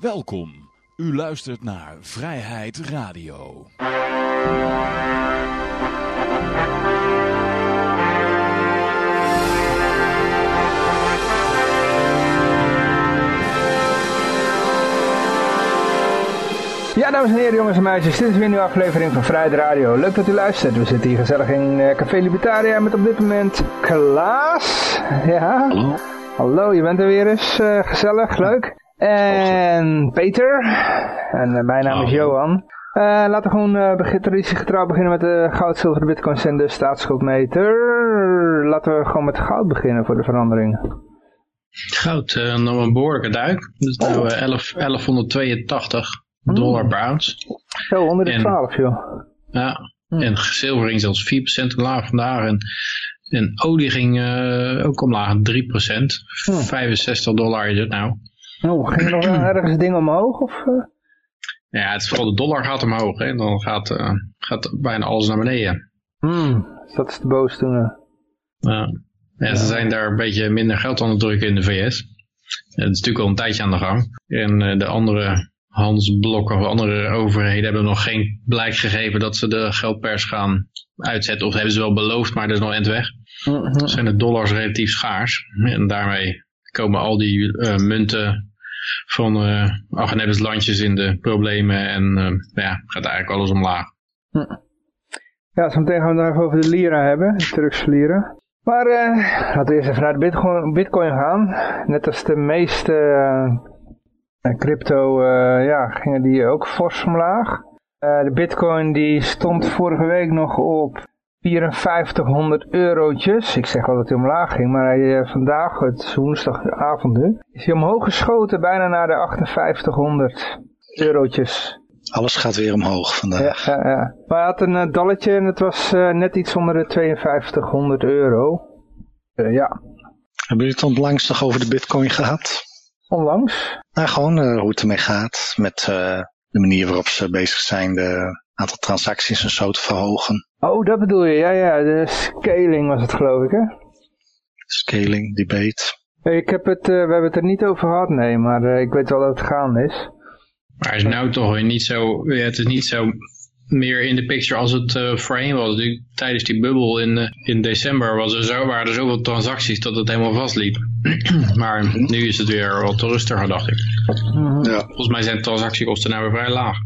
Welkom. U luistert naar Vrijheid Radio. Ja, dames en heren, jongens en meisjes, dit is weer een nieuwe aflevering van Vrijheid Radio. Leuk dat u luistert. We zitten hier gezellig in uh, Café Libertaria met op dit moment Klaas. Ja. Hallo. Hallo, je bent er weer eens. Uh, gezellig, leuk. En Peter. En uh, mijn naam is Johan. laten we gewoon begin, traditiegetrouw beginnen met de goud, zilver, bitcoins en de staatsschuldmeter. Laten we gewoon met goud beginnen voor de verandering. Goud, nog een behoorlijke duik. Dus nou 11, 1182 dollar per ounce. Zo, onder de 12 joh. Ja, hm. en zilver ging zelfs 4% omlaag vandaag. En, en olie ging uh, ook omlaag, 3%. Hm. 65 dollar is het nou. Oh, ging er nog ergens dingen omhoog? Of, uh? Ja, het is vooral de dollar gaat omhoog. Hè. Dan gaat, uh, gaat bijna alles naar beneden. Hmm, dat is de boos toen. Ja. ja, ze zijn daar een beetje minder geld aan het drukken in de VS. Het is natuurlijk al een tijdje aan de gang. En de andere Hans Blok of andere overheden hebben nog geen blijk gegeven dat ze de geldpers gaan uitzetten. Of hebben ze wel beloofd, maar dat is nog eind weg. Mm Zijn de dollars relatief schaars. En daarmee komen al die uh, munten van uh, landjes in de problemen. En uh, ja, gaat eigenlijk alles omlaag. Ja, zo meteen gaan we het even over de lira hebben. De Turkse lira. Maar laten we eerst even naar bitcoin, bitcoin gaan. Net als de meeste crypto, ja, gingen die ook fors omlaag. De bitcoin die stond vorige week nog op 5400 eurotjes. Ik zeg wel dat hij omlaag ging, maar hij, uh, vandaag, het is woensdagavond nu, is hij omhoog geschoten bijna naar de 5800 eurotjes. Alles gaat weer omhoog vandaag. Ja, ja, ja. Maar hij had een dalletje en het was net iets onder de 5200 euro. ja. Hebben jullie het onlangs nog over de bitcoin gehad? onlangs? Nou, gewoon uh, hoe het ermee gaat met de manier waarop ze bezig zijn de aantal transacties en zo te verhogen. Oh, dat bedoel je. Ja, ja, de scaling was het geloof ik, hè? Scaling, debate. Ik heb het, uh, we hebben het er niet over gehad, nee, maar ik weet wel dat het gaande is. Maar het is nou toch weer niet zo, ja, het is niet zo meer in de picture als het uh, voorheen was. Tijdens die bubbel in, uh, in december was er zo, waren er zoveel transacties dat het helemaal vastliep. maar nu is het weer wat rustiger, dacht ik. Mhm. Ja. Volgens mij zijn transactiekosten nou weer vrij laag.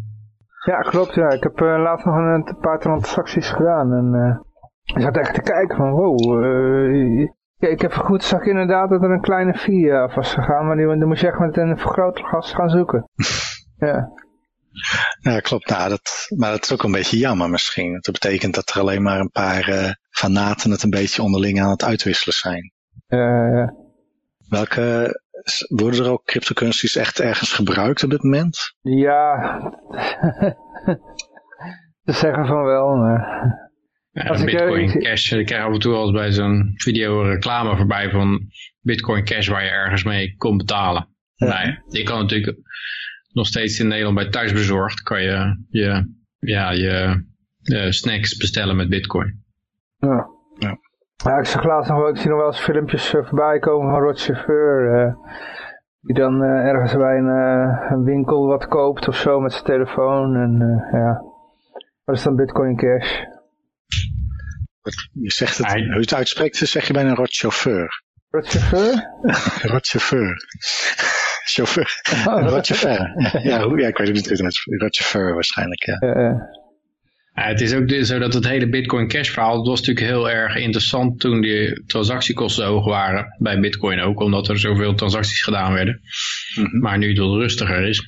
Ja, klopt. Ja. Ik heb uh, laatst nog een, paar transacties gedaan. En ik zat echt te kijken van wow. ik heb goed zag inderdaad dat er een kleine fee af was gegaan. Maar die, dan moest je echt met een vergrootglas gaan zoeken. ja. Ja, klopt. Nou, dat, maar dat is ook een beetje jammer misschien. Dat betekent dat er alleen maar een paar fanaten het een beetje onderling aan het uitwisselen zijn. Uh, Welke, worden er ook cryptocurrencies echt ergens gebruikt op dit moment? Ja, te zeggen van wel, maar... Ja, Als Bitcoin ik, Cash, ik krijg af en toe al bij zo'n video reclame voorbij van Bitcoin Cash waar je ergens mee kon betalen. Ja. Nee, je kan natuurlijk nog steeds in Nederland bij thuisbezorgd kan je je, ja, je, je snacks bestellen met bitcoin. Ja. Ja. Ja, ik zag laatst nog wel, ik zie nog wel eens filmpjes uh, voorbij komen van Rod Chauffeur. Uh, die dan uh, ergens bij een, een, winkel wat koopt of zo met zijn telefoon. En ja, wat is dan Bitcoin Cash? Je zegt het, hoe je het uitspreekt, zeg je bijna Rod Chauffeur. Rod Chauffeur? Rod Chauffeur. chauffeur. Oh, Rotchauffeur. ja, hoe, ja, ik weet het niet. Rotchauffeur waarschijnlijk, ja. Het is ook zo dat het hele Bitcoin Cash verhaal, dat was natuurlijk heel erg interessant toen die transactiekosten hoog waren, bij Bitcoin ook, omdat er zoveel transacties gedaan werden. Mhm. Maar nu het wat rustiger is,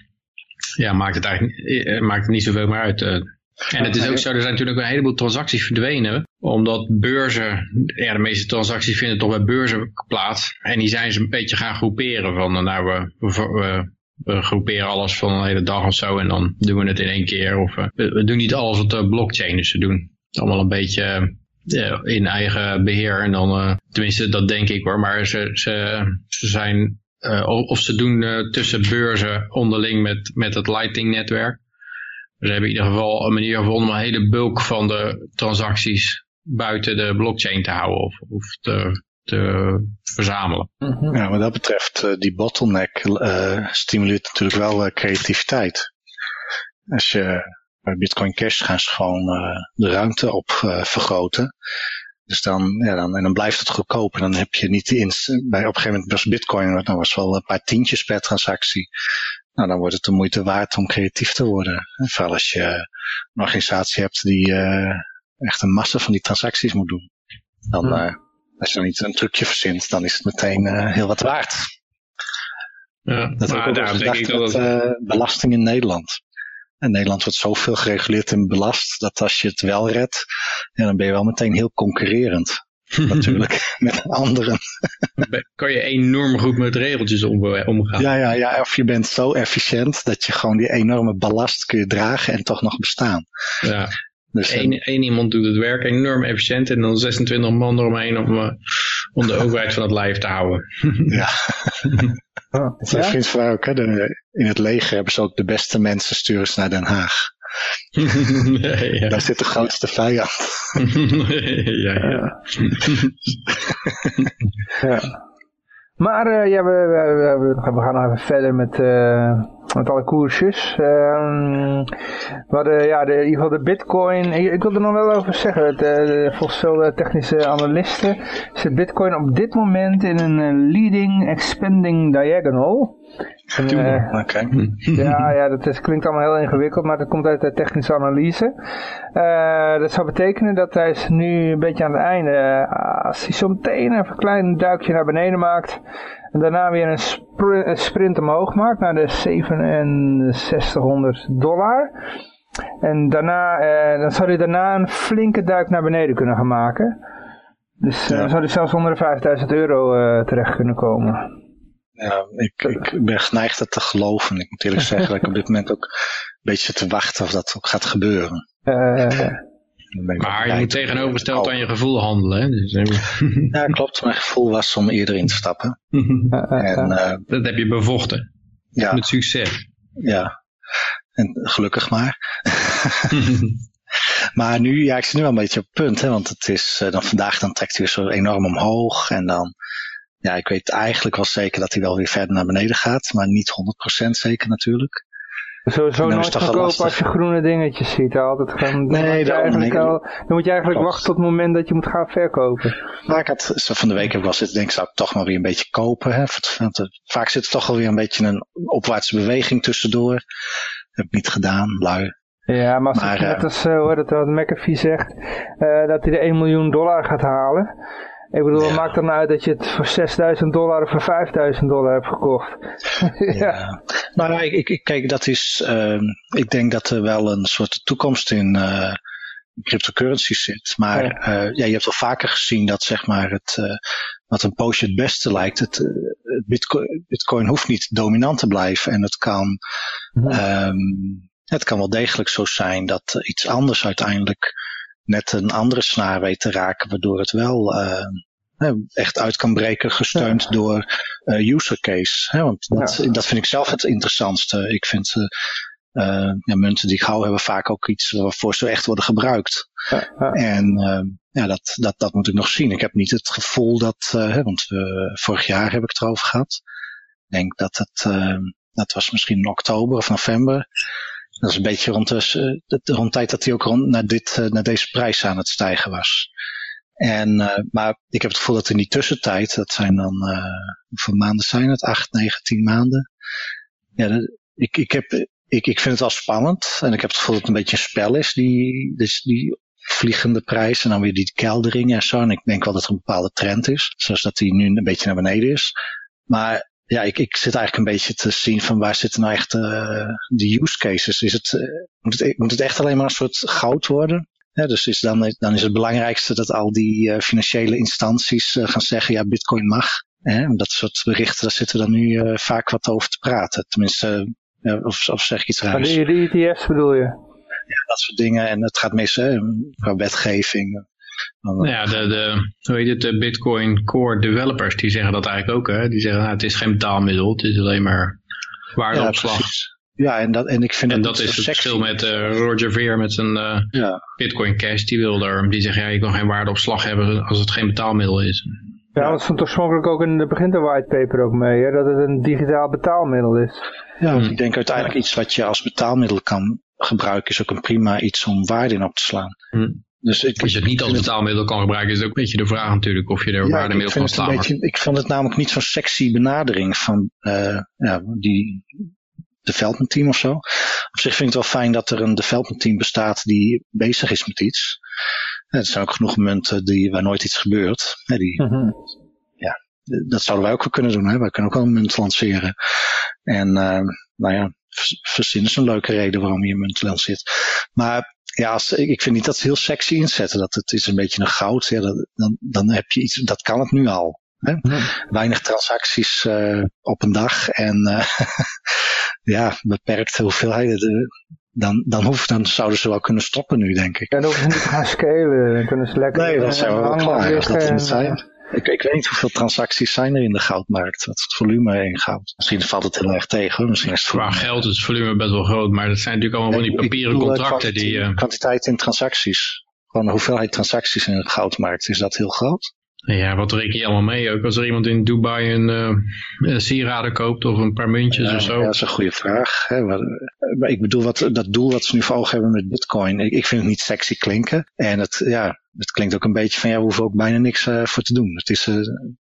ja, maakt het eigenlijk eh, maakt het niet zoveel meer uit. Eh. En het is ook zo, er zijn natuurlijk een heleboel transacties verdwenen, omdat beurzen, ja de meeste transacties vinden toch bij beurzen plaats. En die zijn ze een beetje gaan groeperen van, nou we, we, we groeperen alles van een hele dag of zo en dan doen we het in één keer. Of uh, we, doen niet alles wat de blockchainers doen. Het allemaal een beetje uh, in eigen beheer en dan, tenminste dat denk ik hoor, maar ze, ze, zijn, of ze doen tussen beurzen onderling met, met het Lightning netwerk. Ze hebben in ieder geval een manier gevonden om een hele bulk van de transacties buiten de blockchain te houden of, of te, te verzamelen. Mhm. Ja, wat dat betreft, uh, die bottleneck uh, stimuleert natuurlijk wel uh, creativiteit. Als je bij Bitcoin Cash gaan ze gewoon de ruimte op vergroten. Dus dan, ja, dan, en dan blijft het goedkoop. En dan heb je niet die bij op een gegeven moment was Bitcoin, dan was wel een paar tientjes per transactie. Nou, dan wordt het de moeite waard om creatief te worden. Vooral als je een organisatie hebt die echt een massa van die transacties moet doen. Dan, hmm. Als je dan niet een trucje verzint, dan is het meteen uh, heel wat waard. Ja, dat maar daarom denk ik dat het... uh, belasting in Nederland. En Nederland wordt zoveel gereguleerd en belast, dat als je het wel redt, ja, dan ben je wel meteen heel concurrerend. natuurlijk, met anderen. kan je enorm goed met regeltjes om, omgaan. Ja, ja, ja, of je bent zo efficiënt dat je gewoon die enorme ballast kun je dragen en toch nog bestaan. Ja. Dus Eén, één iemand doet het werk enorm efficiënt en dan 26 man eromheen om, uh, om de overheid van het lijf te houden. ja. Oh, dat ja? mij ook. Hè? De, in het leger hebben ze ook de beste mensen sturen ze naar Den Haag. ja. Daar zit de grootste vijand. ja, ja. ja. Maar uh, ja, we, we, gaan nog even verder met, uh, met alle koersjes. Uh, we hadden ja, de, in ieder geval de bitcoin. Ik, wil er nog wel over zeggen. Uh, volgens veel technische analisten zit bitcoin op dit moment in een leading expanding diagonal. Uh, okay. ja, ja, dat is, klinkt allemaal heel ingewikkeld, maar dat komt uit de technische analyse. Uh, dat zou betekenen dat hij is nu een beetje aan het einde, uh, als hij zo meteen even een klein duikje naar beneden maakt, en daarna weer een, spr een sprint omhoog maakt naar de 6700 dollar. En daarna, dan zou hij daarna een flinke duik naar beneden kunnen gaan maken. Dus ja. dan zou hij zelfs onder de 5000 euro terecht kunnen komen. Ja, ik, ik ben geneigd dat te geloven. Ik moet eerlijk zeggen dat ik op dit moment ook een beetje te wachten of dat ook gaat gebeuren. Uh, maar je moet tegenovergesteld aan je gevoel handelen. Hè? Dus, ja, klopt. Mijn gevoel was om eerder in te stappen. en, uh, dat heb je bevochten. Ja. Met succes. Ja. En gelukkig maar. maar nu, ja, ik zit nu wel een beetje op het punt. Hè, want het is uh, dan vandaag, dan trekt hij weer zo enorm omhoog. En dan ja, ik weet eigenlijk wel zeker dat hij wel weer verder naar beneden gaat, maar niet 100% zeker natuurlijk. Sowieso nooit gaan kopen als je groene dingetjes ziet. Altijd gaan, nee, dan, moet je al, dan moet je eigenlijk wachten tot het moment dat je moet gaan verkopen. Maar ik had, van de week ik wel zitten denk zou ik toch maar weer een beetje kopen. Hè? Want vaak zit er toch wel weer een beetje een opwaartse beweging tussendoor. Heb ik niet gedaan, lui. Ja, maar als maar, net uh, als uh, hoor, dat wat McAfee zegt, uh, dat hij de 1 miljoen dollar gaat halen. Ik bedoel, ja. maakt dan uit dat je het voor 6000 dollar of voor 5000 dollar hebt gekocht. ja. ja. Nou, ik, ik, kijk, dat is, uh, ik denk dat er wel een soort toekomst in uh, cryptocurrency zit. Maar ja. Uh, ja, je hebt al vaker gezien dat zeg maar het, uh, wat een poosje het beste lijkt, het, het bitcoin, bitcoin hoeft niet dominant te blijven en het kan, ja. um, het kan wel degelijk zo zijn dat iets anders uiteindelijk net een andere snaar weet te raken, waardoor het wel uh, echt uit kan breken, gesteund ja. door uh, user case. Hè? Want dat, ja. dat vind ik zelf het interessantste. Ik vind uh, ja, munten die gauw hebben vaak ook iets waarvoor ze echt worden gebruikt. Ja, en ja, dat, dat, dat moet ik nog zien. Ik heb niet het gevoel dat, want vorig jaar heb ik het erover gehad. Ik denk dat het, dat was misschien in oktober of november. Dat is een beetje rond de, rond de tijd dat hij ook rond naar, dit, naar deze prijs aan het stijgen was. En, uh, maar ik heb het gevoel dat in die tussentijd, dat zijn dan, hoeveel maanden zijn het? Acht, negen, tien maanden. Ja, ik, ik, heb, ik, ik vind het wel spannend. En ik heb het gevoel dat het een beetje een spel is, die, dus die vliegende prijs en dan weer die keldering en zo. En ik denk wel dat er een bepaalde trend is, zoals dat die nu een beetje naar beneden is. Maar ja, ik, ik zit eigenlijk een beetje te zien van waar zitten nou echt uh, de use cases. Is het, uh, moet, het, moet het echt alleen maar een soort goud worden? Ja, dus is dan, dan is het belangrijkste dat al die uh, financiële instanties uh, gaan zeggen, ja, bitcoin mag. Hè? Dat soort berichten, daar zitten dan nu uh, vaak wat over te praten. Tenminste, of, of zeg ik iets raars. Maar de, de ETF's bedoel je? Ja, dat soort dingen. En het gaat mis hè, qua wetgeving. Nou ja, de, de, hoe heet het, de Bitcoin Core developers, die zeggen dat eigenlijk ook. Hè? Die zeggen, nou, het is geen betaalmiddel, het is alleen maar waardeopslag. Ja, ja, en, dat, en ik vind en dat, dat is het verschil met uh, Roger Ver met zijn uh, ja. Bitcoin Cash. Die wil er, die zegt ja, je kan geen waardeopslag hebben als het geen betaalmiddel is. Ja, dat stond oorspronkelijk ook in de begin de whitepaper ook mee, hè, dat het een digitaal betaalmiddel is. Ja, ik denk uiteindelijk iets wat je als betaalmiddel kan gebruiken is ook een prima iets om waarde in op te slaan. Hmm. Dus ik, als je het niet als betaalmiddel kan gebruiken, is het ook een beetje de vraag natuurlijk of je er ja, waarde mee kan slaan. Beetje, ik vond het namelijk niet zo'n sexy benadering van uh, ja, die development team of zo. Op zich vind ik het wel fijn dat er een development team bestaat die bezig is met iets. er zijn ook genoeg momenten die, waar nooit iets gebeurt. die, mhm. ja, dat zouden wij ook wel kunnen doen. Hè? Wij kunnen ook wel een munt lanceren. En uh, nou ja, verzinnen zo'n leuke reden waarom je een munt lanceert. Maar ja, als, ik vind niet dat ze heel sexy inzetten. Dat het is een beetje een goud. Ja, dat, dan, dan heb je iets, dat kan het nu al. Hè? Weinig transacties uh, op een dag en uh, ja, beperkte hoeveelheden. Dan, dan, hoef, dan zouden ze wel kunnen stoppen nu, denk ik. En ze niet gaan scalen. Dan kunnen ze lekker... Nee, dat zijn we wel klaar. Als dat niet zijn. Ik, ik, weet niet hoeveel transacties zijn er in de goudmarkt. Wat is het volume in goud? Misschien valt het heel erg tegen. Misschien is het Qua geld is het volume best wel groot. Maar dat zijn natuurlijk allemaal van die papieren contracten. die, uh... Kwantiteit in transacties. Gewoon de hoeveelheid transacties in de goudmarkt. Is dat heel groot? Ja, wat reken je allemaal mee? Ook als er iemand in Dubai een, uh, sieraden koopt of een paar muntjes of zo. Ja, dat is een goede vraag. Hè. Maar ik bedoel, wat, dat doel wat ze nu voor ogen hebben met bitcoin, ik, ik vind het niet sexy klinken. En het, ja, het klinkt ook een beetje van, ja, we hoeven ook bijna niks uh, voor te doen. Het is, uh,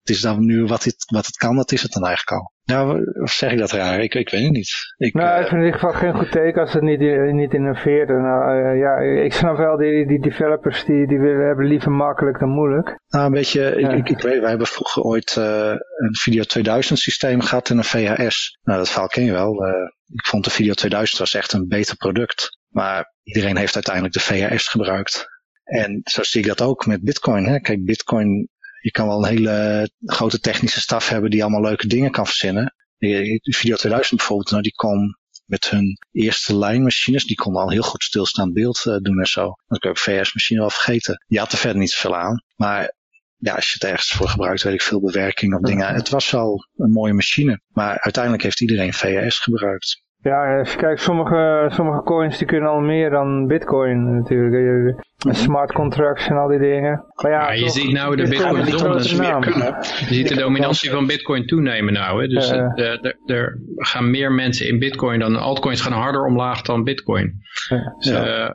het is dan nu wat het, wat het kan, dat is het dan eigenlijk al. Nou, of zeg ik dat raar? Ik, ik weet het niet. Ik, nou, ik vind in ieder geval geen goed teken als het niet, niet innoveert. Nou, uh, ja, ik snap wel, die, die developers die, die willen, hebben liever makkelijk dan moeilijk. Nou, een beetje, ik, ik, ik, weet, wij hebben vroeger ooit uh, een Video 2000 systeem gehad en een VHS. Nou, dat verhaal ken je wel. Uh, ik vond de Video 2000 was echt een beter product. Maar iedereen heeft uiteindelijk de VHS gebruikt. En zo zie ik dat ook met Bitcoin. Hè. Kijk, Bitcoin je kan wel een hele grote technische staf hebben die allemaal leuke dingen kan verzinnen. De Video 2000 bijvoorbeeld, nou, die kon met hun eerste lijnmachines, die konden al heel goed stilstaand beeld uh, doen en zo. Dat kun je op VS-machine wel vergeten. Je had er verder niet zoveel aan. Maar ja, als je het ergens voor gebruikt, weet ik veel bewerking of dingen. Het was wel een mooie machine. Maar uiteindelijk heeft iedereen VS gebruikt. Ja, als je kijkt, sommige, sommige coins die kunnen al meer dan bitcoin natuurlijk. Smart contracts en al die dingen. Maar ja, je ziet nou de bitcoin Je ziet de dominantie van bitcoin toenemen nou. Hè? Dus er gaan meer mensen in bitcoin dan altcoins gaan harder omlaag dan bitcoin. Dus, uh,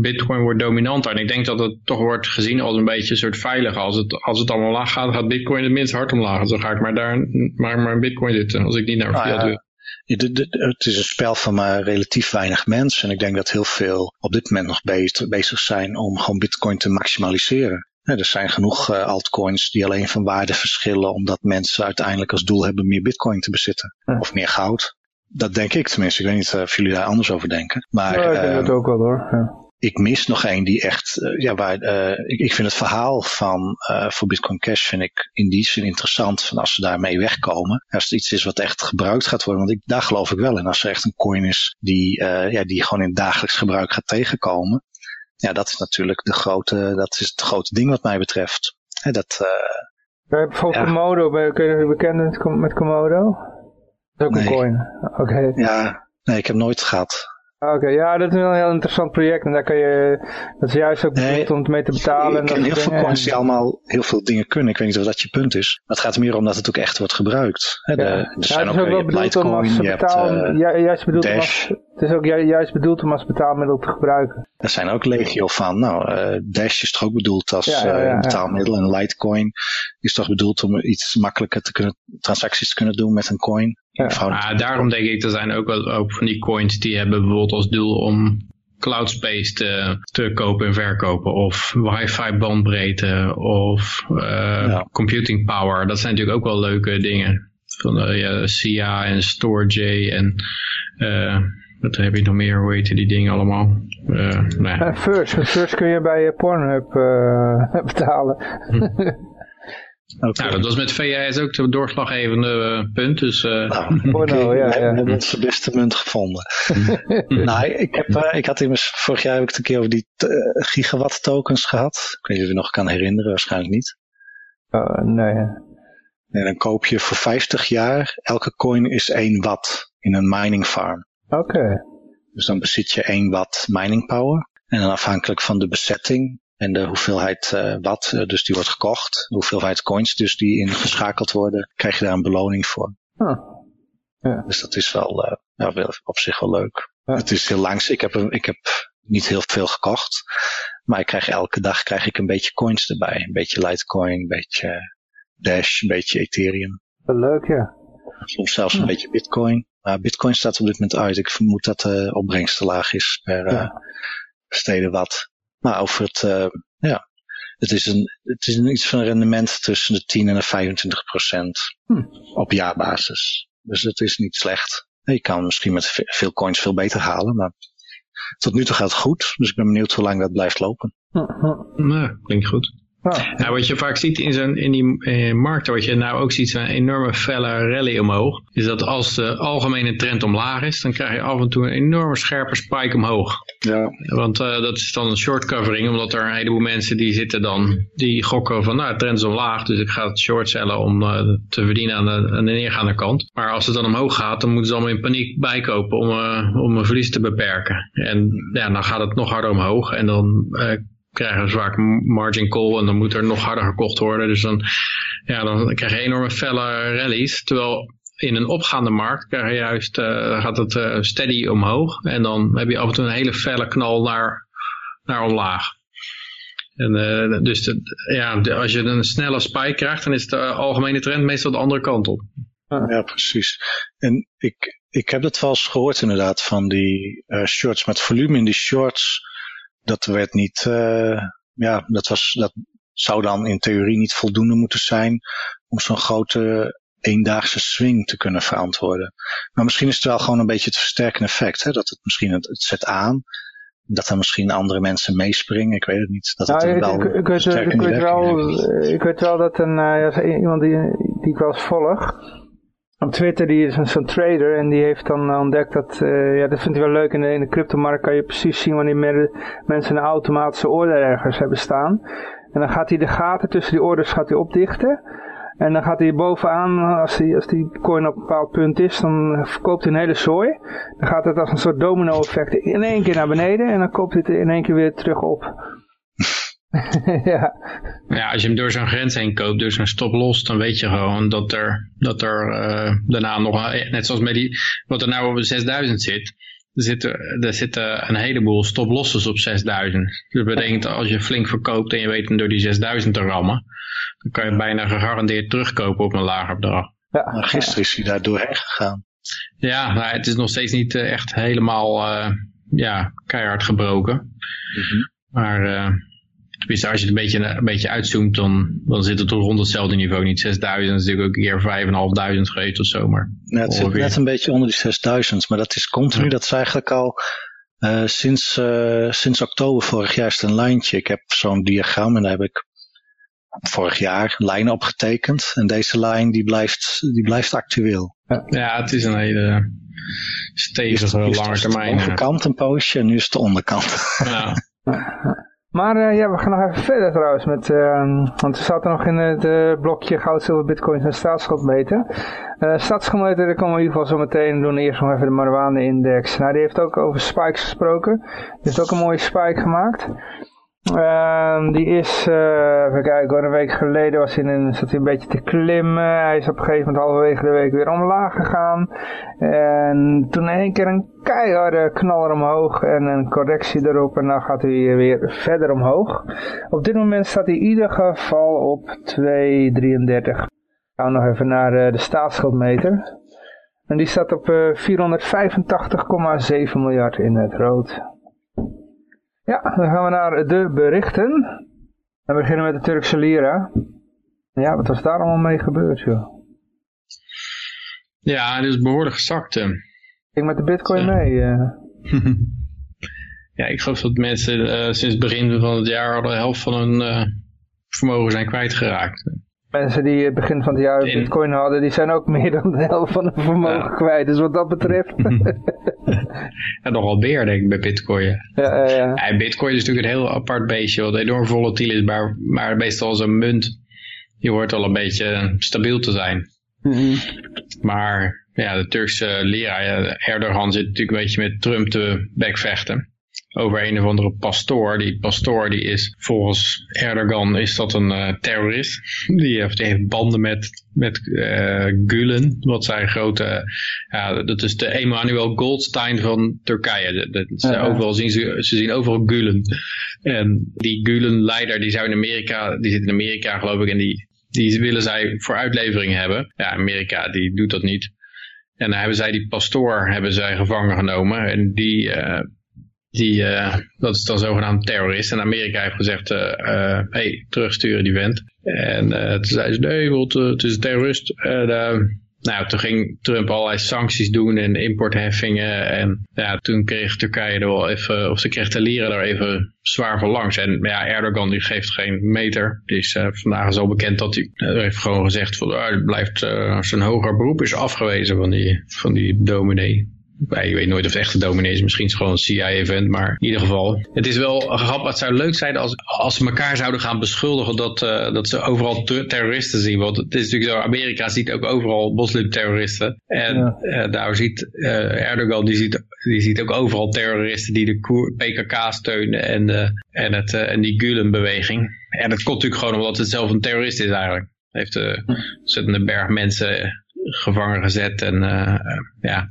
bitcoin wordt dominanter. En ik denk dat het toch wordt gezien als een beetje een soort veilig. Als het, als het allemaal laag gaat, gaat bitcoin het minst hard omlaag. Dus dan ga ik maar daar maar, maar in bitcoin zitten. Als ik niet naar fiat ah, wil het is een spel van maar relatief weinig mensen. En ik denk dat heel veel op dit moment nog bezig, zijn om gewoon bitcoin te maximaliseren. er zijn genoeg uh, altcoins die alleen van waarde verschillen omdat mensen uiteindelijk als doel hebben meer bitcoin te bezitten. Of meer goud. Dat denk ik tenminste. Ik weet niet of jullie daar anders over denken. Maar, ja, ik denk dat ehm, ook wel hoor. Ja ik mis nog één die echt, uh, ja, waar, uh, ik, ik vind het verhaal van uh, voor Bitcoin Cash vind ik in die zin interessant. Van als ze daarmee wegkomen. Als het iets is wat echt gebruikt gaat worden. Want ik, daar geloof ik wel in. Als er echt een coin is die, ja, die gewoon in dagelijks gebruik gaat tegenkomen. Ja, dat is natuurlijk de grote, dat is het grote ding wat mij betreft. Hè, dat, bijvoorbeeld ja. Komodo, kun je bekend met Komodo? Dat is ook een coin. Oké. Ja, nee, ik heb nooit gehad. Oké, ja, dat is een heel interessant project. En daar kan je, dat is juist ook bedoeld om het mee te betalen. Ik ken heel veel coins die allemaal heel veel dingen kunnen. Ik weet niet of dat je punt is. Maar het gaat meer om dat het ook echt wordt gebruikt. Hè, de, er zijn ook, ook wel om betaal, juist bedoeld om als, het is ook juist bedoeld om als betaalmiddel te gebruiken. Er zijn ook legio van. Nou, uh, Dash is toch ook bedoeld als ja, ja, uh, betaalmiddel. En Litecoin is toch bedoeld om iets makkelijker te kunnen, transacties te kunnen doen met een coin. Ja. Ah, daarom denk ik, er zijn ook wel ook van die coins die hebben bijvoorbeeld als doel om cloud space te, te kopen en verkopen. Of wifi bandbreedte of uh, computing power. Dat zijn natuurlijk ook wel leuke dingen. Van uh, ja, SIA en StoreJ en uh, wat heb je nog meer? Hoe heet die dingen allemaal? Uh, nou first, first kun je bij Pornhub betalen. Hm. Okay. Nou, dat was met VS ook de doorslaggevende uh, punt. Dus, uh... nou, okay, ja, ja. We hebben het beste munt gevonden. nou, ik, heb, uh, ik had immers, vorig jaar heb ik het een keer over die gigawatt tokens gehad. Ik weet niet of je nog kan herinneren, waarschijnlijk niet. Uh, nee. En dan koop je voor 50 jaar, elke coin is 1 watt in een mining farm. Oké. Dus dan bezit je 1 watt mining power. En dan afhankelijk van de bezetting En de hoeveelheid uh, watt, uh, dus die wordt gekocht. De hoeveelheid coins dus die ingeschakeld worden, krijg je daar een beloning voor. Huh. Ja. Dus dat is wel, uh, ja, wel op zich wel leuk. Ja. Het is heel langs. Ik heb, ik heb niet heel veel gekocht. Maar ik krijg elke dag krijg ik een beetje coins erbij. Een beetje Litecoin, een beetje Dash, een beetje Ethereum. Wel leuk, ja. Soms zelfs een beetje Bitcoin. Maar Bitcoin staat op dit moment uit. Ik vermoed dat de opbrengst te laag is per ja. steden wat. Maar over het, uh, ja, het is, een, het is een, iets van een rendement tussen de 10 en de 25 procent hm. op jaarbasis. Dus dat is niet slecht. Je kan misschien met veel coins veel beter halen, maar tot nu toe gaat het goed. Dus ik ben benieuwd hoe lang dat blijft lopen. Nou, klinkt goed. Ja. Nou, wat je vaak ziet in, zo'n, in die eh, markten, wat je nou ook ziet, zo'n enorme felle rally omhoog, is dat als de algemene trend omlaag is, dan krijg je af en toe een enorme scherpe spike omhoog. Ja. Want uh, dat is dan een short covering, omdat er een heleboel mensen die zitten dan, die gokken van, nou, de trend is omlaag, dus ik ga het short cellen om uh, te verdienen aan de, aan de neergaande kant. Maar als het dan omhoog gaat, dan moeten ze allemaal in paniek bijkopen om, uh, om een verlies te beperken. En ja, dan gaat het nog harder omhoog en dan krijgen we vaak margin call en dan moet er nog harder gekocht worden. Dus dan, ja, dan krijg je enorme felle rallies. Terwijl in een opgaande markt krijg je juist, uh, gaat het uh, steady omhoog. En dan heb je af en toe een hele felle knal naar, naar omlaag. En, uh, dus de, ja, als je een snelle spike krijgt, dan is de algemene trend meestal de andere kant op. Ja, precies. En ik, ik heb dat wel eens gehoord inderdaad van die shorts met volume in die shorts dat werd niet, uh, ja, dat, was, dat zou dan in theorie niet voldoende moeten zijn om zo'n grote eendaagse swing te kunnen verantwoorden. Maar misschien is het wel gewoon een beetje het versterkende effect, hè? dat het misschien het, het zet aan, dat er misschien andere mensen meespringen, ik weet het niet. Dat het nou, wel ik, ik, weet, ik, weet wel, ik weet wel dat een, uh, iemand die, die ik wel eens volg, op Twitter, die is zo'n trader en die heeft dan ontdekt dat, uh, ja dat vindt hij wel leuk, in de, in de cryptomarkt kan je precies zien wanneer mensen een automatische order ergens hebben staan. En dan gaat hij de gaten tussen die orders gaat hij opdichten. En dan gaat hij bovenaan, als die, als die coin op een bepaald punt is, dan verkoopt hij een hele zooi. Dan gaat het als een soort domino effect in één keer naar beneden en dan koopt hij het in één keer weer terug op. ja. ja, als je hem door zo'n grens heen koopt, door zo'n stop los, dan weet je gewoon dat er, dat er uh, daarna nog, net zoals met die, wat er nou op 6000 zit, er zitten, er zitten een heleboel stop-losses op 6000. Dus dat betekent als je flink verkoopt en je weet hem door die 6000 te rammen, dan kan je bijna gegarandeerd terugkopen op een lager bedrag. Ja. Maar gisteren is hij daar doorheen gegaan. Ja, maar het is nog steeds niet uh, echt helemaal uh, ja, keihard gebroken. Mm -hmm. Maar uh, Tenminste, als je het een beetje, een beetje uitzoomt, dan, dan zit het toch rond hetzelfde niveau. Niet 6000, is natuurlijk ook een keer 5.500 geweest of zo. Maar ja, het zit net een beetje onder die 6000, maar dat is continu. Ja. Dat is eigenlijk al uh, sinds, uh, sinds oktober vorig jaar is het een lijntje. Ik heb zo'n diagram en daar heb ik vorig jaar lijnen opgetekend. En deze lijn die blijft, die blijft actueel. Ja, het is een hele stevige lange termijn. De overkant een poosje en nu is het de onderkant. Ja. Maar uh, ja, we gaan nog even verder trouwens. Met, uh, want we zaten nog in het uh, blokje goud, zilver, bitcoins en staatsschuldmeter. Uh, staatsschuldmeter, daar komen we in ieder geval zo meteen doen. Eerst nog even de marijuana-index. Nou, die heeft ook over spikes gesproken. Die heeft ook een mooie spike gemaakt. Uh, die is, uh, even kijken een week geleden was hij in, zat hij een beetje te klimmen. Hij is op een gegeven moment halverwege de week weer omlaag gegaan. En toen in één keer een keiharde knaller omhoog en een correctie erop. En dan gaat hij weer verder omhoog. Op dit moment staat hij in ieder geval op 2,33. Gaan we nog even naar uh, de staatsschuldmeter. En die staat op 485,7 miljard in het rood. Ja, dan gaan we naar de berichten. We beginnen met de Turkse lira. Ja, wat was daar allemaal mee gebeurd, joh? Ja, het is behoorlijk gezakt. Ik ging met de bitcoin ja. mee. Uh. ja, ik geloof dat mensen uh, sinds het begin van het jaar al de helft van hun uh, vermogen zijn kwijtgeraakt. Mensen die het begin van het jaar In... bitcoin hadden, die zijn ook meer dan de helft van hun vermogen ja. kwijt. Dus wat dat betreft... ja, nogal meer denk ik bij bitcoin. Ja, ja, ja. bitcoin is natuurlijk een heel apart beestje, wat enorm volatiel is, maar, maar meestal zo'n munt, die hoort al een beetje stabiel te zijn. Mm -hmm. Maar ja, de Turkse lira, ja, Erdogan zit natuurlijk een beetje met Trump te bekvechten. Over een of andere pastoor. Die pastoor die is volgens Erdogan is dat een uh, terrorist. Die heeft, die heeft, banden met, met uh, Gulen, wat zijn grote, ja, dat is de Emmanuel Goldstein van Turkije. Ze, overal zien ze, ze zien overal Gulen. En die Gulen-leider die zou in Amerika, die zit in Amerika geloof ik, en die, die willen zij voor uitlevering hebben. Ja, Amerika die doet dat niet. En dan hebben zij die pastoor hebben zij gevangen genomen. En die, die, uh, dat is dan zogenaamd terrorist. En Amerika heeft gezegd, uh, hey, terugsturen die vent. En toen zei ze, nee, het is een terrorist. En nou, toen ging Trump allerlei sancties doen en importheffingen. En ja, toen kreeg Turkije er wel even, of ze kreeg de lieren er even zwaar voor langs. En ja, Erdogan die geeft geen meter. Dus vandaag is al bekend dat hij heeft gewoon gezegd van, uh, blijft, zijn hoger beroep is afgewezen van die, van die dominee je weet nooit of het echt een dominee is. Misschien is het gewoon een CIA-event. Maar in ieder geval. Het is wel grappig. Het zou leuk zijn als, als ze elkaar zouden gaan beschuldigen dat, uh, dat ze overal terroristen zien. Want het is natuurlijk zo. Amerika ziet ook overal moslimterroristen. En ja. uh, daar ziet uh, Erdogan die ziet, die ziet ook overal terroristen die de PKK steunen. En, en, het, en die Gulen-beweging. En dat komt natuurlijk gewoon omdat het zelf een terrorist is eigenlijk. Hij heeft een berg mensen gevangen gezet. En ja,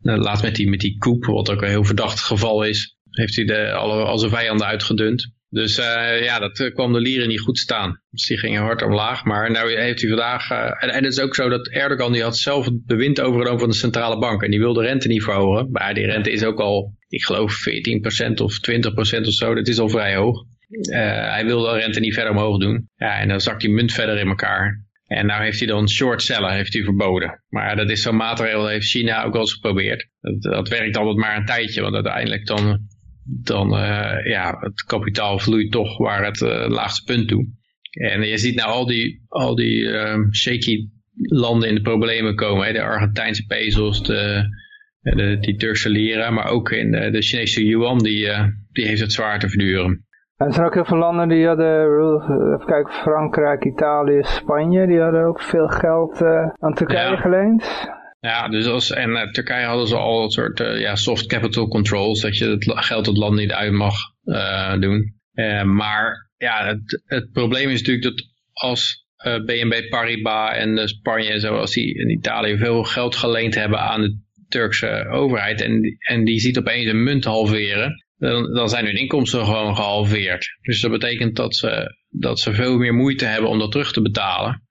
nou, laatst met die, met die koep, wat ook een heel verdacht geval is, heeft hij de, alle, al zijn vijanden uitgedund. Dus uh, ja, dat uh, kwam de lieren niet goed staan. Dus die gingen hard omlaag. Maar nu heeft hij vandaag... Uh, en, en het is ook zo dat Erdogan die had zelf het bewind overgenomen van de centrale bank. En die wil de rente niet verhogen. Maar die rente is ook al, ik geloof 14% of 20% of zo. Dat is al vrij hoog. hij wil de rente niet verder omhoog doen. Ja, en dan zakt die munt verder in elkaar. En nou heeft hij dan short seller heeft hij verboden. Maar dat is zo'n maatregel, heeft China ook wel eens geprobeerd. Dat, dat werkt altijd maar een tijdje, want uiteindelijk dan, dan uh, ja, het kapitaal vloeit toch waar het uh, laagste punt toe. En je ziet nou al die, al die uh, shaky landen in de problemen komen. Hè? De Argentijnse pesos, de, de, die Turkse lira, maar ook in de, de Chinese yuan, die, die heeft het zwaar te verduren er zijn ook heel veel landen die hadden, even kijken, Frankrijk, Italië, Spanje, die hadden ook veel geld uh, aan Turkije geleend. Ja, dus als, en uh, Turkije hadden ze al een soort uh, ja, soft capital controls, dat je het geld het land niet uit mag doen. maar ja, het, het probleem is natuurlijk dat als BNB Paribas en Spanje en zo, als die in Italië veel geld geleend hebben aan de Turkse overheid en, en die ziet opeens een munt halveren, dan, dan zijn hun inkomsten gewoon gehalveerd. Dus dat betekent dat ze, dat ze veel meer moeite hebben om dat terug te betalen.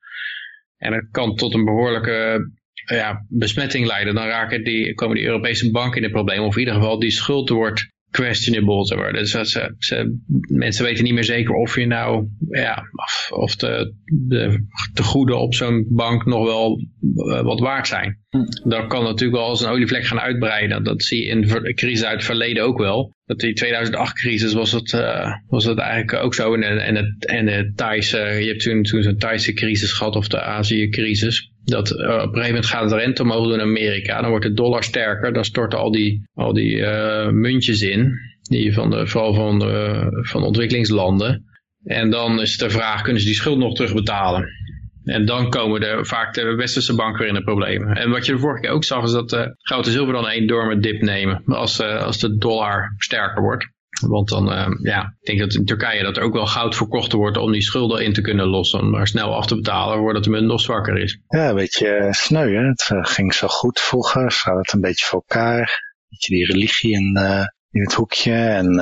En dat kan tot een behoorlijke ja, besmetting leiden. Dan raken die, komen die Europese banken in het probleem. Of in ieder geval die schuld wordt questionable. Zeg maar. Dus ze, ze, mensen weten niet meer zeker of je nou, ja, of, of de, de, de goeden op zo'n bank nog wel uh, wat waard zijn. Hm. Dat kan natuurlijk wel als een olievlek gaan uitbreiden. Dat zie je in de crisis uit het verleden ook wel. Dat die 2008-crisis was het, uh, was het eigenlijk ook zo. En, en, het, en de Thaise, je hebt toen, toen zo'n Thaise crisis gehad of de Azië-crisis. Dat uh, op een gegeven moment gaat de rente omhoog doen in Amerika. Dan wordt de dollar sterker. Dan storten al die, al die uh, muntjes in. Die van de, vooral van de, van ontwikkelingslanden. En dan is de vraag, kunnen ze die schuld nog terugbetalen? En dan komen de, vaak de westerse banken weer in de problemen. En wat je de vorige keer ook zag, is dat uh, goud en zilver dan een enorme dip nemen. Als, uh, als de dollar sterker wordt. Want dan, uh, ja, ik denk dat in Turkije dat er ook wel goud verkocht wordt om die schulden in te kunnen lossen. Om maar snel af te betalen voordat de munt nog zwakker is. Ja, een beetje sneu hè. Het ging zo goed vroeger. Ze hadden het een beetje voor elkaar. Beetje die religie in, in het hoekje. En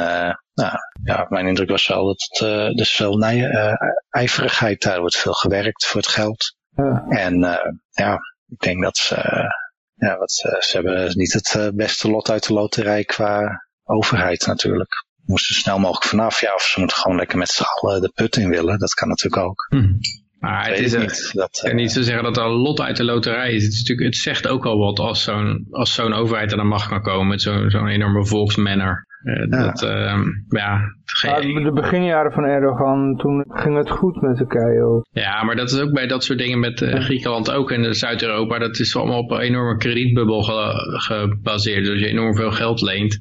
nou, ja, mijn indruk was wel dat het, uh, dus veel uh, ijverigheid, daar wordt veel gewerkt voor het geld. Ja. En ja, ik denk dat ze, ja, wat, ze hebben niet het beste lot uit de loterij qua overheid natuurlijk. Moesten snel mogelijk vanaf, ja, of ze moeten gewoon lekker met z'n allen de put in willen, dat kan natuurlijk ook. Hm. Maar het is niet, dat, uh, niet te zeggen dat er een lot uit de loterij is. Het, is natuurlijk, het zegt ook al wat als zo'n als zo'n overheid er aan macht kan komen met zo'n zo'n enorme volksmanner. Uh, ja. Dat, uh, ja, de beginjaren van Erdogan, toen ging het goed met Turkije ook. Ja, maar dat is ook bij dat soort dingen met uh, Griekenland ook en Zuid-Europa. Dat is allemaal op een enorme kredietbubbel ge gebaseerd. Dus als je enorm veel geld leent,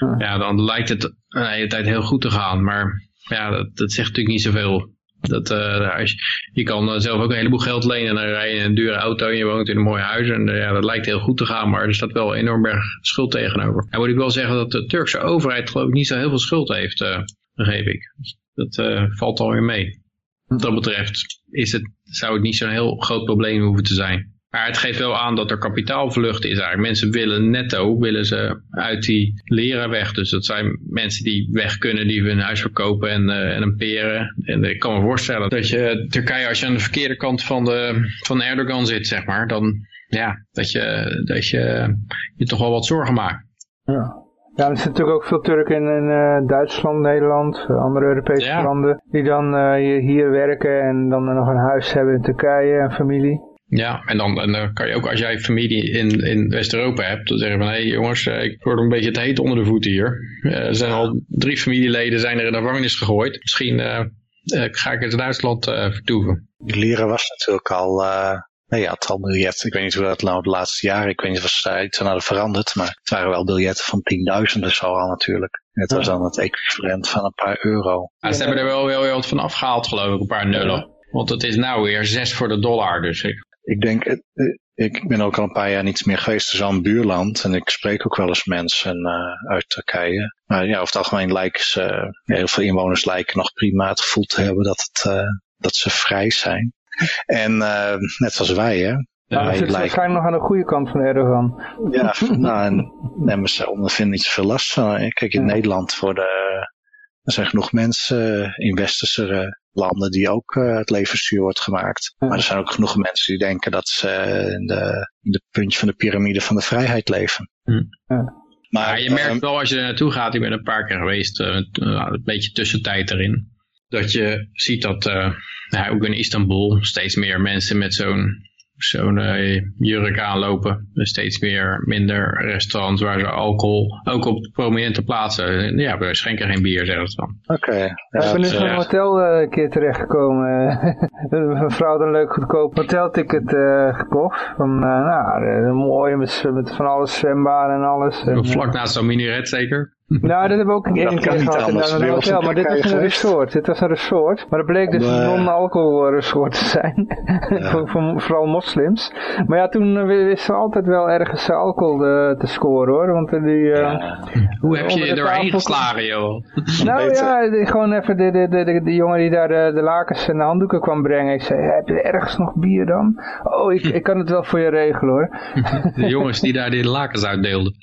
ja, ja dan lijkt het de hele tijd heel goed te gaan. Maar ja, dat, dat zegt natuurlijk niet zoveel. Dat, als je, kan zelf ook een heleboel geld lenen en dan rij je in een dure auto en je woont in een mooi huis. En ja, dat lijkt heel goed te gaan, maar er staat wel enorm berg schuld tegenover. En moet ik wel zeggen dat de Turkse overheid geloof ik niet zo heel veel schuld heeft, uh, begreep ik. Dat valt alweer mee. Wat dat betreft is het, zou het niet zo'n heel groot probleem hoeven te zijn. Maar het geeft wel aan dat er kapitaalvlucht is eigenlijk. Mensen willen netto, willen ze uit die leren weg. Dus dat zijn mensen die weg kunnen, die hun huis verkopen en, uh, en een peren. En ik kan me voorstellen dat je Turkije, als je aan de verkeerde kant van, de, van Erdogan zit, zeg maar, dan ja, dat je, dat je je toch wel wat zorgen maakt. Ja. Ja, er zitten natuurlijk ook veel Turken in, in uh, Duitsland, Nederland, andere Europese Ja. landen, die dan uh, hier werken en dan nog een huis hebben in Turkije en familie. Ja, en dan, en dan kan je ook als jij familie in, in West-Europa hebt, dan zeggen van, hé hey, jongens, eh, ik word een beetje te heet onder de voeten hier. Eh, er zijn al drie familieleden zijn er in de gevangenis gegooid. Misschien eh, eh, ga ik in Duitsland eh, vertoeven. Leren was natuurlijk al, eh nee, ja, het al biljetten. Ik weet niet hoe dat nou de laatste jaren, ik weet niet of ze iets aan hadden veranderd, maar het waren wel biljetten van tienduizenden zo al natuurlijk. Het was dan het equivalent van een paar euro. Ja, ze hebben er wel heel, heel wat van afgehaald geloof ik, een paar nullen. Want het is nou weer zes voor de dollar, dus ik, Ik denk, eh, eh, ik ben ook al een paar jaar niets meer geweest in zo'n buurland. En ik spreek ook wel eens mensen eh, uit Turkije. Maar ja, over het algemeen lijken ze, ja, heel veel inwoners lijken nog prima het gevoel te hebben dat, het, dat ze vrij zijn. En net zoals wij, hè. Maar Wij het zit lijken- waarschijnlijk nog aan de goede kant van Erdogan. Ja, nou, en, en ze ondervinden niet zoveel last van. Kijk, in Ja. Nederland worden, er zijn genoeg mensen eh, in westerse eh, landen die ook eh, het leven zuur wordt gemaakt. Ja. Maar er zijn ook genoeg mensen die denken dat ze in de, in de puntje van de piramide van de vrijheid leven. Hm. Ja. Maar Maar je merkt ehm, wel als je er naartoe gaat, ik ben een paar keer geweest, eh, een beetje tussentijd erin. Dat je ziet dat uh, nou, ook in Istanbul steeds meer mensen met zo'n zo'n uh, jurk aanlopen. Dus steeds meer minder restaurants waar ze alcohol, ook op prominente plaatsen. Ja, we schenken geen bier, zeggen ze dan. Oké. Ja, ik ben dat, dus in een uh, hotel uh, een keer terechtgekomen. een vrouw had een leuk goedkoop hotelticket uh, gekocht. Van, nou, een mooie met, met van alles zwembaden en alles. En, Vlak naast zo'n minaret zeker? Nou, dat hebben we ook een keer gehad in een hotel, maar dit was een resort. Dit was een resort, maar het bleek dus een non-alcohol resort te zijn. Ja. voor, vooral moslims. Maar ja, toen wisten we altijd wel ergens alcohol te, te scoren hoor. Want die, uh, ja. Hoe heb je je doorheen geslagen joh? Nou ja, die, gewoon even de, de, de, de, de jongen die daar de, de lakens en de handdoeken kwam brengen. Ik zei, heb je ergens nog bier dan? Oh, ik, ik kan het wel voor je regelen hoor. de jongens die daar die lakens uitdeelden.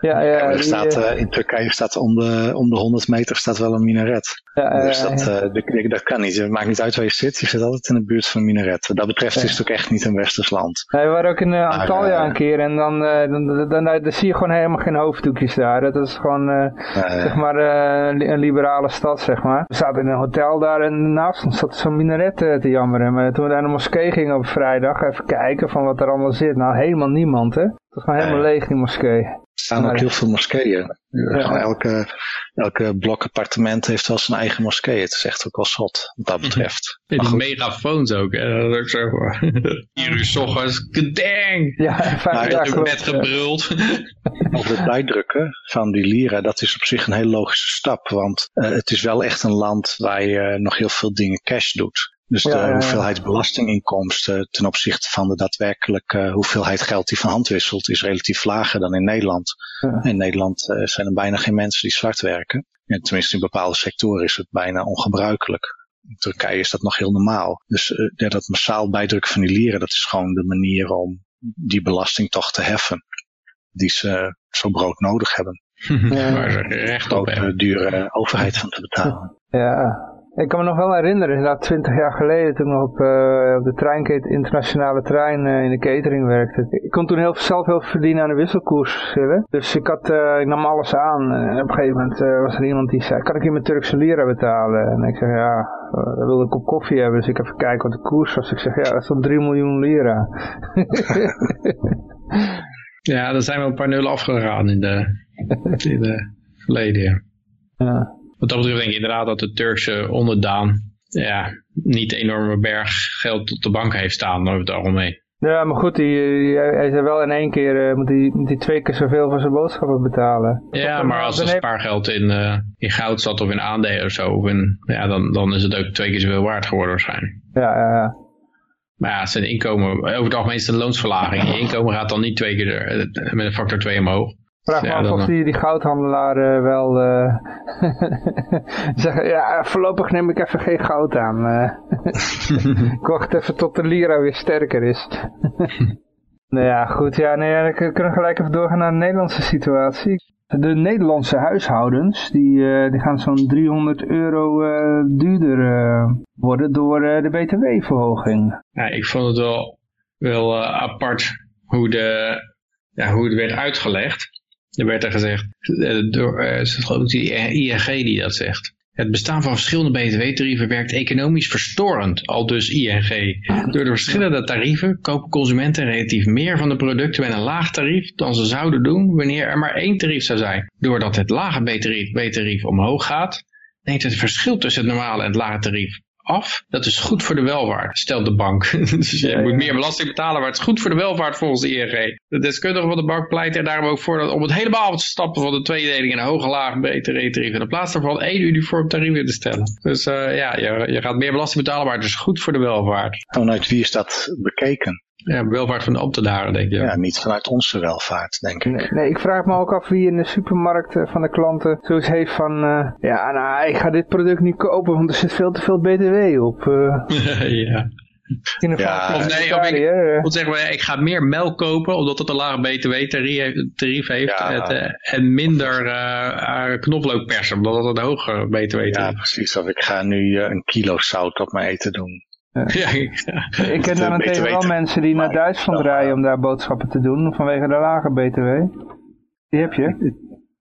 Ja, ja, er staat, uh, in Turkije staat om de, om de 100 meter staat wel een minaret. Ja, dus dat, uh, dat kan niet. Het maakt niet uit waar je zit. Je zit altijd in de buurt van een minaret. Wat dat betreft is het ook echt niet een westers land. We waren ook in Antalya een keer en dan, dan, dan, dan, dan, zie je gewoon helemaal geen hoofddoekjes daar. Dat is gewoon zeg maar een liberale stad, zeg maar. We zaten in een hotel daar en naast ons zat zo'n minaret te jammeren. Maar toen we naar de moskee gingen op vrijdag, even kijken van wat er allemaal zit. Nou, helemaal niemand hè. Het was gewoon helemaal leeg die moskee. Er staan ook heel veel moskeeën. Ja. Elke, elke blok appartement heeft wel zijn eigen moskee. Het is echt ook wel zot, wat dat betreft. Ja, die megafoons ook, hè. Dat is ook zo. Hier uur s ochtends, gedang! Ja, maar dat heb net gebruld. Over het bijdrukken van die lira, dat is op zich een hele logische stap. Want uh, het is wel echt een land waar je nog heel veel dingen cash doet. Dus de ja, ja, hoeveelheid belastinginkomsten ten opzichte van de daadwerkelijke hoeveelheid geld die van hand wisselt, is relatief lager dan in Nederland. In Nederland uh, zijn er bijna geen mensen die zwart werken. En tenminste in bepaalde sectoren is het bijna ongebruikelijk. In Turkije is dat nog heel normaal. Dus uh, ja, dat massaal bijdrukken van die lieren, dat is gewoon de manier om die belasting toch te heffen. Die ze zo brood nodig hebben. Waar ze recht op hebben. Een dure overheid van te betalen. Ja, ik kan me nog wel herinneren, inderdaad twintig jaar geleden toen ik nog op, uh, op de treinketen, internationale trein uh, in de catering werkte. Ik kon toen heel, zelf heel veel verdienen aan de wisselkoersverschillen. Dus ik, had, uh, ik nam alles aan en op een gegeven moment was er iemand die zei, kan ik je met Turkse lira betalen? En ik zeg, ja, dan wilde ik op koffie hebben, dus ik even kijken wat de koers was. Ik zeg, ja, dat is dan 3 miljoen lira. ja, er zijn wel een paar nullen afgegaan in de, in de verleden, ja. ja. Wat dat betreft denk ik inderdaad dat de Turkse onderdaan ja, niet een enorme berg geld op de bank heeft staan over het algemeen. Ja, maar goed, die, die- hij zei wel in één keer, eh, moet hij hij twee keer zoveel voor zijn boodschappen betalen. Ja, maar als er spaargeld in, eh, in goud zat of in aandelen of zo, of in, ja, dan, dan is het ook twee keer zoveel waard geworden waarschijnlijk. Ja, ja, ja. Maar ja, zijn inkomen, over het algemeen is het een loonsverlaging. Je inkomen gaat dan niet twee keer eh, met een factor 2 omhoog. Vraag me Ja, af dan, of die, die goudhandelaar eh, wel eh zeggen, ja, voorlopig neem ik even geen goud aan. eh. ik wacht even tot de lira weer sterker is. nou ja, goed, ja, nee, kun- kunnen we gelijk even doorgaan naar de Nederlandse situatie. De Nederlandse huishoudens, die, eh, die gaan zo'n 300 euro eh, duurder worden door de btw-verhoging. Ja, ik vond het wel, wel apart hoe, de, ja, hoe het werd uitgelegd. Er werd er gezegd, eh, door, ik die ING die dat zegt. Het bestaan van verschillende btw-tarieven werkt economisch verstorend, al dus ING. Door de verschillende tarieven kopen consumenten relatief meer van de producten met een laag tarief dan ze zouden doen wanneer er maar één tarief zou zijn. Doordat het lage B-tarief omhoog gaat, neemt het verschil tussen het normale en het lage tarief af. Dat is goed voor de welvaart, stelt de bank. dus je Ja, moet meer belasting betalen, maar het is goed voor de welvaart volgens de ING. De deskundigen van de bank pleiten er daarom ook voor dat om het helemaal te stappen van de tweedeling in een hoge laag BTW-tarief en in plaats daarvan één uniform tarief in te stellen. Dus eh, ja, je, je gaat meer belasting betalen, maar het is goed voor de welvaart. Vanuit wie is dat bekeken? Ja, welvaart van de ambtenaren, denk je. Ja, niet vanuit onze welvaart, denk ik. Nee, nee, ik vraag me ook af wie in de supermarkt eh, van de klanten zoiets heeft van... eh, ja, nou, ik ga dit product niet kopen, want er zit veel te veel btw op. eh ja. in de Ja, van of nee, of ik- zeggen we, ik ga meer melk kopen omdat het een lage btw-tarief tarief heeft. Ja. En, eh, en minder eh, eh, knoflook persen omdat het een hoger btw-tarief Ja, precies. Of ik ga nu een kilo zout op mijn eten doen. Ja, Ik ken daarentegen BTW wel mensen die naar Duitsland dan, rijden eh, om daar boodschappen te doen vanwege de lage btw. Die heb je.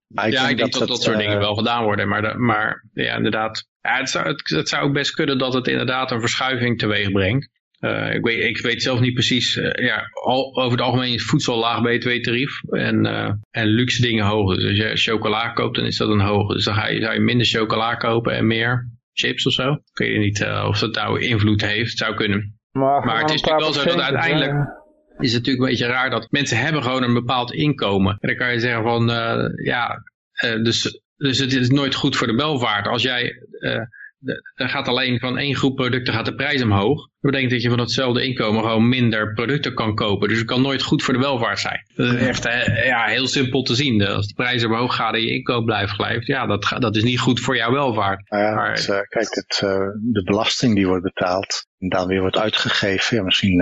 Maar ja, ik denk dat dat, soort eh, dingen wel gedaan worden. Maar, de- maar ja, inderdaad. Ja, het, zou, het, het zou ook best kunnen dat het inderdaad een verschuiving teweeg brengt. Eh, ik, weet, ik weet zelf niet precies. eh, ja, al, over het algemeen is voedsel laag btw-tarief. En, eh, en luxe dingen hoger. Dus als je chocola koopt, dan is dat een hoger. Dus dan ga je, zou je minder chocola kopen en meer chips of zo. Ik weet niet eh, of dat nou invloed heeft. Het zou kunnen. Maar, Maar het is natuurlijk wel zo dat uiteindelijk- is het natuurlijk een beetje raar dat mensen hebben gewoon een bepaald inkomen. En dan kan je zeggen van, eh, ja, eh, dus, dus het is nooit goed voor de welvaart. Als jij, er gaat alleen van één groep producten gaat de prijs omhoog. Dat betekent dat je van hetzelfde inkomen gewoon minder producten kan kopen. Dus het kan nooit goed voor de welvaart zijn. Dat is echt eh, ja, heel simpel te zien. Als de prijs omhoog gaat en je inkomen blijft gelijk, ja, dat, dat is niet goed voor jouw welvaart. Ja, Maar- het, eh, kijk, het, eh, de belasting die wordt betaald en dan weer wordt uitgegeven, ja, misschien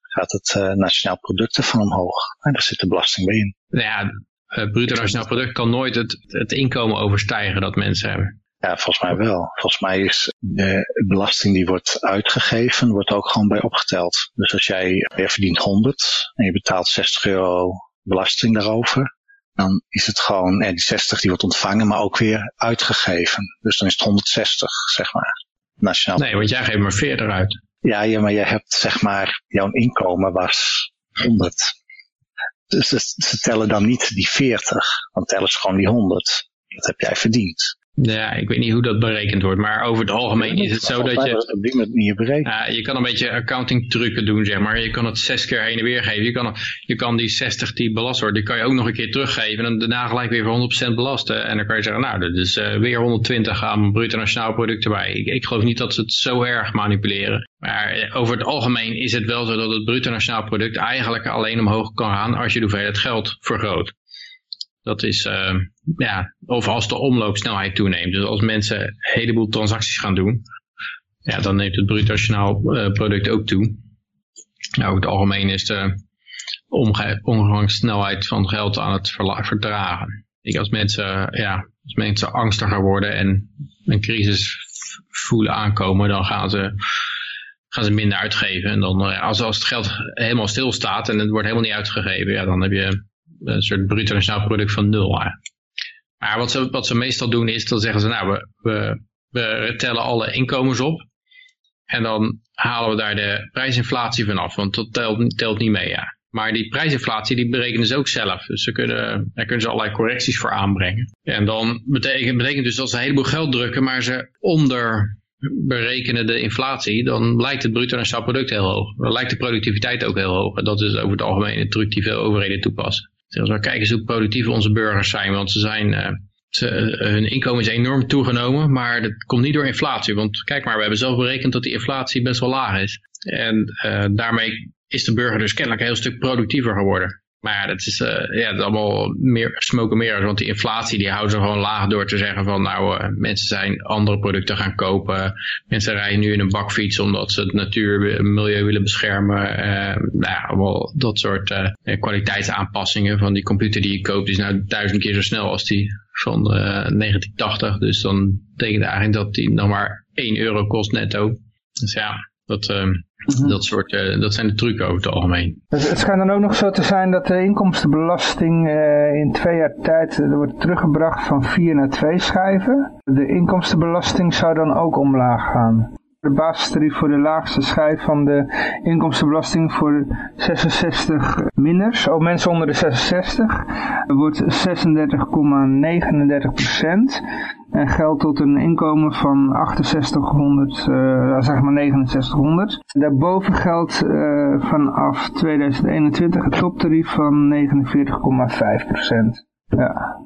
gaat het nationaal product ervan omhoog. En daar zit de belasting bij in. Nou ja, het bruto nationaal product kan nooit het, het inkomen overstijgen dat mensen hebben. Ja, volgens mij wel. Volgens mij is de belasting die wordt uitgegeven, wordt ook gewoon bij opgeteld. Dus als jij, verdient 100 en je betaalt 60 euro belasting daarover, dan is het gewoon, eh, die 60 die wordt ontvangen, maar ook weer uitgegeven. Dus dan is het 160, zeg maar. Nationaal. Nee, want jij geeft maar 40 uit. Ja, ja, maar je hebt, zeg maar, jouw inkomen was 100. Dus ze, ze tellen dan niet die 40, dan tellen ze gewoon die 100. Dat heb jij verdiend. Ja, ik weet niet hoe dat berekend wordt, maar over het algemeen is het zo dat je... wordt het op die manier berekend. Ja, je kan een beetje accounting trucken doen, zeg maar. Je kan het zes keer heen en weer geven. Je kan, je kan die 60 die belast wordt, die kan je ook nog een keer teruggeven. En daarna gelijk weer voor 100% belasten. En dan kan je zeggen, nou, dat is eh, weer 120 aan bruto nationaal product erbij. Ik, ik geloof niet dat ze het zo erg manipuleren. Maar eh, over het algemeen is het wel zo dat het bruto nationaal product eigenlijk alleen omhoog kan gaan als je de hoeveelheid geld vergroot. Dat is, eh, ja, of als de omloopsnelheid toeneemt. Dus als mensen een heleboel transacties gaan doen, ja, dan neemt het bruto nationaal eh, product ook toe. Nou, over het algemeen is de omgangssnelheid van geld aan het vertragen. Ik, als, mensen, ja, als mensen angstiger worden en een crisis voelen aankomen, dan gaan ze, gaan ze minder uitgeven. En dan, eh, als, als het geld helemaal stilstaat en het wordt helemaal niet uitgegeven, ja, dan heb je een soort bruto nationaal product van nul. hè. Maar wat ze, wat ze meestal doen is, dan zeggen ze, nou, we, we, we tellen alle inkomens op. En dan halen we daar de prijsinflatie vanaf, want dat telt, telt niet mee. Ja. Maar die prijsinflatie die berekenen ze ook zelf. Dus ze kunnen, daar kunnen ze allerlei correcties voor aanbrengen. En dan betekent, betekent dus dat ze een heleboel geld drukken, maar ze onder berekenen de inflatie, dan lijkt het bruto nationaal product heel hoog. Dan lijkt de productiviteit ook heel hoog. En dat is over het algemeen een truc die veel overheden toepassen. Dus we kijken hoe productief onze burgers zijn, want ze zijn... Uh, ze, hun inkomen is enorm toegenomen, maar dat komt niet door inflatie. Want kijk maar, we hebben zelf berekend dat die inflatie best wel laag is. En uh, daarmee is de burger dus kennelijk een heel stuk productiever geworden. Maar dat is, uh, ja, dat is allemaal meer smoken meer. Want die inflatie die houden ze gewoon laag door te zeggen van nou, uh, mensen zijn andere producten gaan kopen. Mensen rijden nu in een bakfiets omdat ze het natuur milieu willen beschermen. Uh, nou ja, dat soort kwaliteitsaanpassingen van die computer die je koopt. is nou duizend keer zo snel als die van 1980. Dus dan betekent eigenlijk dat die nog maar 1 euro kost netto. Dus ja, dat... Mhm. Dat, soort, uh, dat zijn de trucs over het algemeen. Dus het schijnt dan ook nog zo te zijn dat de inkomstenbelasting uh, in twee jaar tijd uh, wordt teruggebracht van vier naar twee schijven. De inkomstenbelasting zou dan ook omlaag gaan. De basistarief voor de laagste schijf van de inkomstenbelasting voor 66 minners, ook mensen onder de 66, wordt 36,39 procent. En geldt tot een inkomen van 6800, uh, zeg maar 6900. Daarboven geldt uh, vanaf 2021 het toptarief van 49,5 procent. Ja.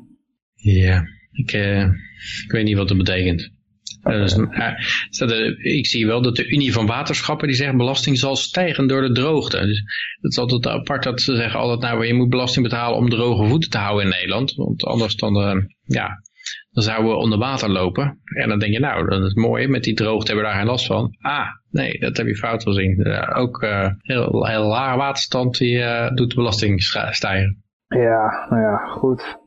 Ja, ik, uh, ik weet niet wat dat betekent. Dus, ik zie wel dat de Unie van Waterschappen die zegt belasting zal stijgen door de droogte. Dus het is altijd apart dat ze zeggen altijd nou je moet belasting betalen om droge voeten te houden in Nederland. Want anders dan, ja, dan zouden we onder water lopen. En dan denk je, nou, dat is mooi, met die droogte hebben we daar geen last van. Ah, nee, dat heb je fout gezien. Uh, ook heel, heel lage waterstand die doet de belasting stijgen. Ja, nou ja, goed.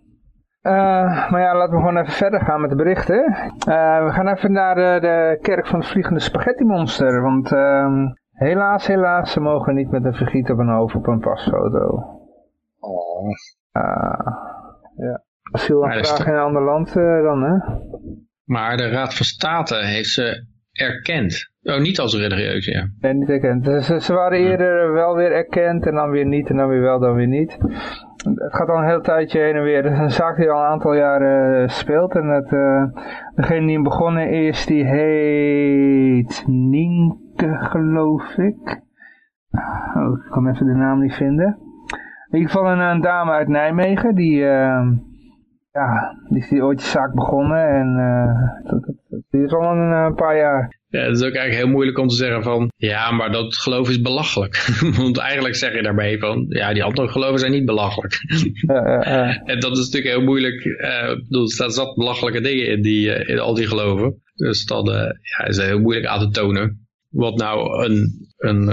Maar ja, laten we gewoon even verder gaan met de berichten. we gaan even naar de, de kerk van het vliegende spaghetti monster. Want ehm, helaas, helaas, ze mogen niet met een vergiet op een hoofd op een pasfoto. Oh. ja asielaanvraag in een ander land uh, dan, hè? Maar de Raad van State heeft ze erkend. Oh, niet als religieus, ja. Nee, niet erkend. Ze, ze waren eerder wel weer erkend en dan weer niet en dan weer wel, dan weer niet. Het gaat al een heel tijdje heen en weer. Het is een zaak die al een aantal jaren speelt. En het, uh, degene die begonnen is, die heet Nienke, geloof ik. Oh, ik kan even de naam niet vinden. In ieder geval een, dame uit Nijmegen, die... Uh, ja, die is ooit de zaak begonnen en uh, die is al een, een eh, paar jaar. Ja, het is ook eigenlijk heel moeilijk om te zeggen van, ja, maar dat geloof is belachelijk. Want eigenlijk zeg je daarbij van, ja, die andere geloven zijn niet belachelijk. en dat is natuurlijk heel moeilijk. Uh, bedoel, er staan zat belachelijke dingen in, die, in al die geloven. Dus dat uh, ja, is heel moeilijk aan te tonen. Wat nou een, een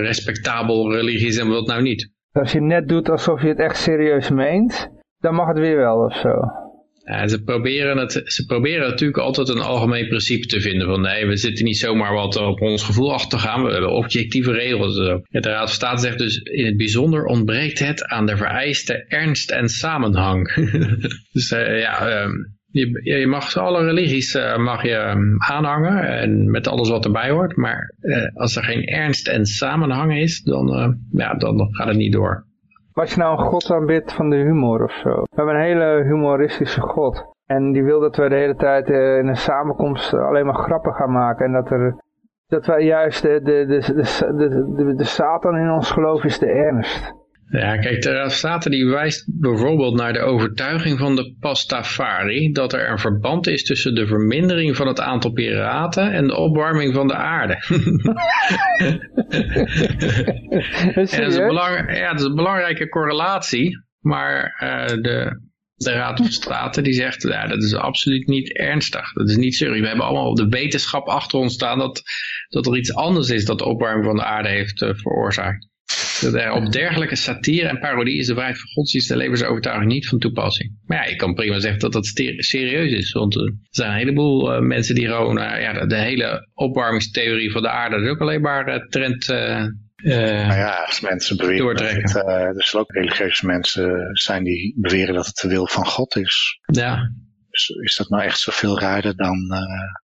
respectabel religie is en wat nou niet. Als je net doet alsof je het echt serieus meent, dan mag het weer wel of zo. Ze, proberen het, ze proberen natuurlijk altijd een algemeen principe te vinden. Van nee, we zitten niet zomaar wat op ons gevoel achter te gaan. We hebben objectieve regels. De Raad van State zegt dus in het bijzonder ontbreekt het aan de vereiste ernst en samenhang. dus uh, ja, um, je, je, mag alle religies uh, mag je um, aanhangen en met alles wat erbij hoort. Maar uh, als er geen ernst en samenhang is, dan, ja, dan gaat het niet door. Als je nou een god aanbidt van de humor of zo. We hebben een hele humoristische god. En die wil dat we de hele tijd uh, in een samenkomst alleen maar grappen gaan maken. En dat er dat wij juist de, de, de, de, de, de Satan in ons geloof is de ernst. Ja, kijk, de Staten die wijst bijvoorbeeld naar de overtuiging van de Pastafari dat er een verband is tussen de vermindering van het aantal piraten en de opwarming van de aarde. dat is een ja, dat is een belangrijke correlatie, maar uh, de, de Raad van State die zegt, ja, dat is absoluut niet ernstig. Dat is niet serieus. We hebben allemaal de wetenschap achter ons staan dat, dat er iets anders is dat de opwarming van de aarde heeft uh, veroorzaakt. Op dergelijke satire en parodie is de vrijheid van godsdienst en levensovertuiging niet van toepassing. Maar ja, ik kan prima zeggen dat dat serieus is. Want er zijn een heleboel uh, mensen die gewoon, uh, ja, de, de, hele opwarmingstheorie van de aarde is ook alleen maar uh, trend... nou ja, als mensen beweren dat het, er zullen ook religieuze mensen zijn die beweren dat het de wil van God is. Ja. Dus is dat nou echt zoveel raarder dan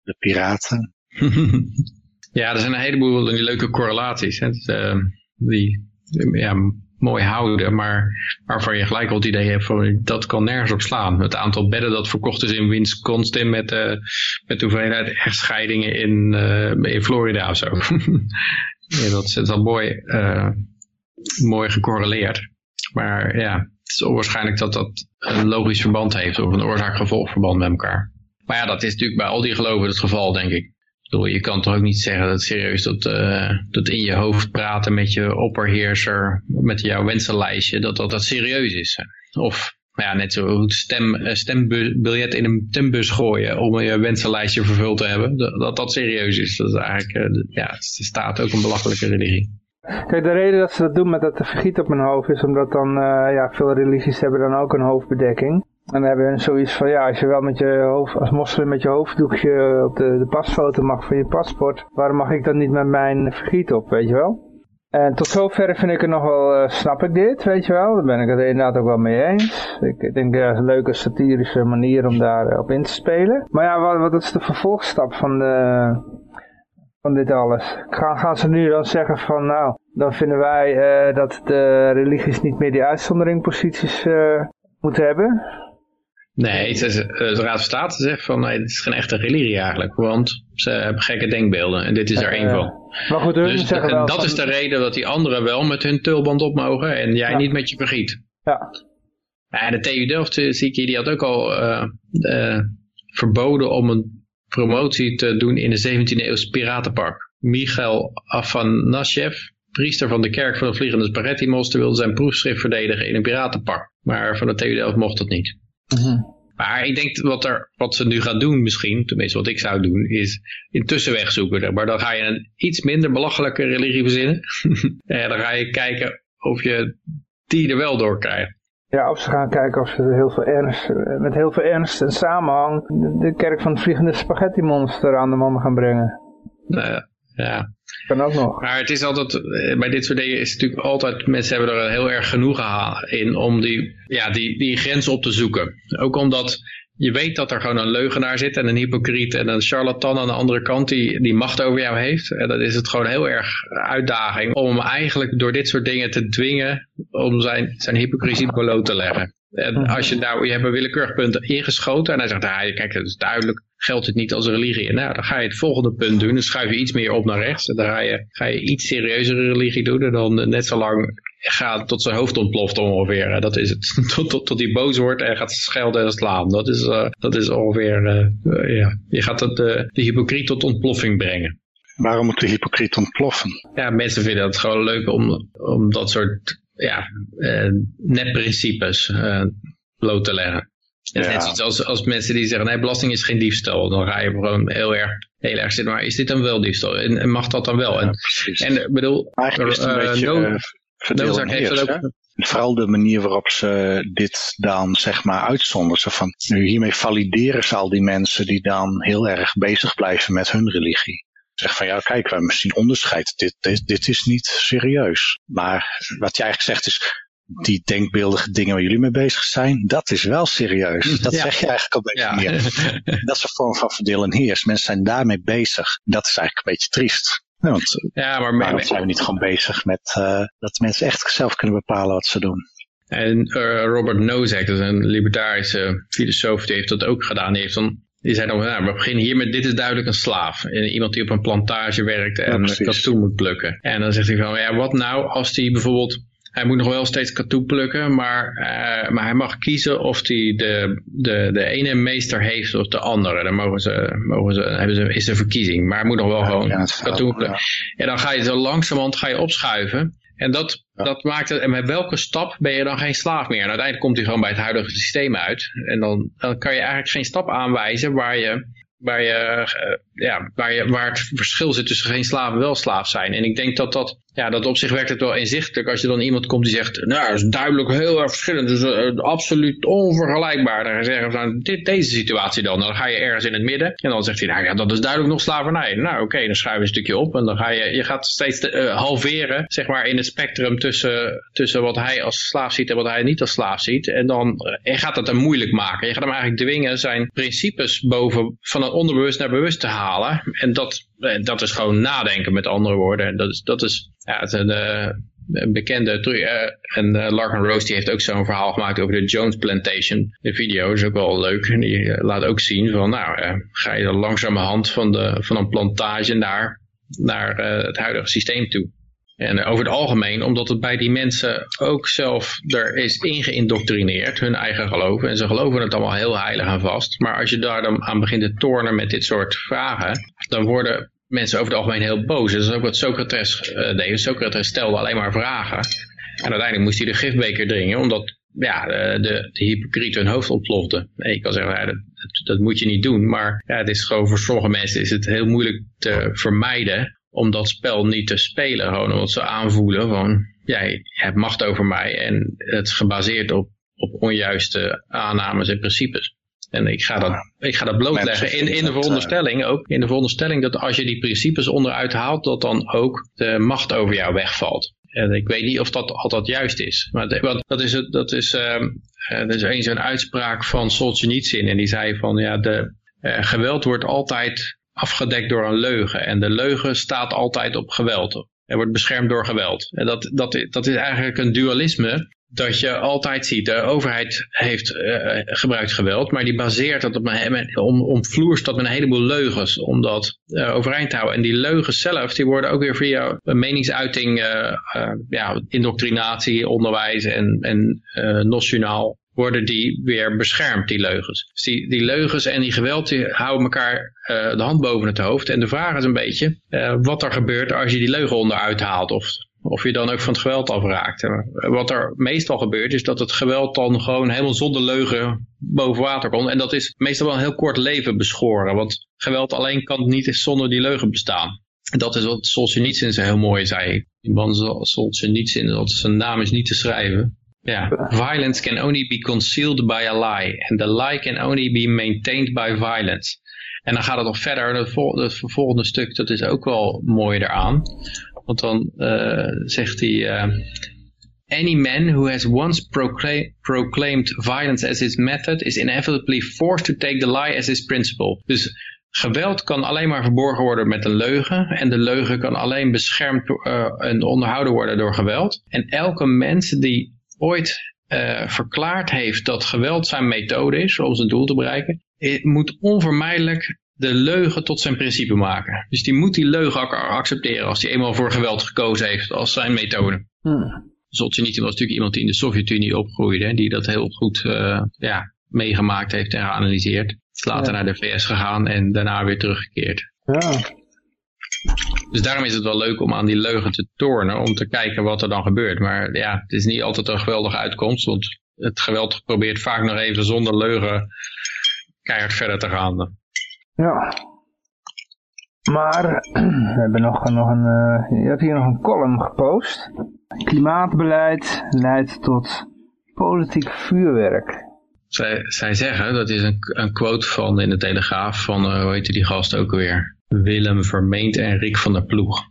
de piraten? ja, er zijn een heleboel die leuke correlaties. Hè. Dus, die ja, mooi houden, maar waarvan je gelijk al het idee hebt van dat kan nergens op slaan. Het aantal bedden dat verkocht is in Wisconsin met, uh, met de hoeveelheid echtscheidingen in, uh, in Florida of zo. ja, dat is al mooi, uh, mooi gecorreleerd. Maar ja, het is onwaarschijnlijk dat dat een logisch verband heeft of een oorzaak-gevolgverband met elkaar. Maar ja, dat is natuurlijk bij al die geloven het geval, denk ik. Je kan toch ook niet zeggen dat serieus dat, uh, dat in je hoofd praten met je opperheerser, met jouw wensenlijstje, dat dat, dat serieus is. Of ja, net zo goed stem, stembiljet in een stembus gooien om je wensenlijstje vervuld te hebben, dat dat, serieus is. Dat is eigenlijk, uh, ja, het staat ook een belachelijke religie. Kijk, de reden dat ze dat doen met dat vergiet op hun hoofd is omdat dan, ja, veel religies hebben dan ook een hoofdbedekking. En dan hebben we zoiets van, ja, als je wel met je hoofd, als moslim met je hoofddoekje op de, de pasfoto mag van je paspoort, waarom mag ik dan niet met mijn vergiet op, weet je wel? En tot zover vind ik het nog wel, uh, snap ik dit, weet je wel. Daar ben ik het inderdaad ook wel mee eens. Ik, denk dat is een leuke satirische manier om daar uh, op in te spelen. Maar ja, wat, wat is de vervolgstap van, de, van dit alles? Gaan, gaan ze nu dan zeggen van, nou, dan vinden wij uh, dat de religies niet meer die uitzonderingposities moeten hebben? Nee, het is, de Raad van State zegt van nee, het is geen echte religie eigenlijk, want ze hebben gekke denkbeelden en dit is er één van. Maar goed, dus, en dat is de reden dat die anderen wel met hun tulband op mogen en jij niet met je vergiet. Ja. ja de TU Delft, eh, zie ik hier, die had ook al uh, uh, verboden om een promotie te doen in de 17e eeuwse piratenpark. Michael Afanasjev, priester van de kerk van de Vliegende Spaghetti Monster, wilde zijn proefschrift verdedigen in een piratenpark. Maar van de TU Delft mocht dat niet. Mm Maar ik denk wat, er, wat ze nu gaan doen misschien, tenminste wat ik zou doen, is een tussenweg zoeken. Maar dan ga je een iets minder belachelijke religie verzinnen. en dan ga je kijken of je die er wel door krijgt. Ja, of ze gaan kijken of ze heel veel ernst, met heel veel ernst en samenhang de kerk van het vliegende spaghetti monster aan de man gaan brengen. Nou ja, ja. Kan ook nog. Maar het is altijd, eh, bij dit soort dingen is het natuurlijk altijd, mensen hebben er heel erg genoeg in om die, ja, die, die grens op te zoeken. Ook omdat je weet dat er gewoon een leugenaar zit en een hypocriet en een charlatan aan de andere kant die, die macht over jou heeft. En dan is het gewoon heel erg uitdaging om eigenlijk door dit soort dingen te dwingen om zijn, zijn hypocrisie bloot te leggen. En als je nou, je hebt een willekeurig punt ingeschoten en hij zegt, ah, kijk, dat is duidelijk, geldt het niet als religie. Nou, dan ga je het volgende punt doen, dan schuif je iets meer op naar rechts. En dan ga je, ga je iets serieuzere religie doen en dan net zo lang gaat tot zijn hoofd ontploft ongeveer. Dat is het. tot, tot, tot hij boos wordt en gaat schelden en slaan. Dat is, uh, dat is ongeveer, uh, ja. Je gaat het, uh, de hypocriet tot ontploffing brengen. Waarom moet de hypocriet ontploffen? Ja, mensen vinden het gewoon leuk om, om dat soort ja, nepprincipes bloot te leggen. Het is net zoiets als, als mensen die zeggen, nee, belasting is geen diefstal. Dan ga je gewoon heel erg, heel erg zitten, maar is dit dan wel diefstal? En, en mag dat dan wel? En, en bedoel, Eigenlijk is het een uh, beetje no, heeft ook, Vooral de manier waarop ze dit dan zeg maar uitzonderen. Zo van, nu hiermee valideren ze al die mensen die dan heel erg bezig blijven met hun religie. Zeg van ja, kijk, we zien onderscheid. Dit, dit, dit is niet serieus. Maar wat je eigenlijk zegt is, die denkbeeldige dingen waar jullie mee bezig zijn, dat is wel serieus. Dat zeg je eigenlijk al een beetje ja. meer. Dat is een vorm van verdeel en heers. Mensen zijn daarmee bezig. Dat is eigenlijk een beetje triest. Ja, want ja, maar waarom zijn we niet gewoon bezig met uh, dat mensen echt zelf kunnen bepalen wat ze doen? En uh, Robert Nozick, dat is een libertarische filosoof, die heeft dat ook gedaan. Die heeft dan die zei dan, nou, we beginnen hier met, dit is duidelijk een slaaf. Iemand die op een plantage werkt en ja, katoen moet plukken. En dan zegt hij van, ja, wat nou als die bijvoorbeeld hij moet nog wel steeds katoen plukken, maar, uh, maar hij mag kiezen of hij de, de, de ene meester heeft of de andere. Dan mogen ze, mogen ze, hebben ze, is een verkiezing. Maar hij moet nog wel ja, gewoon ja, katoen plukken. En dan ga je zo langzamerhand ga je opschuiven. En dat, dat maakt het, en met welke stap ben je dan geen slaaf meer? En uiteindelijk komt hij gewoon bij het huidige systeem uit. En dan, dan kan je eigenlijk geen stap aanwijzen waar je, waar je, uh, ja, waar waar het verschil zit tussen geen slaaf en wel slaaf zijn. En ik denk dat dat ja, dat op zich werkt het wel inzichtelijk als je dan iemand komt die zegt, nou, dat is duidelijk heel erg verschillend, dus uh, absoluut onvergelijkbaar. Dan zeggen, nou, dit, deze situatie dan, dan ga je ergens in het midden en dan zegt hij, nou ja, dat is duidelijk nog slavernij. Nou oké, dan schuif je een stukje op en dan ga je, je gaat steeds uh, halveren, zeg maar, in het spectrum tussen, tussen wat hij als slaaf ziet en wat hij niet als slaaf ziet. En dan je gaat dat hem moeilijk maken. Je gaat hem eigenlijk dwingen zijn principes boven, van het onderbewust naar bewust te halen. En dat, dat is gewoon nadenken met andere woorden. Dat is, dat is ja, het, de, een bekende, en uh, Larkin Rose die heeft ook zo'n verhaal gemaakt over de Jones Plantation. De video is ook wel leuk. En die laat ook zien van, nou, ga je dan langzamerhand van, de, van een plantage naar, naar het huidige systeem toe. En over het algemeen, omdat het bij die mensen ook zelf er is ingeïndoctrineerd, hun eigen geloof. En ze geloven het allemaal heel heilig en vast. Maar als je daar dan aan begint te tornen met dit soort vragen, dan worden mensen over het algemeen heel boos. Dat is ook wat Socrates uh, deed. Socrates stelde alleen maar vragen. En uiteindelijk moest hij de gifbeker dringen, omdat ja, de, de, de hypocriet hun hoofd ontplofte. Nee, ik kan zeggen, ja, dat, dat, moet je niet doen. Maar ja, het is gewoon voor sommige mensen is het heel moeilijk te vermijden om dat spel niet te spelen. Gewoon omdat ze aanvoelen van, jij hebt macht over mij en het is gebaseerd op, op onjuiste aannames en principes. En ik ga dat, ik ga dat blootleggen in, in de veronderstelling ook, in de veronderstelling dat als je die principes onderuit haalt, dat dan ook de macht over jou wegvalt. En ik weet niet of dat altijd juist is. Maar want dat is, dat is, uh, dat is een zo'n uitspraak van Solzhenitsyn. En die zei van, ja, de, uh, geweld wordt altijd afgedekt door een leugen. En de leugen staat altijd op geweld. Er wordt beschermd door geweld. En dat, dat, dat is eigenlijk een dualisme dat je altijd ziet, de overheid heeft uh, gebruikt geweld, maar die baseert dat op een, om, omvloerst dat met een heleboel leugens om dat uh, overeind te houden. En die leugens zelf, die worden ook weer via meningsuiting, ja, indoctrinatie, onderwijs en, en notionaal worden die weer beschermd, die leugens. Dus die, die leugens en die geweld houden elkaar uh, de hand boven het hoofd. En de vraag is een beetje uh, wat er gebeurt als je die leugen onderuit haalt. Of, of je dan ook van het geweld afraakt. En wat er meestal gebeurt is dat het geweld dan gewoon helemaal zonder leugen boven water komt. En dat is meestal wel een heel kort leven beschoren. Want geweld alleen kan niet zonder die leugen bestaan. En dat is wat Solzhenitsyn heel mooi zei. Die man Solzhenitsyn, dat zijn naam is niet te schrijven. Ja, violence can only be concealed by a lie. And the lie can only be maintained by violence. En dan gaat het nog verder. Het, volgende stuk, dat is ook wel mooi eraan. Want dan uh, zegt hij... Uh, Any man who has once proclaimed violence as his method is inevitably forced to take the lie as his principle. Dus geweld kan alleen maar verborgen worden met een leugen. En de leugen kan alleen beschermd uh, en onderhouden worden door geweld. En elke mens die ooit uh, verklaard heeft dat geweld zijn methode is om zijn doel te bereiken, moet onvermijdelijk de leugen tot zijn principe maken. Dus die moet die leugen accepteren als hij eenmaal voor geweld gekozen heeft als zijn methode. Hmm. Solzhenitsyn was natuurlijk iemand die in de Sovjet-Unie opgroeide, die dat heel goed uh, ja, meegemaakt heeft en geanalyseerd. Is later naar de VS gegaan en daarna weer teruggekeerd. Ja. Dus daarom is het wel leuk om aan die leugen te tornen, om te kijken wat er dan gebeurt. Maar ja, het is niet altijd een geweldige uitkomst, want het geweld probeert vaak nog even zonder leugen keihard verder te gaan. Ja. Maar, we hebben nog, nog een, uh, je hebt hier nog een column gepost. Klimaatbeleid leidt tot politiek vuurwerk. Zij, zij zeggen, dat is een, een quote van in de Telegraaf van, uh, hoe heet die gast ook alweer? Willem Vermeend en Rick van der Ploeg.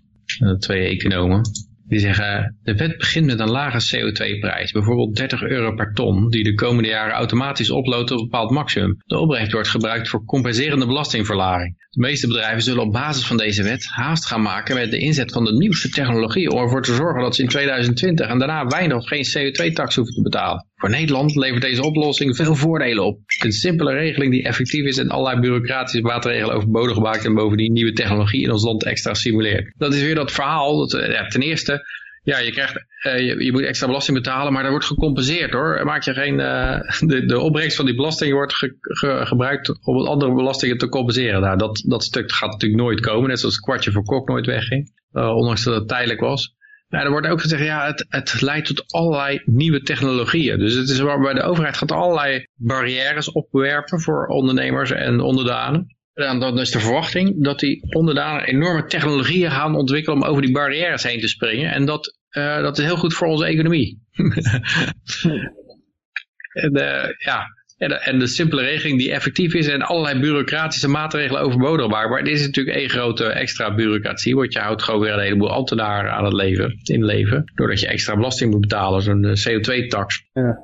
Twee economen. Die zeggen, de wet begint met een lage CO2-prijs, bijvoorbeeld 30 euro per ton, die de komende jaren automatisch oploopt tot een bepaald maximum. De opbrengst wordt gebruikt voor compenserende belastingverlaging. De meeste bedrijven zullen op basis van deze wet haast gaan maken met de inzet van de nieuwste technologie om ervoor te zorgen dat ze in 2020 en daarna weinig of geen CO2-tax hoeven te betalen. Voor Nederland levert deze oplossing veel voordelen op. Een simpele regeling die effectief is en allerlei bureaucratische maatregelen overbodig maakt en bovendien nieuwe technologie in ons land extra stimuleert. Dat is weer dat verhaal. Dat, eh, ja, ten eerste, ja, je, krijgt, uh, je, moet extra belasting betalen, maar dat wordt gecompenseerd hoor. Maak je geen, uh, de, de opbrengst van die belasting wordt ge, ge, gebruikt om andere belastingen te compenseren. Dat, dat stuk gaat natuurlijk nooit komen, net zoals het kwartje voor kok nooit wegging. Ondanks dat het tijdelijk was. Nou, er wordt ook gezegd, ja, het, het leidt tot allerlei nieuwe technologieën. Dus het is waarbij de overheid gaat allerlei barrières opwerpen voor ondernemers en onderdanen. En dan is de verwachting dat die onderdanen enorme technologieën gaan ontwikkelen om over die barrières heen te springen. En dat, uh, dat is heel goed voor onze economie. en, uh, ja, en de, en de, simpele regeling die effectief is en allerlei bureaucratische maatregelen overbodig. Maar het is natuurlijk één grote extra bureaucratie, want je houdt gewoon weer een heleboel ambtenaren aan het leven, in leven. Doordat je extra belasting moet betalen, zo'n eh, CO2-tax. Ja.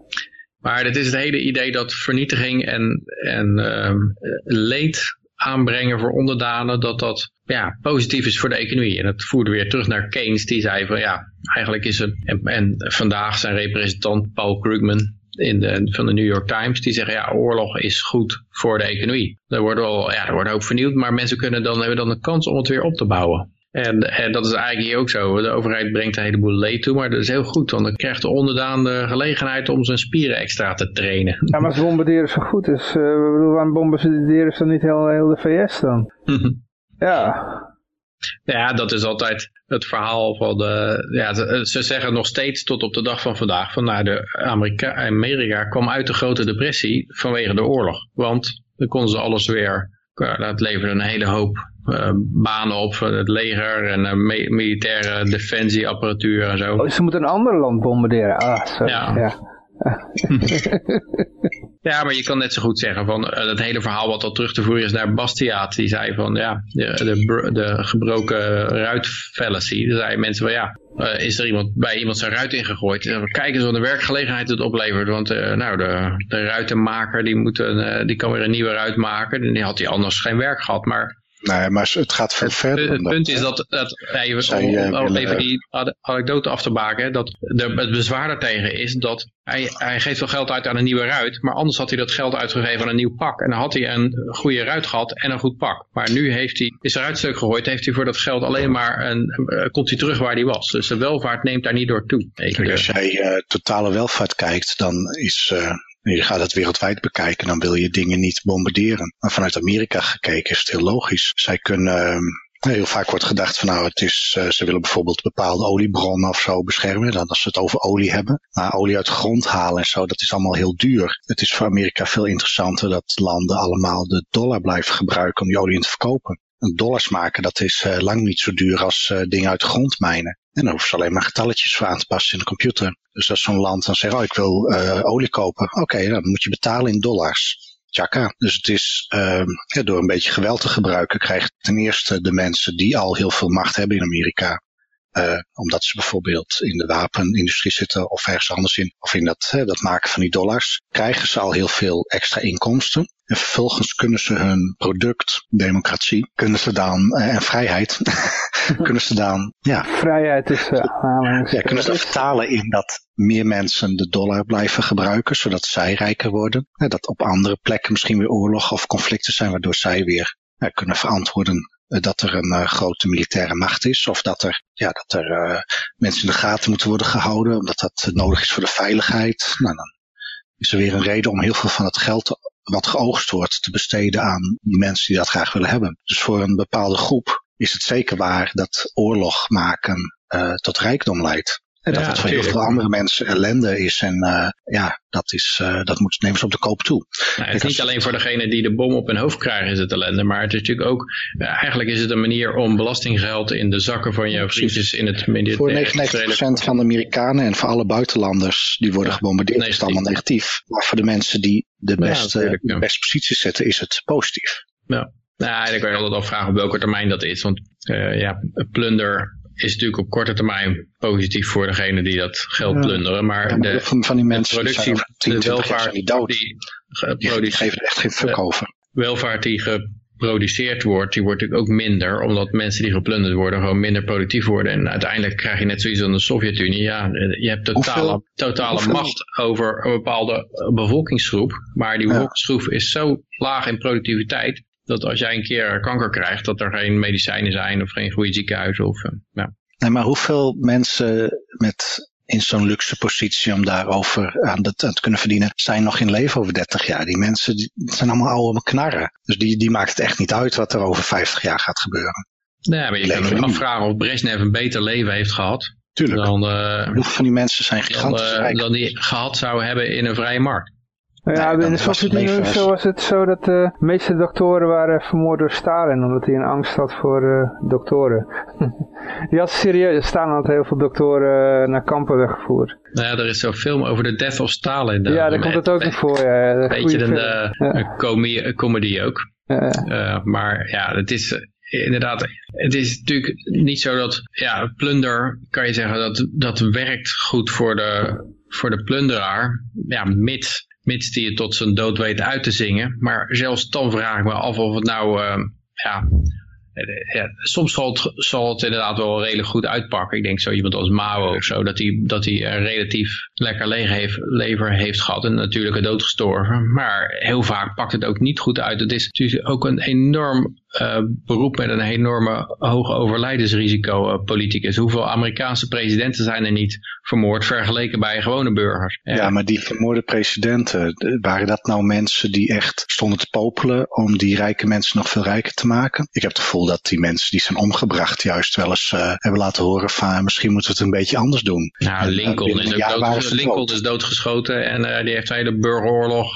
Maar het is het hele idee dat vernietiging en, en um, leed aanbrengen voor onderdanen, dat dat ja, positief is voor de economie. En dat voerde weer terug naar Keynes, die zei van ja, eigenlijk is het, en, en vandaag zijn representant Paul Krugman in de, van de New York Times, die zeggen ja, oorlog is goed voor de economie. Er wordt wel, ja, er wordt ook vernieuwd, maar mensen kunnen dan, hebben dan de kans om het weer op te bouwen. En, en dat is eigenlijk hier ook zo. De overheid brengt een heleboel leed toe, maar dat is heel goed. Want dan krijgt de onderdaan de gelegenheid om zijn spieren extra te trainen. Ja, maar ze bombarderen zo goed. Dus uh, we waarom bombarderen ze dan niet heel, heel de VS dan? ja. Ja, dat is altijd het verhaal van de... Ja, ze zeggen nog steeds tot op de dag van vandaag... van nou, de Amerika, Amerika kwam uit de grote depressie vanwege de oorlog. Want dan konden ze alles weer... Dat leverde een hele hoop uh, banen op het leger en uh, militaire defensieapparatuur en zo. Oh, ze moeten een ander land bombarderen. Ah, sorry. Ja. ja. ja, maar je kan net zo goed zeggen van uh, het hele verhaal wat al terug te voeren is naar Bastiaat. Die zei van ja, de, de, de gebroken ruit fallacy. Dan zeiden mensen van ja, uh, is er iemand bij iemand zijn ruit ingegooid. Kijk eens wat de werkgelegenheid het oplevert. Want uh, nou, de, de ruitenmaker die, moet een, die kan weer een nieuwe ruit maken. En die had hij anders geen werk gehad. Maar Nee, maar het gaat veel verder. Het, punt is dat, dat om, om even die anekdote af te maken, dat de, het bezwaar daartegen is dat hij, hij geeft wel geld uit aan een nieuwe ruit, maar anders had hij dat geld uitgegeven aan een nieuw pak. En dan had hij een goede ruit gehad en een goed pak. Maar nu heeft hij, is er uitstuk gegooid, heeft hij voor dat geld alleen maar een, uh, komt hij terug waar hij was. Dus de welvaart neemt daar niet door toe. Kijk, als jij uh, totale welvaart kijkt, dan is... Uh, je gaat het wereldwijd bekijken, dan wil je dingen niet bombarderen. Maar vanuit Amerika gekeken is het heel logisch. Zij kunnen Heel vaak wordt gedacht van nou, het is, uh, ze willen bijvoorbeeld bepaalde oliebronnen of zo beschermen. Dan als ze het over olie hebben. Maar olie uit de grond halen en zo, dat is allemaal heel duur. Het is voor Amerika veel interessanter dat landen allemaal de dollar blijven gebruiken om die olie in te verkopen. Dollars maken, dat is uh, lang niet zo duur als uh, dingen uit de grond mijnen. En dan hoeven ze alleen maar getalletjes voor aan te passen in de computer. Dus als zo'n land dan zegt, oh ik wil olie kopen. Oké, dan moet je betalen in dollars. Tjaka. Dus het is uh, ja, door een beetje geweld te gebruiken krijgt ten eerste de mensen die al heel veel macht hebben in Amerika. Uh, omdat ze bijvoorbeeld in de wapenindustrie zitten of ergens anders in, of in dat, dat maken van die dollars, krijgen ze al heel veel extra inkomsten. En vervolgens kunnen ze hun product, democratie, kunnen ze dan, uh, en vrijheid, kunnen ze dan, ja. Vrijheid is uh, ja, kunnen ze vertalen in dat meer mensen de dollar blijven gebruiken, zodat zij rijker worden. Ja, dat op andere plekken misschien weer oorlog of conflicten zijn, waardoor zij weer kunnen verantwoorden dat er een uh, grote militaire macht is. Of dat er, ja, dat er uh, mensen in de gaten moeten worden gehouden, omdat dat nodig is voor de veiligheid. Nou, dan is er weer een reden om heel veel van het geld wat geoogst wordt te besteden aan die mensen die dat graag willen hebben. Dus voor een bepaalde groep is het zeker waar dat oorlog maken uh, tot rijkdom leidt. En dat ja, het voor heel veel andere mensen ellende is. En uh, ja, dat, is, uh, dat moet, nemen ze op de koop toe. Nou, het is niet alleen voor degene die de bom op hun hoofd krijgen is het ellende. Maar het is natuurlijk ook, ja, eigenlijk is het een manier om belastinggeld in de zakken van jouw vriendjes in het midden. Voor 99% van de Amerikanen en voor alle buitenlanders die worden gebombardeerd is het allemaal negatief. Maar voor de mensen die de beste, ja, de beste posities zetten is het positief. Ja. Nou, ik kan je altijd afvragen op welke termijn dat is. Want ja, plunder is natuurlijk op korte termijn positief voor degene die dat geld plunderen. Maar, ja, maar de, van, van die mensen de productie, die 10, de welvaart die dood. die echt geen fuck over. welvaart die geproduceerd wordt, die wordt natuurlijk ook minder, omdat mensen die geplunderd worden gewoon minder productief worden. En uiteindelijk krijg je net zoiets als de Sovjet-Unie. Ja, je hebt totale, Hoeveel- totale hoeveel- macht over een bepaalde bevolkingsgroep, maar die Ja. bevolkingsgroep is zo laag in productiviteit, dat als jij een keer kanker krijgt, dat er geen medicijnen zijn of geen goede ziekenhuizen. Of, eh, nou, Nee, maar hoeveel mensen met in zo'n luxe positie om daarover aan, aan te kunnen verdienen, zijn nog in leven over 30 jaar. Die mensen die zijn allemaal oude knarren. Dus die, die maakt het echt niet uit wat er over 50 jaar gaat gebeuren. nee, maar je Leven kan je afvragen of Brezhnev een beter leven heeft gehad Tuurlijk. dan, Hoeveel van die mensen zijn dan, gigantisch eh, rijk? dan die gehad zou hebben in een vrije markt. Ja, Nee, in de Sovjet-Unie was het zo dat de meeste doktoren waren vermoord door Stalin, omdat hij een angst had voor eh, doktoren. die had serieus, Stalin had heel veel doktoren eh, naar kampen weggevoerd. Nou ja, er is zo'n film over de Death of Stalin. eh, ja, daar komt het ook nog voor. Ja, een beetje een, film. eh, een, comie- een comedy ook. Ja. Eh, maar ja, het is eh, inderdaad, het is natuurlijk niet zo dat, ja, plunder, kan je zeggen, dat, dat werkt goed voor de, voor de plunderaar. Ja, mits, mits die het tot zijn dood weet uit te zingen. Maar zelfs dan vraag ik me af of het nou, uh, ja, ja, soms zal het, inderdaad wel redelijk goed uitpakken. Ik denk zo iemand als Mao of zo, dat hij dat een relatief lekker leger heeft, lever heeft gehad en natuurlijk dood gestorven. Maar heel vaak pakt het ook niet goed uit. Het is natuurlijk ook een enorm uh, beroep met een enorme hoog overlijdensrisico uh, politicus. Hoeveel Amerikaanse presidenten zijn er niet vermoord vergeleken bij gewone burgers? Ja, maar die vermoorde presidenten, waren dat nou mensen die echt stonden te popelen om die rijke mensen nog veel rijker te maken? Ik heb het gevoel dat die mensen die zijn omgebracht juist wel eens uh, hebben laten horen van misschien moeten we het een beetje anders doen. Nou, en, Lincoln, is, ook dood, Lincoln is doodgeschoten en die heeft een hele burgeroorlog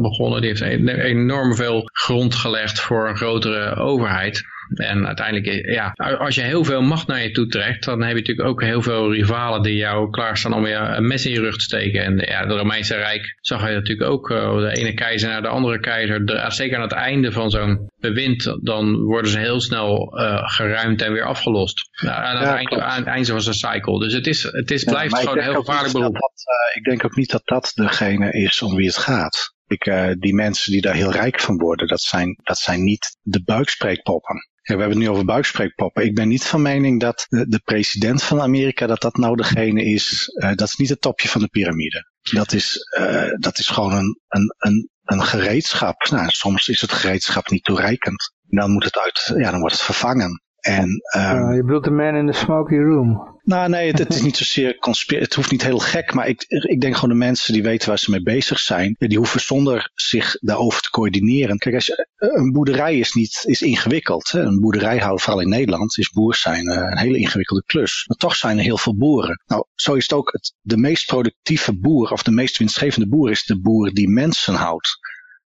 begonnen. Die heeft enorm veel grond gelegd voor een grotere overheid. En uiteindelijk, ja, als je heel veel macht naar je toe trekt, dan heb je natuurlijk ook heel veel rivalen die jou klaarstaan om je een mes in je rug te steken. En ja, het Romeinse Rijk zag je natuurlijk ook, uh, de ene keizer naar de andere keizer. De, zeker aan het einde van zo'n bewind, dan worden ze heel snel uh, geruimd en weer afgelost. Nou, aan, het ja, eind, aan het eind was een cycle. Dus het, is, het is, blijft gewoon een heel gevaarlijk beroep. Dat, uh, ik denk ook niet dat dat degene is om wie het gaat. Ik, uh, die mensen die daar heel rijk van worden, dat zijn, dat zijn niet de buikspreekpoppen. Ja, we hebben het nu over buikspreekpoppen. Ik ben niet van mening dat de, de president van Amerika, dat dat nou degene is, uh, dat is niet het topje van de piramide. Dat is, uh, dat is gewoon een, een, een, een gereedschap. Nou, soms is het gereedschap niet toereikend. En dan moet het uit, ja, dan wordt het vervangen. En, um, uh, je bedoelt de man in the smoky room. Nou, nee, het, het is niet zozeer conspiratie. Het hoeft niet heel gek, maar ik, ik denk gewoon de mensen die weten waar ze mee bezig zijn, die hoeven zonder zich daarover te coördineren. Kijk, als je, een boerderij is niet is ingewikkeld. Hè? Een boerderij houden, vooral in Nederland, is boer zijn een hele ingewikkelde klus. Maar toch zijn er heel veel boeren. Nou, zo is het ook. Het, de meest productieve boer of de meest winstgevende boer is de boer die mensen houdt.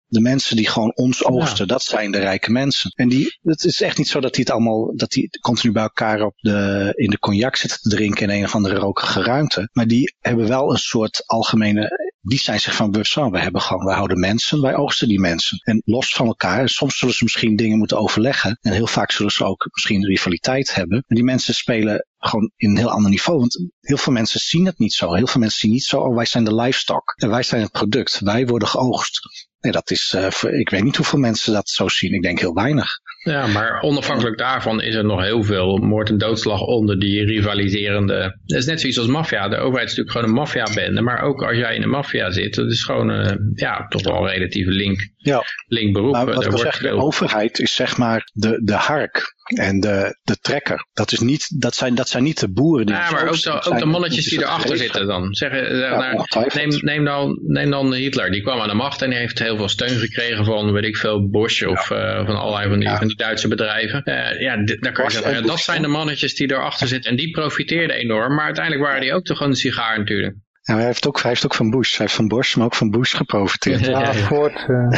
De mensen die gewoon ons oogsten, ja. dat zijn de rijke mensen. En die, het is echt niet zo dat die het allemaal, dat die continu bij elkaar op de, in de cognac zitten te drinken in een of andere rokige ruimte. Maar die hebben wel een soort algemene, die zijn zich van bewust van, we hebben gewoon, wij houden mensen, wij oogsten die mensen. En los van elkaar, soms zullen ze misschien dingen moeten overleggen. En heel vaak zullen ze ook misschien rivaliteit hebben. Maar die mensen spelen gewoon in een heel ander niveau. Want heel veel mensen zien het niet zo. Heel veel mensen zien niet zo, oh wij zijn de livestock. En wij zijn het product. Wij worden geoogst. Nee, dat is, uh, ik weet niet hoeveel mensen dat zo zien. Ik denk heel weinig. Ja, maar onafhankelijk daarvan is er nog heel veel moord en doodslag onder die rivaliserende... Dat is net zoiets als maffia. De overheid is natuurlijk gewoon een maffia-bende. Maar ook als jij in een maffia zit, dat is gewoon uh, ja, toch wel een relatieve link, ja. link beroep. Maar wat ik de overheid is zeg maar de, de hark en de, de trekker. Dat, is niet, dat, zijn, dat zijn niet de boeren die... Ja, maar ook de, ook de mannetjes die erachter zitten dan. Zeggen, ja, nou, neem, neem, dan, neem dan Hitler. Die kwam aan de macht en die heeft heel veel steun gekregen van, weet ik veel, Bosch of ja. uh, van allerlei van die, ja. van die Duitse bedrijven. Uh, ja, daar kan je zeggen, dat zijn de mannetjes die erachter zitten. En die profiteerden enorm. Maar uiteindelijk waren die ook toch gewoon een sigaar natuurlijk. Ja, hij heeft, ook, hij heeft ook van Bush. Hij heeft van Bosch, maar ook van Bush geprofiteerd. Ja, ja Ford, uh,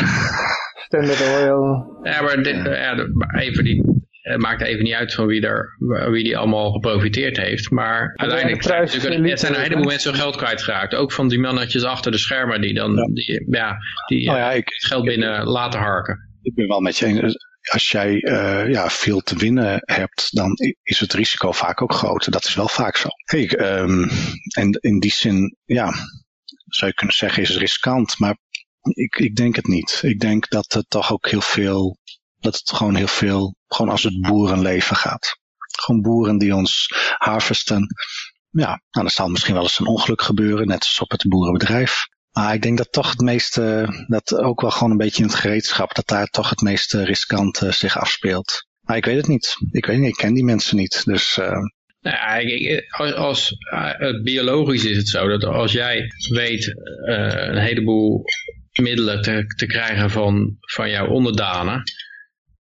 Standard Oil. Ja, maar dit, ja, even die het maakt even niet uit van wie, er, wie die allemaal geprofiteerd heeft. Maar uiteindelijk zijn, er zijn een heleboel mensen geld kwijtgeraakt. Ook van die mannetjes achter de schermen die dan ja. Die, ja, die oh ja, ik, het geld binnen laten harken. Ik ben wel met je eens. Als jij uh, ja, veel te winnen hebt, dan is het risico vaak ook groter. Dat is wel vaak zo. Hey, um, en in die zin, ja, zou je kunnen zeggen, is het riskant. Maar ik, ik denk het niet. Ik denk dat het toch ook heel veel dat het gewoon heel veel, gewoon als het boerenleven gaat. Gewoon boeren die ons harvesten. Ja, nou, dan zal misschien wel eens een ongeluk gebeuren, net als op het boerenbedrijf. Maar ik denk dat toch het meeste, dat ook wel gewoon een beetje in het gereedschap, dat daar toch het meeste riskante zich afspeelt. Maar ik weet het niet. Ik weet niet, ik ken die mensen niet. Dus uh, ja, als, uh, biologisch is het zo dat als jij weet een heleboel middelen te, te krijgen van, van jouw onderdanen,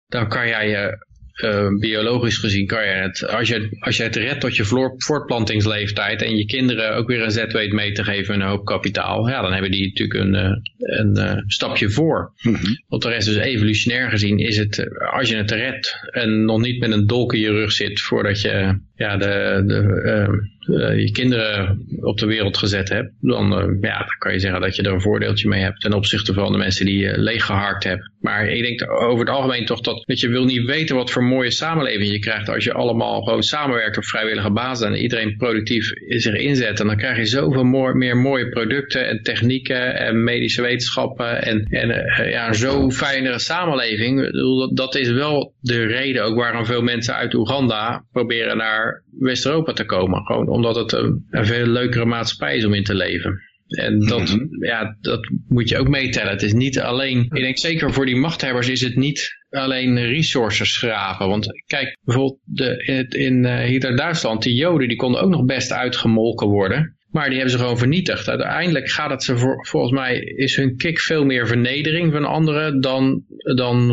dan kan jij je uh, biologisch gezien kan je het, als je, als je het redt tot je voortplantingsleeftijd en je kinderen ook weer een zet weet mee te geven en een hoop kapitaal, ja, dan hebben die natuurlijk een, uh, een uh, stapje voor. Mm -hmm. Want de rest dus evolutionair gezien is het, als je het redt en nog niet met een dolk in je rug zit voordat je ja, de, de, uh, je kinderen op de wereld gezet hebt, dan, uh, ja, dan kan je zeggen dat je er een voordeeltje mee hebt ten opzichte van de mensen die je leeggeharkt hebt. Maar ik denk over het algemeen toch dat, dat je wil niet weten wat voor mooie samenleving je krijgt als je allemaal gewoon samenwerkt op vrijwillige basis en iedereen productief zich inzet. En dan krijg je zoveel meer mooie producten en technieken en medische wetenschappen en, en uh, ja, zo fijnere samenleving. Dat, dat is wel de reden ook waarom veel mensen uit Oeganda proberen naar West-Europa te komen. Gewoon omdat het een, een, veel leukere maatschappij is om in te leven. En dat, mhm. ja, dat moet je ook meetellen. Het is niet alleen, ik denk zeker voor die machthebbers is het niet alleen resources schrapen. Want kijk, bijvoorbeeld de, in, in uh, Hitler-Duitsland, die joden die konden ook nog best uitgemolken worden. Maar die hebben ze gewoon vernietigd. Uiteindelijk gaat het ze voor, volgens mij is hun kick veel meer vernedering van anderen dan, dan,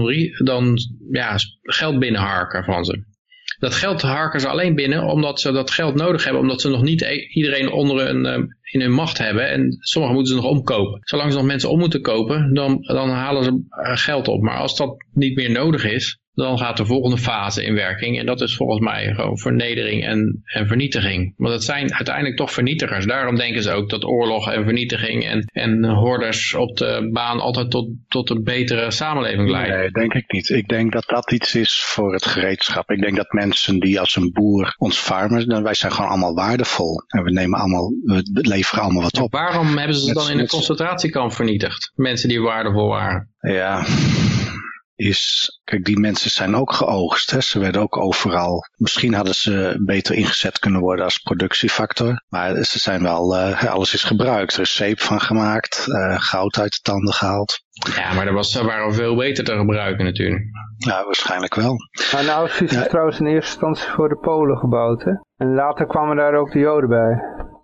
dan ja, geld binnenharken van ze. Dat geld harken ze alleen binnen omdat ze dat geld nodig hebben. Omdat ze nog niet e- iedereen onder een, eh, in hun macht hebben. En sommigen moeten ze nog omkopen. Zolang ze nog mensen om moeten kopen, dan, dan halen ze eh, geld op. Maar als dat niet meer nodig is, dan gaat de volgende fase in werking. En dat is volgens mij gewoon vernedering en, en vernietiging. Want het zijn uiteindelijk toch vernietigers. Daarom denken ze ook dat oorlog en vernietiging en, en hordes op de baan altijd tot, tot een betere samenleving leiden. Nee, denk ik niet. Ik denk dat dat iets is voor het gereedschap. Ik denk dat mensen die als een boer ons farmen, dan wij zijn gewoon allemaal waardevol. En we nemen allemaal, we leveren allemaal wat op. waarom hebben ze ze dan in een concentratiekamp vernietigd? Mensen die waardevol waren. Ja, is, kijk, die mensen zijn ook geoogst. Hè? Ze werden ook overal, misschien hadden ze beter ingezet kunnen worden als productiefactor. Maar ze zijn wel, uh, alles is gebruikt. Er is zeep van gemaakt, uh, goud uit de tanden gehaald. Ja, maar er was, waren veel beter te gebruiken natuurlijk. Ja, waarschijnlijk wel. Maar nou is het trouwens in eerste instantie voor de Polen gebouwd, hè? En later kwamen daar ook de Joden bij.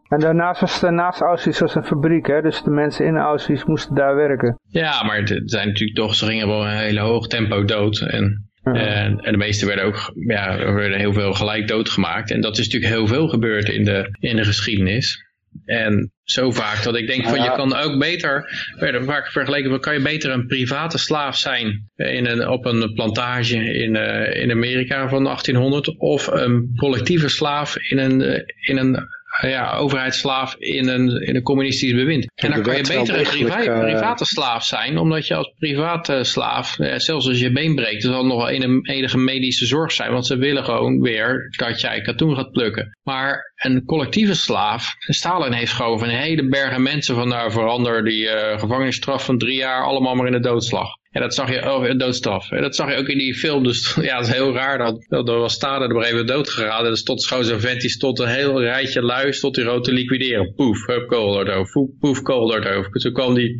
En daarnaast was het, naast Auschwitz was een fabriek, hè? dus de mensen in Auschwitz moesten daar werken. Ja, maar het zijn natuurlijk toch, ze gingen wel een hele hoog tempo dood. En, en, en, de meesten werden ook, ja, er werden heel veel gelijk doodgemaakt. En dat is natuurlijk heel veel gebeurd in de, in de geschiedenis. En zo vaak dat ik denk van je kan ook beter, werden vaak vergeleken, kan je beter een private slaaf zijn in een, op een plantage in, uh, in Amerika van 1800 of een collectieve slaaf in een, in een ja, overheidsslaaf in een, in een communistisch bewind. En dan kan je beter een priva uh... private slaaf zijn, omdat je als private slaaf, eh, zelfs als je been breekt, er zal nog wel een, enige medische zorg zijn, want ze willen gewoon weer dat jij katoen gaat plukken. Maar een collectieve slaaf, Stalin heeft gewoon van een hele bergen mensen van daar verander die uh, gevangenisstraf van drie jaar allemaal maar in de doodslag. En dat zag je, oh, doodstraf. En dat zag je ook in die film. Dus ja, het is heel raar. Dat, dat er was Stalin er even dood gegaan. En er stond gewoon zo'n vent, die stond een heel rijtje lui, stond die rood te liquideren. Poef, hup, kool erover. Poef, kool erover. Toen kwam die,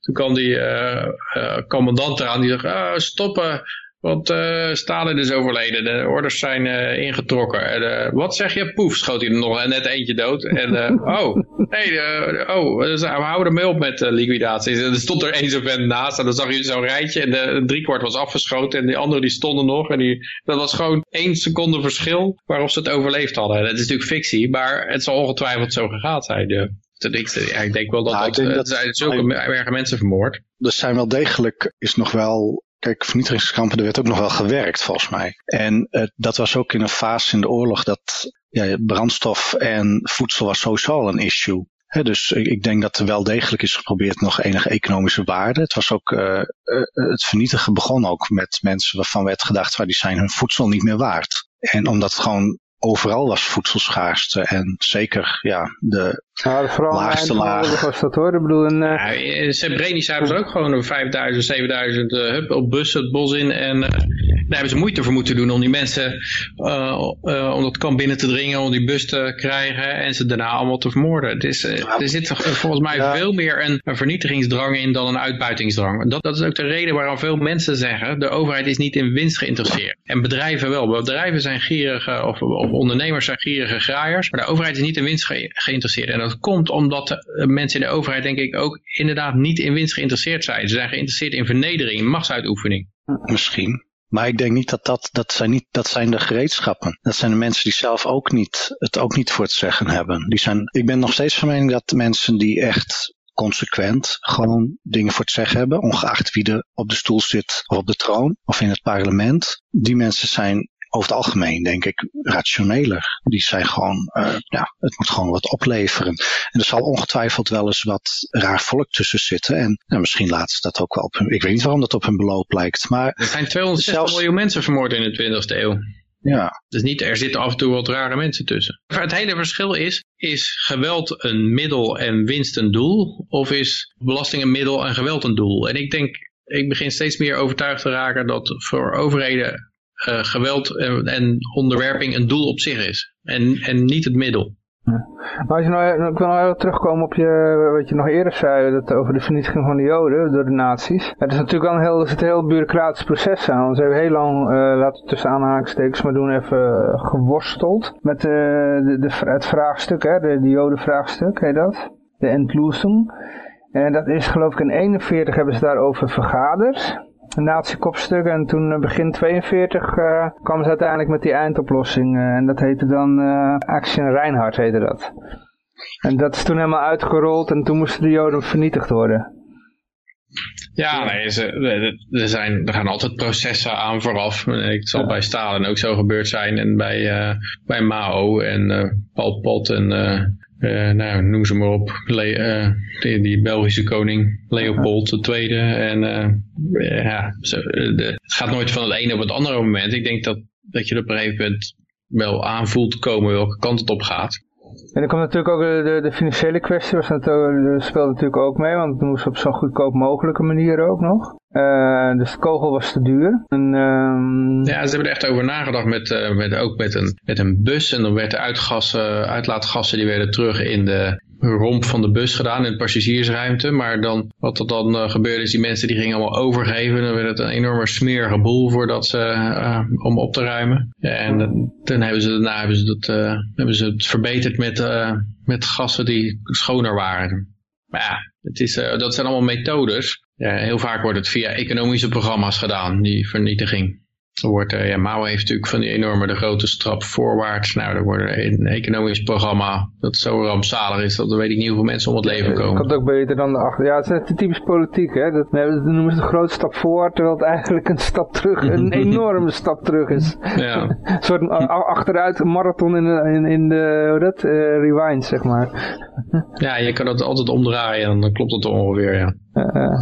toen kwam die uh, uh, commandant eraan. Die dacht, ah, stoppen. Want uh, Stalin is overleden, de orders zijn uh, ingetrokken. En, uh, wat zeg je? Poef, schoot hij er nog net eentje dood. En oh, nee, oh, dus, we houden ermee op met liquidaties. En er stond er één zo'n vent naast en dan zag je zo'n rijtje en de, driekwart was afgeschoten. En die andere die stonden nog. En die, dat was gewoon één seconde verschil waarop ze het overleefd hadden. Dat is natuurlijk fictie, maar het zal ongetwijfeld zo gegaan zijn. De, ja, ik denk wel dat, nou, dat, dat, zijn zulke erge mensen vermoord. Er zijn wel degelijk, is nog wel Kijk, vernietigingskampen, er werd ook nog wel gewerkt volgens mij. En uh, dat was ook in een fase in de oorlog dat ja, brandstof en voedsel was sowieso al een issue. Dus ik, denk dat er wel degelijk is geprobeerd nog enige economische waarde. Het was ook, uh, uh, het vernietigen begon ook met mensen waarvan werd gedacht, waar die zijn hun voedsel niet meer waard. En omdat het gewoon overal was voedselschaarste. En zeker ja, de ja, vooral laagste laag. was dat hoor. Ik bedoel, een, uh... ja, in Srebrenica hebben ze ook gewoon 5000, 7000 uh, hup, op bussen het bos in. En uh, daar hebben ze moeite voor moeten doen om die mensen, uh, uh, om dat kamp binnen te dringen, om die bus te krijgen en ze daarna allemaal te vermoorden. Het is, uh, Er zit volgens mij ja. veel meer een, een, vernietigingsdrang in dan een uitbuitingsdrang. Dat, dat is ook de reden waarom veel mensen zeggen, de overheid is niet in winst geïnteresseerd. En bedrijven wel. Bedrijven zijn gierige, of, of ondernemers zijn gierige graaiers, maar de overheid is niet in winst ge geïnteresseerd. En dat komt omdat de mensen in de overheid denk ik ook inderdaad niet in winst geïnteresseerd zijn. Ze zijn geïnteresseerd in vernedering, in machtsuitoefening. Misschien. Maar ik denk niet dat dat, dat zijn niet, dat zijn de gereedschappen. Dat zijn de mensen die zelf ook niet, het ook niet voor het zeggen hebben. Die zijn, ik ben nog steeds van mening dat mensen die echt consequent gewoon dingen voor het zeggen hebben, ongeacht wie er op de stoel zit of op de troon of in het parlement, die mensen zijn over het algemeen, denk ik, rationeler. Die zijn gewoon, uh, ja, het moet gewoon wat opleveren. En er zal ongetwijfeld wel eens wat raar volk tussen zitten. En nou, misschien laten ze dat ook wel op hun, ik weet niet waarom dat op hun beloop lijkt. Maar er zijn 260 zelfs, miljoen mensen vermoord in de 20e eeuw. Ja. Dus niet, er zitten af en toe wat rare mensen tussen. Het hele verschil is, is geweld een middel en winst een doel? Of is belasting een middel en geweld een doel? En ik denk, ik begin steeds meer overtuigd te raken dat voor overheden uh, geweld en, en, onderwerping een doel op zich is. En, en niet het middel. Maar als je nou, ik wil nou even terugkomen op je, wat je nog eerder zei, dat over de vernietiging van de joden door de nazi's. Het is natuurlijk al een heel, een heel bureaucratisch proces aan. Ze hebben heel lang, uh, laten we tussen aanhalingstekens maar doen, even geworsteld met de, de, het vraagstuk, hè, de, de jodenvraagstuk, heet dat? De Entloosung. En dat is geloof ik in 41 hebben ze daarover vergaderd nazi-kopstuk. En toen eh, begin 42 uh, eh, kwam ze uiteindelijk met die eindoplossing. Uh, en dat heette dan uh, Action Reinhardt heette dat. En dat is toen helemaal uitgerold en toen moesten de Joden vernietigd worden. Ja, nee, ze, er, zijn, er gaan altijd processen aan vooraf. Het zal bij Stalin ook zo gebeurd zijn en bij, bij Mao en Pol Pot en uh, nou, noem ze maar op, Le uh, die, Belgische koning Leopold II. En uh, ja, zo, het gaat nooit van het ene op het andere moment. Ik denk dat, dat je op een gegeven moment wel aanvoelt komen welke kant het op gaat. En dan komt natuurlijk ook de, de financiële kwestie, was dat, speelde natuurlijk ook mee, want het moest op zo'n goedkoop mogelijke manier ook nog. Uh, dus de kogel was te duur. En, um... Ja, ze hebben er echt over nagedacht met, uh, met, ook met een, met een bus. En dan werden uitgassen, uitlaatgassen die werden terug in de romp van de bus gedaan in de passagiersruimte. Maar dan, wat er dan uh, gebeurde is die mensen die gingen allemaal overgeven. Dan werd het een enorme smerige boel voordat ze, om op te ruimen. En toen hebben ze, daarna hebben ze, dat, hebben ze het verbeterd met, met gassen die schoner waren. Maar ja, het is, dat zijn allemaal methodes. Heel vaak wordt het via economische programma's gedaan, die vernietiging. Wordt, ja, Mao heeft natuurlijk van die enorme de grote strap voorwaarts. Nou, er wordt een economisch programma dat zo rampzalig is dat er weet ik niet hoeveel mensen om het leven komen. Dat kan ook beter dan de achter. Ja, het is typisch politiek, hè. Dat, dat noemen ze de grote stap voor, terwijl het eigenlijk een stap terug, een enorme stap terug is. Ja. een soort achteruit marathon in de, in, in de hoe dat, uh, rewind, zeg maar. ja, je kan het altijd omdraaien en dan klopt het ongeveer, ja. Uh,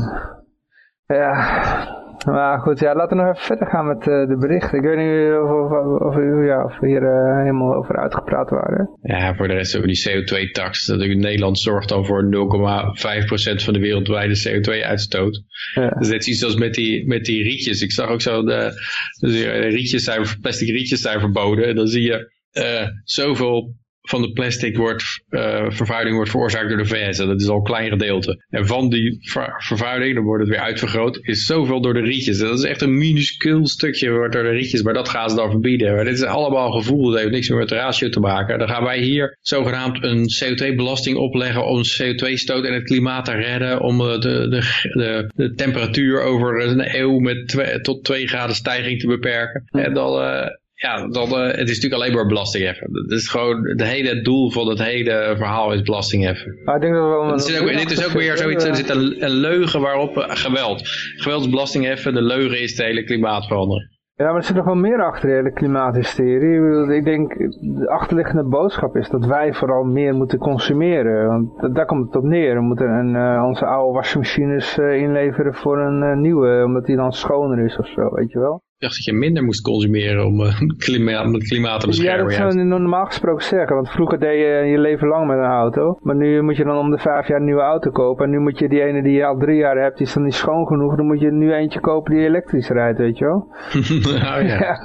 ja. Maar goed, ja, laten we nog even verder gaan met uh, de berichten. Ik weet niet of, of, of, ja, of we hier uh, helemaal over uitgepraat waren. Ja, voor de rest over die CO2-tax. Nederland zorgt dan voor 0,5% van de wereldwijde CO2-uitstoot. Ja. Dus net iets als met die, met die rietjes. Ik zag ook zo, de, de rietjes zijn, plastic rietjes zijn verboden. En dan zie je uh, zoveel van de plastic wordt, uh, vervuiling wordt veroorzaakt door de VS. En dat is al een klein gedeelte. En van die vervuiling, dan wordt het weer uitvergroot, is zoveel door de rietjes. En dat is echt een minuscuul stukje wordt door de rietjes, maar dat gaan ze dan verbieden. Maar dit is allemaal gevoel, dat heeft niks meer met de ratio te maken. Dan gaan wij hier zogenaamd een CO2-belasting opleggen om CO2-stoot en het klimaat te redden, om de, de, de, de temperatuur over een eeuw met twee, tot 2 graden stijging te beperken. En dan... Uh, ja, dan, uh, het is natuurlijk alleen maar belastingheffen. Dat is gewoon het hele doel van het hele verhaal is belastingheffen. Maar ik denk dat we wel dit, is ook, dit is ook weer zoiets, er zit een, een leugen waarop uh, geweld. Geweld is belastingheffen, de leugen is de hele klimaatverandering. Ja, maar er zit nog wel meer achter de hele klimaathysterie. Ik denk, de achterliggende boodschap is dat wij vooral meer moeten consumeren. Want daar komt het op neer. We moeten een, uh, onze oude wasmachines inleveren voor een nieuwe, omdat die dan schoner is of zo, weet je wel dacht dat je minder moest consumeren om uh, klimaat, het klimaat te beschermen. Ja, dat zou je normaal gesproken zeggen. Want vroeger deed je je leven lang met een auto. Maar nu moet je dan om de vijf jaar een nieuwe auto kopen. En nu moet je die ene die je al drie jaar hebt, die is dan niet schoon genoeg. Dan moet je nu eentje kopen die elektrisch rijdt, weet je wel. nou ja.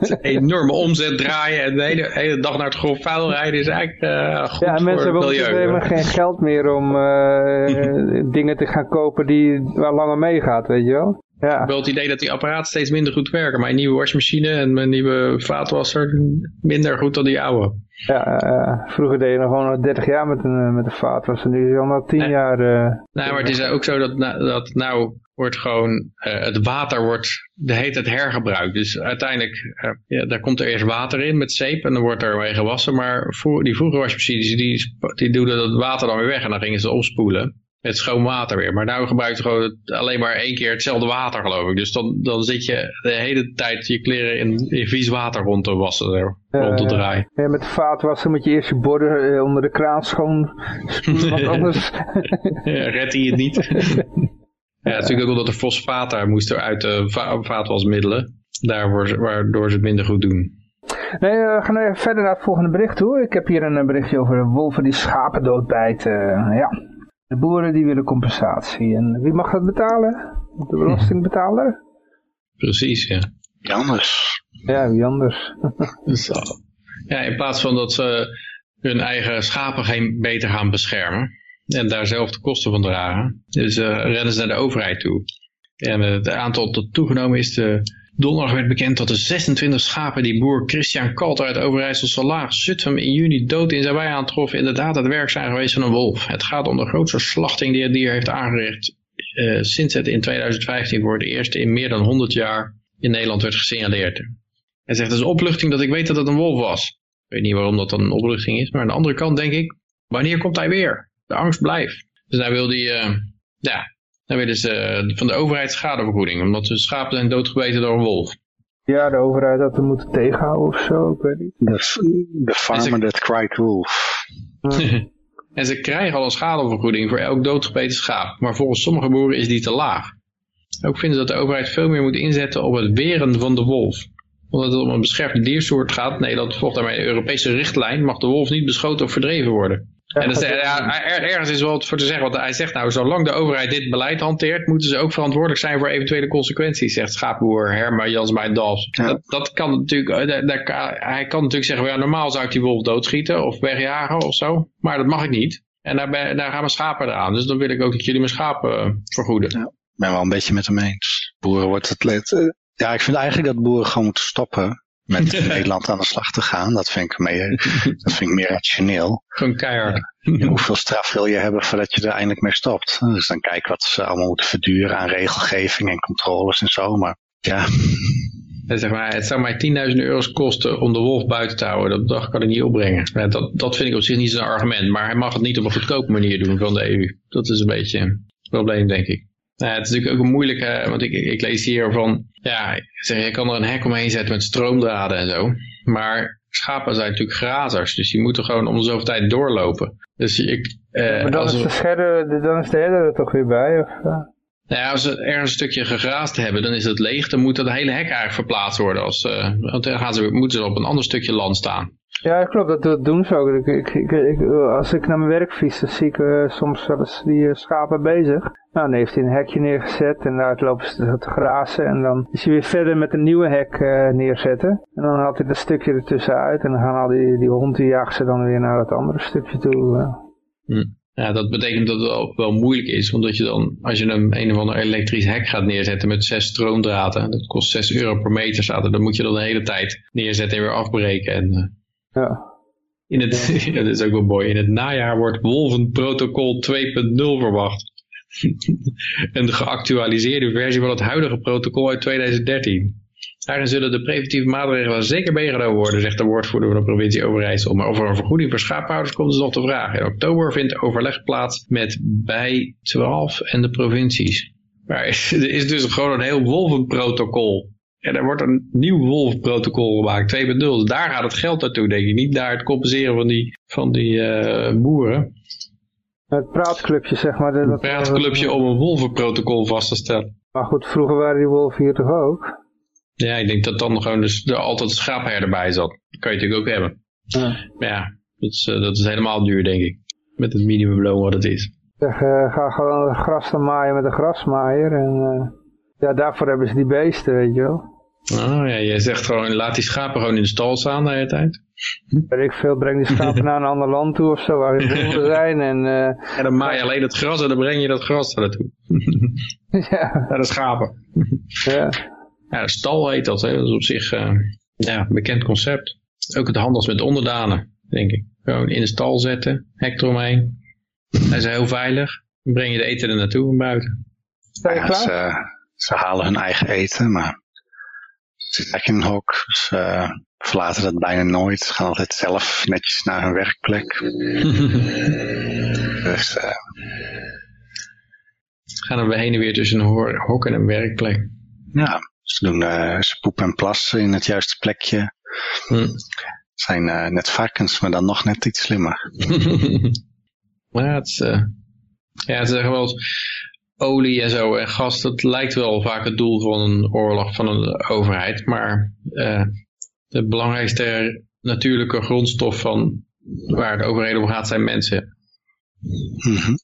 ja. enorme omzet draaien en de hele, hele dag naar het grof vuil rijden is eigenlijk uh, goed Ja, mensen hebben helemaal geen geld meer om uh, dingen te gaan kopen die waar langer meegaat, weet je wel. Ja. Wel het idee dat die apparaten steeds minder goed werken. Mijn nieuwe wasmachine en mijn nieuwe vaatwasser minder goed dan die oude. Ja, uh, vroeger deed je nog gewoon 30 jaar met een, eh, met een vaatwasser. Nu is het al nog 10 jaar... Uh, nou, maar het is ook zo dat, dat nou wordt gewoon... Uh, het water wordt de hele tijd hergebruikt. Dus uiteindelijk, ja, daar komt er eerst water in met zeep en dan wordt er mee gewassen. Maar voor, die vroege wasmachines, die, die doen dat water dan weer weg en dan gingen ze opspoelen. Met schoon water weer. Maar nou gebruik je gewoon het- alleen maar één keer hetzelfde water geloof ik. Dus dan, dan zit je de hele tijd je kleren in, in vies water rond te wassen, er, rond te Eh, draaien. Ja, met de vaatwasser moet je eerst je borden eh, onder de kraan schoon spoelen, want anders... Ja, redt hij het niet. ja, het natuurlijk ook omdat er fosfaat daar moest uit de va vaatwasmiddelen. Daarvoor, waardoor ze het minder goed doen. Nee, eh, we gaan even verder naar het volgende bericht toe. Ik heb hier een eh, berichtje over wolven die schapen doodbijten. ja, de boeren die willen compensatie. En wie mag dat betalen? De belastingbetaler? Precies, ja. Ja, anders. Ja, wie anders? Dus, uh, ja, in plaats van dat ze hun eigen schapen geen beter gaan beschermen en daar zelf de kosten van dragen, dus uh, rennen ze naar de overheid toe. En uh, het aantal dat toegenomen is, de, donderdag werd bekend dat de 26 schapen die boer Christian Kalter uit Overijssel Salaag Zutphen in juni dood in zijn wei aantroffen inderdaad het werk zijn geweest van een wolf. Het gaat om de grootste slachting die het dier heeft aangericht uh, sinds het in 2015 voor het eerst in meer dan 100 jaar in Nederland werd gesignaleerd. Hij zegt, het is opluchting dat ik weet dat het een wolf was. Ik weet niet waarom dat dan een opluchting is. Maar aan de andere kant denk ik, wanneer komt hij weer? De angst blijft. Dus daar wil die, uh, ja, dan willen ze uh, van de overheid schadevergoeding. Omdat de schapen zijn doodgebeten door een wolf. Ja, de overheid had hem moeten tegenhouden of zo, ik weet niet. The, farmer ze... that cried wolf. Ja. en ze krijgen al een schadevergoeding voor elk doodgebeten schaap. Maar volgens sommige boeren is die te laag. Ook vinden ze dat de overheid veel meer moet inzetten op het weren van de wolf omdat het om een beschermde diersoort gaat, Nederland volgt daarmee de Europese richtlijn, mag de wolf niet beschoten of verdreven worden. En dat is, ja, er, ergens is wel wat voor te zeggen, want hij zegt nou, zolang de overheid dit beleid hanteert, moeten ze ook verantwoordelijk zijn voor eventuele consequenties, zegt schaapboer Herma Jansmijn Dals. Ja. Dat, dat, kan natuurlijk, dat, dat, hij kan natuurlijk zeggen, ja, normaal zou ik die wolf doodschieten of wegjagen of zo, maar dat mag ik niet. En daar, ben, daar gaan mijn schapen eraan, dus dan wil ik ook dat jullie mijn schapen vergoeden. Ja, ik ben wel een beetje met hem eens. Boeren wordt het let, ja, ik vind eigenlijk dat boeren gewoon moeten stoppen met Nederland aan de slag te gaan. Dat vind ik meer, dat vind ik meer rationeel. Gewoon keihard. Ja, hoeveel straf wil je hebben voordat je er eindelijk mee stopt? Dus dan kijk wat ze allemaal moeten verduren aan regelgeving en controles en zo. Maar ja. Zeg maar, het zou mij 10.000 euro's kosten om de wolf buiten te houden. Dat bedrag kan ik niet opbrengen. Dat, dat vind ik op zich niet zo'n argument. Maar hij mag het niet op een goedkope manier doen van de EU. Dat is een beetje een probleem, denk ik. Nou, het is natuurlijk ook een moeilijke, want ik, ik lees hier van, ja, zeg, je kan er een hek omheen zetten met stroomdraden en zo. Maar schapen zijn natuurlijk grazers, dus die moeten gewoon om de zoveel tijd doorlopen. Dus ik... Eh, maar dan, is de scherder, dan is de herder er toch weer bij? Of, uh? Nou ja, als ze ergens een stukje gegraasd hebben, dan is het leeg. Dan moet dat hele hek eigenlijk verplaatst worden. Als, uh, want dan gaan ze, moeten ze op een ander stukje land staan. Ja, klopt. Dat, dat doen ze ook. Ik, ik, als ik naar mijn werk fiets, dan zie ik uh, soms wel eens die uh, schapen bezig. Nou, dan heeft hij een hekje neergezet en daar lopen ze te grazen. En dan is hij weer verder met een nieuwe hek uh, neerzetten. En dan haalt hij dat stukje ertussen uit. En dan gaan al die, die hond, die ze dan weer naar het andere stukje toe. Hm. Ja, dat betekent dat het wel, wel moeilijk is, omdat je dan, als je een een of ander elektrisch hek gaat neerzetten met zes stroomdraden, dat kost 6 euro per meter zaten, dan moet je dan de hele tijd neerzetten en weer afbreken. En, ja. In het, ja, dat is ook wel mooi, in het najaar wordt Wolvenprotocol 2.0 verwacht. een geactualiseerde versie van het huidige protocol uit 2013. Daarin zullen de preventieve maatregelen zeker meegenomen worden, zegt de woordvoerder van de provincie Overijssel. Maar of er een vergoeding voor schaaphouders komt, is nog te vragen. In oktober vindt overleg plaats met bij 12 en de provincies. Maar er is dus gewoon een heel wolvenprotocol. En er wordt een nieuw wolvenprotocol gemaakt, 2.0. Dus daar gaat het geld naartoe, denk ik. Niet naar het compenseren van die, van die uh, boeren. Het praatclubje, zeg maar. Het praatclubje om een wolvenprotocol vast te stellen. Maar goed, vroeger waren die wolven hier toch ook? Ja, ik denk dat dan gewoon dus er altijd een schaapherder bij zat. Dat kan je natuurlijk ook hebben. Ja. Maar ja, dat is, uh, dat is helemaal duur, denk ik. Met het minimumloon wat het is. Zeg, uh, ga gewoon het gras dan maaien met een grasmaaier. En uh, ja, daarvoor hebben ze die beesten, weet je wel. Oh ja, jij zegt gewoon, laat die schapen gewoon in de stal staan de hele tijd. Weet ik veel, breng die schapen naar een ander land toe of zo, waar die boeren zijn. En, uh, en dan maai je alleen het gras en dan breng je dat gras daar naartoe. ja. Naar de schapen. ja. Ja, stal heet dat, hè. dat is op zich uh, ja, een bekend concept. Ook het handels met onderdanen, denk ik. Gewoon in de stal zetten, hek eromheen. Hij is heel veilig. Dan breng je de eten er naartoe van buiten. Ja, ze, ze, halen hun eigen eten, maar een hok. Ze uh, verlaten dat bijna nooit. Ze gaan altijd zelf netjes naar hun werkplek. dus uh, gaan er heen en weer tussen een hok en een werkplek. Ja, ze, doen, uh, ze poepen en plassen in het juiste plekje. Hm. Zijn uh, net varkens, maar dan nog net iets slimmer. maar het is, uh, ja, ze zeggen wel eens, olie en zo en gas, dat lijkt wel vaak het doel van een oorlog van een overheid. Maar de belangrijkste natuurlijke grondstof van waar de overheid om gaat zijn mensen. Mm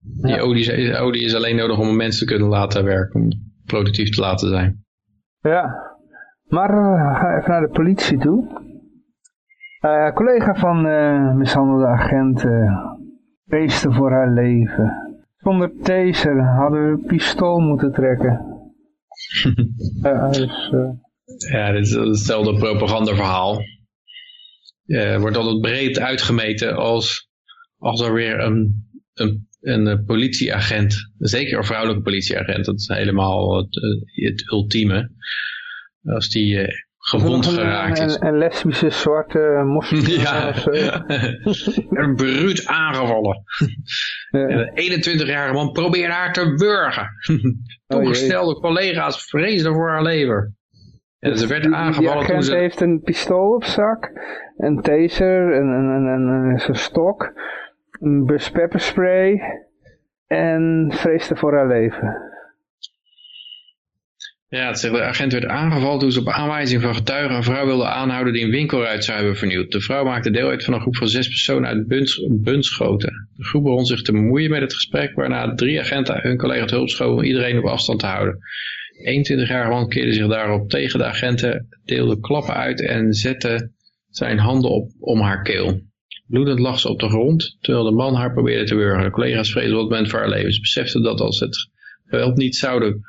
Die olie, olie is alleen nodig om een mens te kunnen laten werken, om productief te laten zijn. Ja, maar uh, ga even naar de politie toe. Uh, collega van uh, mishandelde agenten peeste voor haar leven. Zonder taser hadden we pistool moeten trekken. dus, ja, dit is hetzelfde propagandaverhaal. Uh, wordt altijd breed uitgemeten als, als er weer een, een, een politieagent, zeker een vrouwelijke politieagent, dat is helemaal het, het ultieme. Als die gewond geraakt is. Een, lesbische zwarte moslim. Ja, een bruut aangevallen. Een 21-jarige man probeerde haar te burgen. Toegestelde oh, collega's vreesden voor haar leven. En ze werd aangevallen die, agent ze... heeft een pistool op zak, een taser, een, een, een, een, stok, een bus pepperspray en vreesde voor haar leven. Ja, het zegt, de agent werd aangevallen toen ze op aanwijzing van getuigen een vrouw wilde aanhouden die een winkelruit zou hebben vernieuwd. De vrouw maakte deel uit van een groep van zes personen uit Buns, Bunschoten. De groep begon zich te bemoeien met het gesprek, waarna drie agenten hun collega te hulp schoven om iedereen op afstand te houden. 21-jarige man keerde zich daarop tegen de agenten, deelde klappen uit en zette zijn handen op om haar keel. Bloedend lag ze op de grond, terwijl de man haar probeerde te wurgen. De collega's vreesden op het voor haar leven. Ze beseften dat als het geweld niet zouden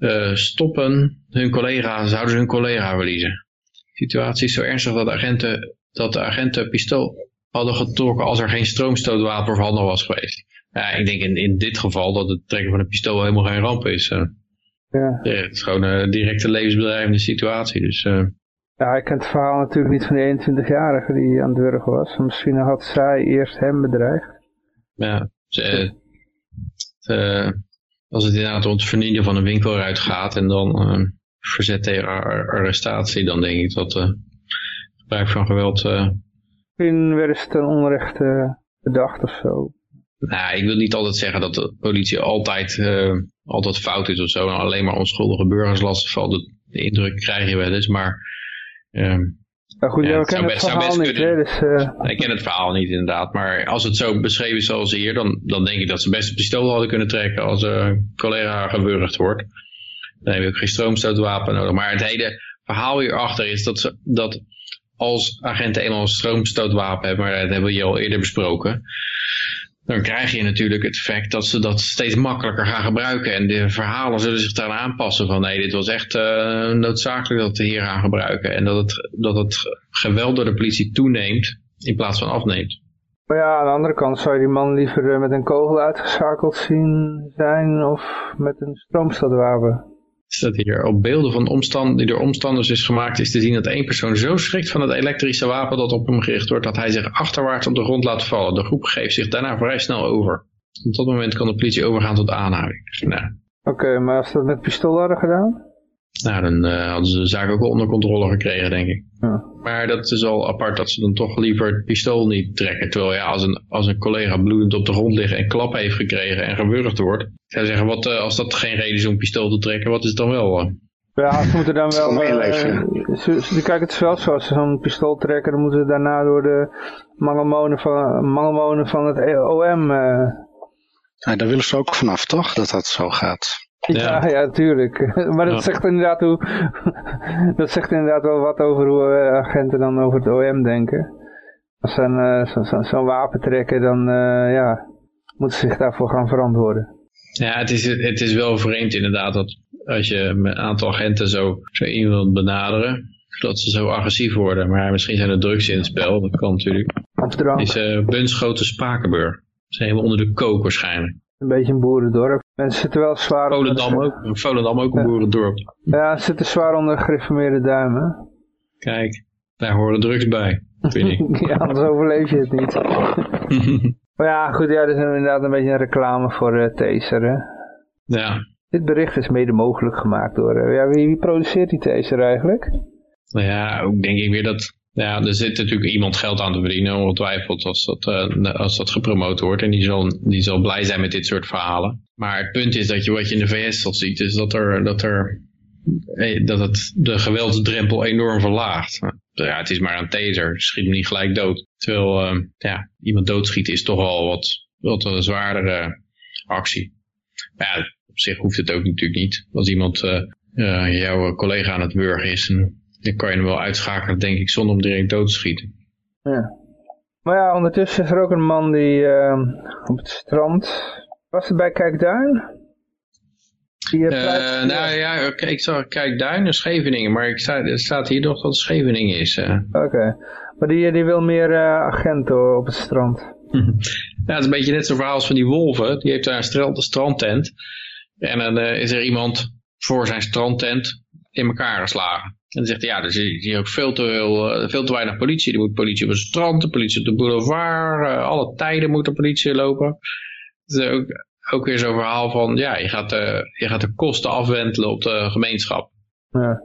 uh, stoppen, hun collega, zouden ze hun collega verliezen. De situatie is zo ernstig dat de agenten, dat de agenten pistool hadden getrokken als er geen stroomstootwapen voorhanden was geweest. Ja, ik denk in, in dit geval dat het trekken van een pistool helemaal geen ramp is. Uh. Ja. ja. het is gewoon een directe levensbedrijvende situatie. Dus, uh... Ja, ik ken het verhaal natuurlijk niet van die 21-jarige die aan het wurgen was. Misschien had zij eerst hem bedreigd. Ja, ze, uh, als het inderdaad om het vernietigen van een winkelruit gaat en dan uh, verzet tegen arrestatie, dan denk ik dat uh, gebruik van geweld... Misschien werden ze ten onrechte bedacht of zo. Nou, ik wil niet altijd zeggen dat de politie altijd, altijd fout is of zo. En alleen maar onschuldige burgers lastig De, de indruk krijg je wel eens, maar... Um, goed, ja, we kennen het verhaal niet. dus, uh... Ik ken het verhaal niet inderdaad. Maar als het zo beschreven is zoals hier, dan, dan denk ik dat ze best een pistool hadden kunnen trekken als een collega gewurgd wordt. Dan heb je ook geen stroomstootwapen nodig. Maar het hele verhaal hierachter is dat, ze, dat als agenten eenmaal een stroomstootwapen hebben, maar dat hebben we al eerder besproken, dan krijg je natuurlijk het effect dat ze dat steeds makkelijker gaan gebruiken. En de verhalen zullen zich daaraan aanpassen van nee, dit was echt uh, noodzakelijk dat we hier gaan gebruiken. En dat het, dat het geweld door de politie toeneemt in plaats van afneemt. Maar ja, aan de andere kant zou je die man liever eh, met een kogel uitgeschakeld zien zijn of met een stroomstadwapen staat hier, op beelden van omstand, die door omstanders is gemaakt, is te zien dat één persoon zo schrikt van het elektrische wapen dat op hem gericht wordt, dat hij zich achterwaarts op de grond laat vallen. De groep geeft zich daarna vrij snel over. Op dat moment kan de politie overgaan tot aanhouding. Nou. Oké, maar als ze dat met pistool hadden gedaan? Nou, dan uh, hadden ze de zaak ook onder controle gekregen, denk ik. Ja. Maar dat is al apart dat ze dan toch liever het pistool niet trekken. Terwijl ja, als een, als een collega bloedend op de grond ligt en klap heeft gekregen en gewurgd wordt. Ik zou zeggen, wat, uh, als dat geen reden is om pistool te trekken, wat is het dan wel? Uh? Ja, ze moeten dan wel... Uh, ze, ze, kijken het wel zo, als ze zo'n pistool trekken, dan moeten ze daarna door de mangelmonen van, mangelmonen van het OM... Ja, daar willen ze ook vanaf, toch? Dat dat zo gaat. Ja, ja, tuurlijk. Maar dat zegt inderdaad hoe, dat zegt inderdaad wel wat over hoe uh, agenten dan over het OM denken. Als ze uh, zo'n zo, zo wapen trekken, dan uh, ja, moeten ze zich daarvoor gaan verantwoorden. Ja, het is, het is wel vreemd inderdaad dat als je met een aantal agenten zo, zo iemand benaderen, dat ze zo agressief worden. Maar misschien zijn er drugs in het spel, dat kan natuurlijk. Het is uh, Bunschoten Spakenburg. Ze zijn helemaal onder de kook waarschijnlijk. Een beetje een boerendorp. Mensen zitten wel zwaar Volendam onder... ook, Volendam ook een boerendorp. Ja, ze zitten zwaar onder gereformeerde duimen. Kijk, daar horen drugs bij, vind ik. ja, anders overleef je het niet. maar ja, goed, ja, dat is inderdaad een beetje een reclame voor uh, Taser, hè. Ja. Dit bericht is mede mogelijk gemaakt door... ja, wie, wie produceert die taser eigenlijk? Nou ja, ook denk ik weer dat... Ja, er zit natuurlijk iemand geld aan te verdienen, ongetwijfeld, als dat, uh, als dat gepromoot wordt. En die zal, die zal blij zijn met dit soort verhalen. Maar het punt is dat je wat je in de VS tot ziet, is dat er, dat er dat het de geweldsdrempel enorm verlaagt. Ja, het is maar een taser, schiet hem niet gelijk dood. Terwijl uh, ja, iemand doodschieten is toch al wat, wat een zwaardere actie. Maar ja, op zich hoeft het ook natuurlijk niet. Als iemand uh, jouw collega aan het burgen is, dan kan je hem wel uitschakelen, denk ik, zonder hem direct dood te schieten. Ja. Maar ja, ondertussen is er ook een man die op het strand... Was het bij Kijkduin? Uh, nou ja, ik zag Kijkduin en Scheveningen, maar ik sta, er staat hier nog dat het Scheveningen is. Uh. Oké, maar die, die wil meer uh, agenten op het strand. ja, het is een beetje net zo'n verhaal als van die wolven. Die heeft daar een strand, strandtent. En dan is er iemand voor zijn strandtent in elkaar geslagen. En dan zegt hij, ja, er is hier ook veel te, veel, veel te weinig politie. Er moet politie op het strand, de politie op de boulevard. alle tijden moet er politie lopen. Dus ook, ook weer zo'n verhaal van, ja, je gaat, de, je gaat de kosten afwentelen op de gemeenschap. Ja.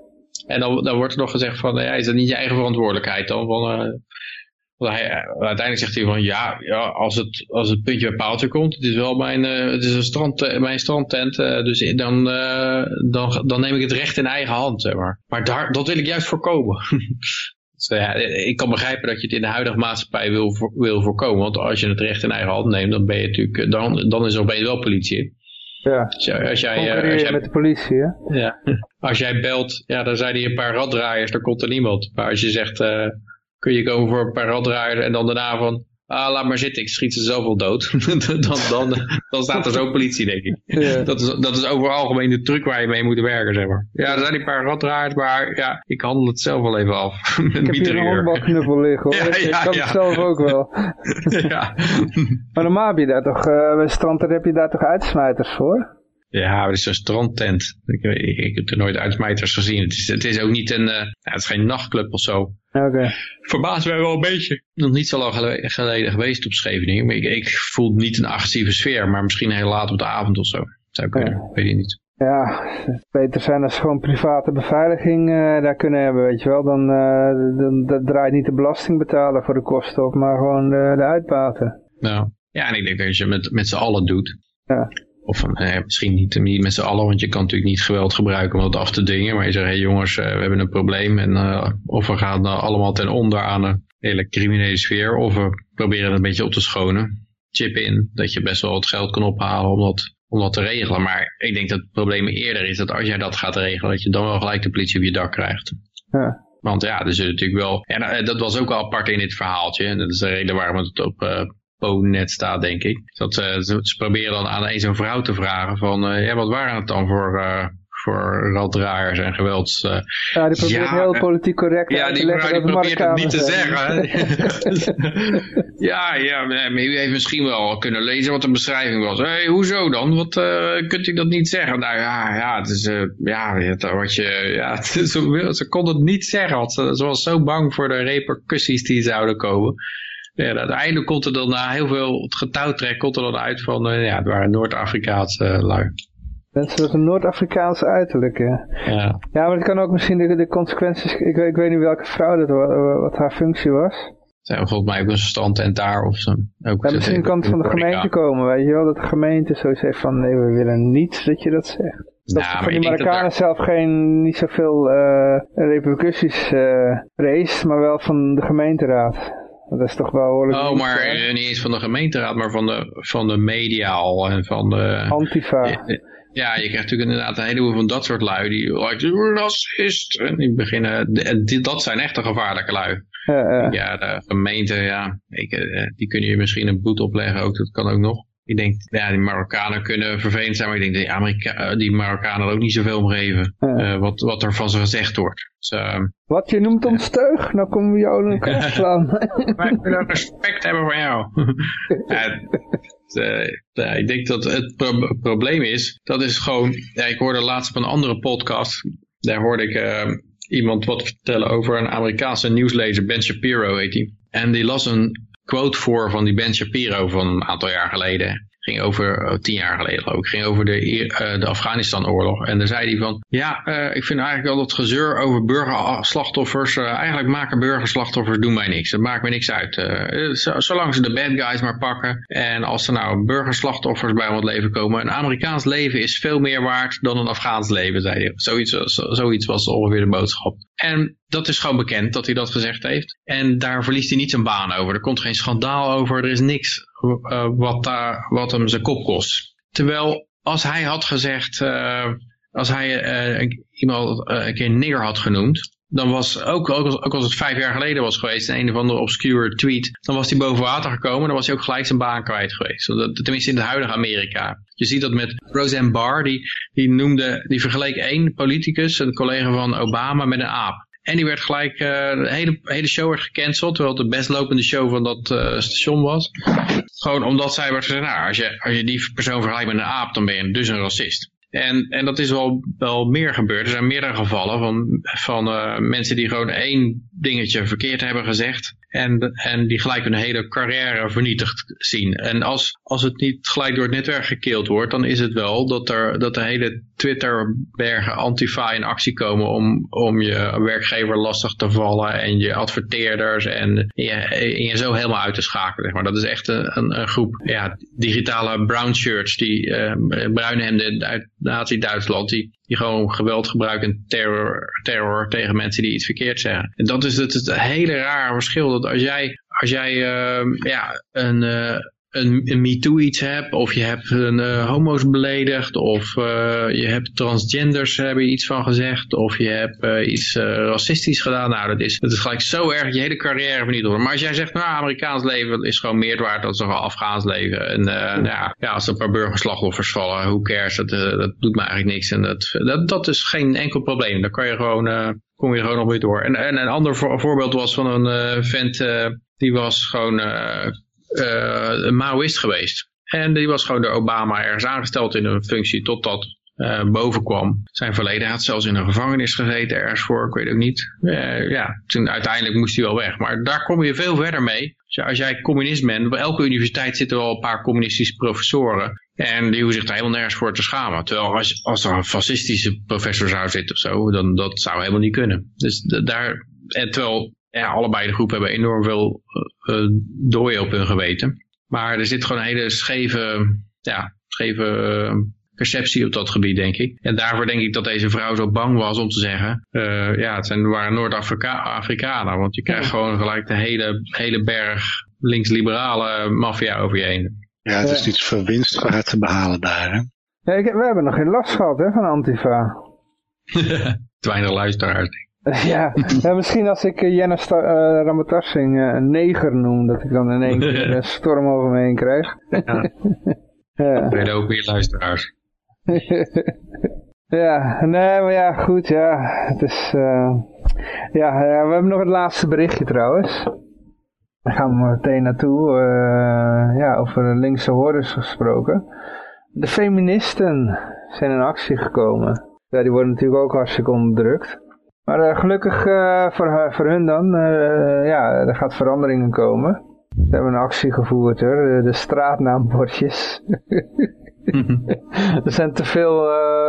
En dan, dan wordt er nog gezegd van, ja, is dat niet je eigen verantwoordelijkheid dan? Van, uh, hij, uiteindelijk zegt hij van, ja, ja als, het, als het puntje bij paaltje komt, het is wel mijn, uh, het is een strand, mijn strandtent, uh, dus dan, dan, dan neem ik het recht in eigen hand, zeg maar. Maar daar, dat wil ik juist voorkomen. Dus, ja, ik kan begrijpen dat je het in de huidige maatschappij wil, wil voorkomen. Want als je het recht in eigen hand neemt, dan ben je natuurlijk, dan, dan is er opeens wel politie. Ja, als jij, als jij, als jij met de politie, hè? Ja, als jij belt, ja, dan zijn er een paar raddraaiers, dan komt er niemand. Maar als je zegt, uh, kun je komen voor een paar raddraaiers en dan daarna van, ah, laat maar zitten, ik schiet ze zoveel dood. dan, dan, dan staat er zo politie, denk ik. Ja. Dat, is, dat is over algemeen de truc waar je mee moet werken, zeg maar. Ja, er zijn een paar raddraaiers, maar ja, ik handel het zelf wel even af. ik heb hier een handbalknuffel liggen, hoor. Ja, ja, ik kan het zelf ook wel. maar normaal heb je daar toch, uh, bij stranden heb je daar toch uitsmijters voor? Ja, het is zo'n strandtent. Ik, ik, ik, heb er nooit uitsmijters gezien. Het is, het is ook niet een, uh, ja, het is geen nachtclub of zo. Oké. Okay. Verbaast mij wel een beetje. Nog niet zo lang geleden geweest op Scheveningen. Maar ik, ik voel niet een agressieve sfeer. Maar misschien heel laat op de avond of zo. Zou kunnen, ja. weet je niet. Ja, het beter zijn als gewoon private beveiliging uh, daar kunnen hebben, weet je wel. Dan, uh, dan dat draait niet de belasting betalen voor de kosten op, maar gewoon de, de uitbaten. Nou, ja, en ik denk dat als je met, met z'n allen doet. Ja. Of eh, misschien niet, niet met z'n allen, want je kan natuurlijk niet geweld gebruiken om dat af te dingen. Maar je zegt, hé hey jongens, uh, we hebben een probleem. En uh, of we gaan uh, allemaal ten onder aan een hele criminele sfeer. Of we proberen het een beetje op te schonen. Chip in, dat je best wel wat geld kan ophalen om dat, om dat te regelen. Maar ik denk dat het probleem eerder is dat als jij dat gaat regelen, dat je dan wel gelijk de politie op je dak krijgt. Ja. Want ja, er zit natuurlijk wel... En dat was ook al apart in dit verhaaltje. En dat is de reden waarom het op net staat, denk ik. Dat, uh, ze, ze, proberen dan aan een zo'n vrouw te vragen van, uh, ja, wat waren het dan voor, uh, voor raddraaiers en gewelds... ja, die probeert ja, heel politiek correct ja, te leggen die, probeert het niet te zeggen. ja, ja, maar u heeft misschien wel kunnen lezen wat de beschrijving was. Hé, hey, hoezo dan? Wat kunt u dat niet zeggen? Nou ja, ja, het is, ja, wat je, ja, ze, ze kon het niet zeggen, want ze, ze was zo bang voor de repercussies die zouden komen. Ja, uiteindelijk komt er dan na heel veel het getouwtrek komt er dan uit van, uh, ja, het waren Noord-Afrikaanse uh, lui. Mensen met een Noord-Afrikaanse uiterlijk, ja. ja. Ja, maar het kan ook misschien de, de consequenties, ik, ik weet niet welke vrouw dat was, wat haar functie was. Zijn volgens mij ook een strandtent daar of zo. Ook ja, misschien kan het van de gemeente komen, weet je wel, dat de gemeente zo zegt van, nee, we willen niet dat je dat zegt. Dat nou, van die Marokkanen daar... zelf geen, niet zoveel uh, repercussies uh, race, maar wel van de gemeenteraad. Dat is toch wel behoorlijk... Oh, maar uh, niet eens van de gemeenteraad, maar van de, van de media al en van de... Antifa. Ja, je krijgt natuurlijk inderdaad een heleboel van dat soort lui die... Like, racist! En die beginnen... Die, dat zijn echte gevaarlijke lui. Ja, ja. ja de gemeente, ja, ik, die kunnen je misschien een boete opleggen ook, dat kan ook nog. Ik denk, ja, die Marokkanen kunnen vervelend zijn, maar ik denk dat die, Amerika die Marokkanen er ook niet zoveel om geven. Ja. Uh, wat, wat er van ze gezegd wordt. Dus, uh, wat, je noemt ons teug? Nou komen we jou in elkaar slaan. Wij willen respect hebben van jou. uh, ik denk dat het pro probleem is, dat is gewoon, ja, ik hoorde laatst op een andere podcast, daar hoorde ik ehm, iemand wat vertellen over een Amerikaanse nieuwslezer, Ben Shapiro heet hij. En die las een quote voor van die Ben Shapiro van een aantal jaar geleden. Ging over oh, tien jaar geleden ik, ging over de, uh, de Afghanistan-oorlog. En daar zei hij van, ja, uh, ik vind eigenlijk al dat gezeur over burgerslachtoffers, uh, eigenlijk maken burgerslachtoffers doen mij niks. Dat maakt me niks uit. zolang ze de bad guys maar pakken en als er nou burgerslachtoffers bij om het leven komen. Een Amerikaans leven is veel meer waard dan een Afghaans leven, zei hij. Zoiets, zoiets was ongeveer de boodschap. En dat is gewoon bekend dat hij dat gezegd heeft. En daar verliest hij niet zijn baan over. Er komt geen schandaal over. Er is niks uh, wat, daar, wat hem zijn kop kost. Terwijl als hij had gezegd, uh, als hij uh, iemand een keer nigger had genoemd, dan was, ook, ook, als, ook als het vijf jaar geleden was geweest, een of andere obscure tweet, dan was hij boven water gekomen, dan was hij ook gelijk zijn baan kwijt geweest. Tenminste in het huidige Amerika. Je ziet dat met Roseanne Barr, die, die noemde, die vergeleek één politicus, een collega van Obama, met een aap. En die werd gelijk, uh, de hele, hele show werd gecanceld, terwijl het de best lopende show van dat uh, station was. Gewoon omdat zij werd gezegd, nou, als je, als je die persoon vergelijkt met een aap, dan ben je dus een racist. En, en dat is wel, wel meer gebeurd. Er zijn meerdere gevallen van, van uh, mensen die gewoon één dingetje verkeerd hebben gezegd. En, en die gelijk hun hele carrière vernietigd zien. En als, als het niet gelijk door het netwerk gekeeld wordt, dan is het wel dat, er, dat de hele Twitterbergen antifa in actie komen om, om je werkgever lastig te vallen en je adverteerders en je, je zo helemaal uit te schakelen. Maar dat is echt een, een, een groep ja, digitale brown shirts, die uh, bruine hemden uit Nazi-Duitsland, die, die gewoon geweld gebruiken en terror, terror tegen mensen die iets verkeerd zeggen. En dat is het, het hele rare verschil, dat als jij, als jij uh, ja, een... Uh, een, een MeToo iets hebt, of je hebt een uh, homo's beledigd, of uh, je hebt transgenders hebben iets van gezegd, of je hebt uh, iets racistisch gedaan. Nou, dat is, dat is gelijk zo erg je hele carrière vernietigd. Maar als jij zegt, nou, Amerikaans leven is gewoon meer waard dan zo'n Afghaans leven. En nou ja, ja, als er een paar burgerslachtoffers vallen, hoe cares, dat, dat doet me eigenlijk niks. En dat, dat, dat is geen enkel probleem. Dan kan je gewoon, kom je gewoon op weer door. En, en een ander voorbeeld was van een vent, die was gewoon uh, een Maoist geweest. En die was gewoon door Obama ergens aangesteld in een functie totdat uh, boven kwam. Zijn verleden had zelfs in een gevangenis gezeten ergens voor, ik weet ook niet. Uh, ja, toen uiteindelijk moest hij wel weg. Maar daar kom je veel verder mee. Als jij communist bent, bij elke universiteit zitten wel een paar communistische professoren. En die hoeven zich daar helemaal nergens voor te schamen. Terwijl als, als er een fascistische professor zou zitten of zo, dan dat zou helemaal niet kunnen. Dus daar, en terwijl ja, allebei de groepen hebben enorm veel uh, dooien op hun geweten. Maar er zit gewoon een hele scheve, ja, scheve uh, perceptie op dat gebied, denk ik. En daarvoor denk ik dat deze vrouw zo bang was om te zeggen, uh, ja, het zijn, waren Noord-Afrikanen. Want je krijgt gewoon gelijk de hele, hele berg links-liberale maffia over je heen. Ja, het is niet verwinst te behalen daar, hè? Ja, ik, we hebben nog geen last gehad, hè, van Antifa. Te weinig luisteraars, ja, ja, misschien als ik uh, Jenna uh, Ramatarsing uh, een neger noem, dat ik dan in één keer een storm over me heen krijg. ja. ja. Ben ook weer luisteraars. ja, nee, maar ja, goed, ja. Het is, uh, ja, we hebben nog het laatste berichtje trouwens. Daar gaan we meteen naartoe. Ja, over linkse hordes gesproken. De feministen zijn in actie gekomen. Ja, die worden natuurlijk ook hartstikke onderdrukt. Maar uh, gelukkig uh, voor, voor hun dan, uh, ja, er gaat veranderingen komen. We hebben een actie gevoerd hoor, de straatnaambordjes. er zijn te veel